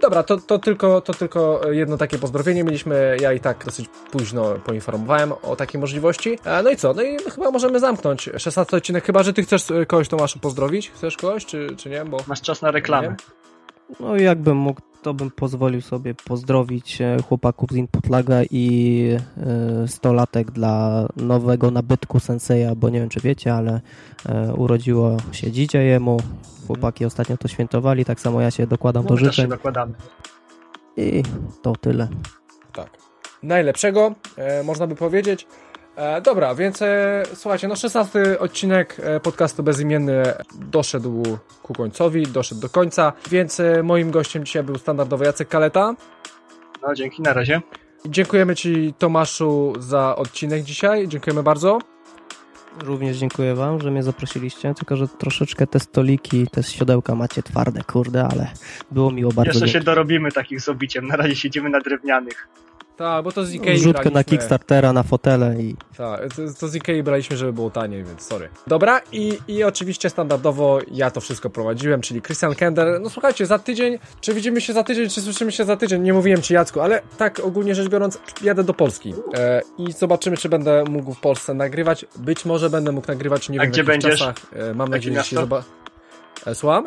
Dobra, to, to, tylko, to tylko jedno takie pozdrowienie mieliśmy. Ja i tak dosyć późno poinformowałem o takiej możliwości. E, No i co? No i chyba możemy zamknąć 16 odcinek, chyba że ty chcesz e, kogoś Tomaszu pozdrowić. Chcesz kogoś, czy, czy nie? Bo Masz czas na reklamę. No i jakbym mógł, to bym pozwolił sobie pozdrowić e, chłopaków z Inputlaga i e, 100 latek dla nowego nabytku Senseja, bo nie wiem czy wiecie, ale e, urodziło się dzidzie jemu. Chłopaki ostatnio to świętowali, tak samo ja się dokładam No, do życzeń dokładamy. i to tyle. Tak. Najlepszego, e, można by powiedzieć. E, dobra, więc e, słuchajcie, no 16 odcinek e, podcastu Bezimienny doszedł ku końcowi, doszedł do końca, więc e, moim gościem dzisiaj był standardowo Jacek Kaleta. No dzięki, na razie. Dziękujemy Ci Tomaszu za odcinek dzisiaj, dziękujemy bardzo. Również dziękuję wam, że mnie zaprosiliście, tylko że troszeczkę te stoliki, te siodełka macie twarde, kurde, ale było miło bardzo. Jeszcze się dorobimy takich z obiciem. Na razie siedzimy na drewnianych. Tak, bo to z Ikei Wrzutkę na braliśmy. Kickstartera, na fotele i Tak, to, to z Ikei braliśmy, żeby było taniej, więc sorry. Dobra, i, i oczywiście standardowo ja to wszystko prowadziłem, czyli Christian Kender. No słuchajcie, za tydzień, czy widzimy się za tydzień, czy słyszymy się za tydzień, nie mówiłem Ci Jacku, ale tak ogólnie rzecz biorąc, jadę do Polski e, i zobaczymy, czy będę mógł w Polsce nagrywać. Być może będę mógł nagrywać, nie A wiem gdzie w jakich będziesz? czasach. E, mam nadzieję, że się miasto? zobaczy. E, słucham?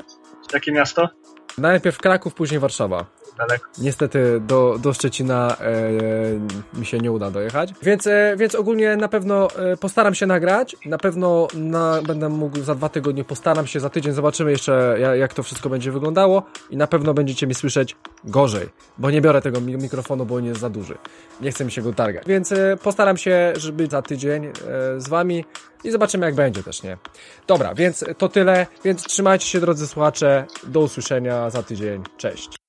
Jakie miasto? Najpierw Kraków, później Warszawa. Daleko. Niestety do, do Szczecina e, mi się nie uda dojechać. Więc, e, więc ogólnie na pewno e, postaram się nagrać. Na pewno na, będę mógł za dwa tygodnie, postaram się za tydzień, zobaczymy jeszcze ja- jak to wszystko będzie wyglądało i na pewno będziecie mi słyszeć gorzej, bo nie biorę tego mi- mikrofonu, bo on jest za duży. Nie chcę mi się go targać. Więc e, postaram się, żeby za tydzień e, z wami. I zobaczymy jak będzie też, nie? Dobra, więc to tyle, więc trzymajcie się drodzy słuchacze, do usłyszenia za tydzień, cześć.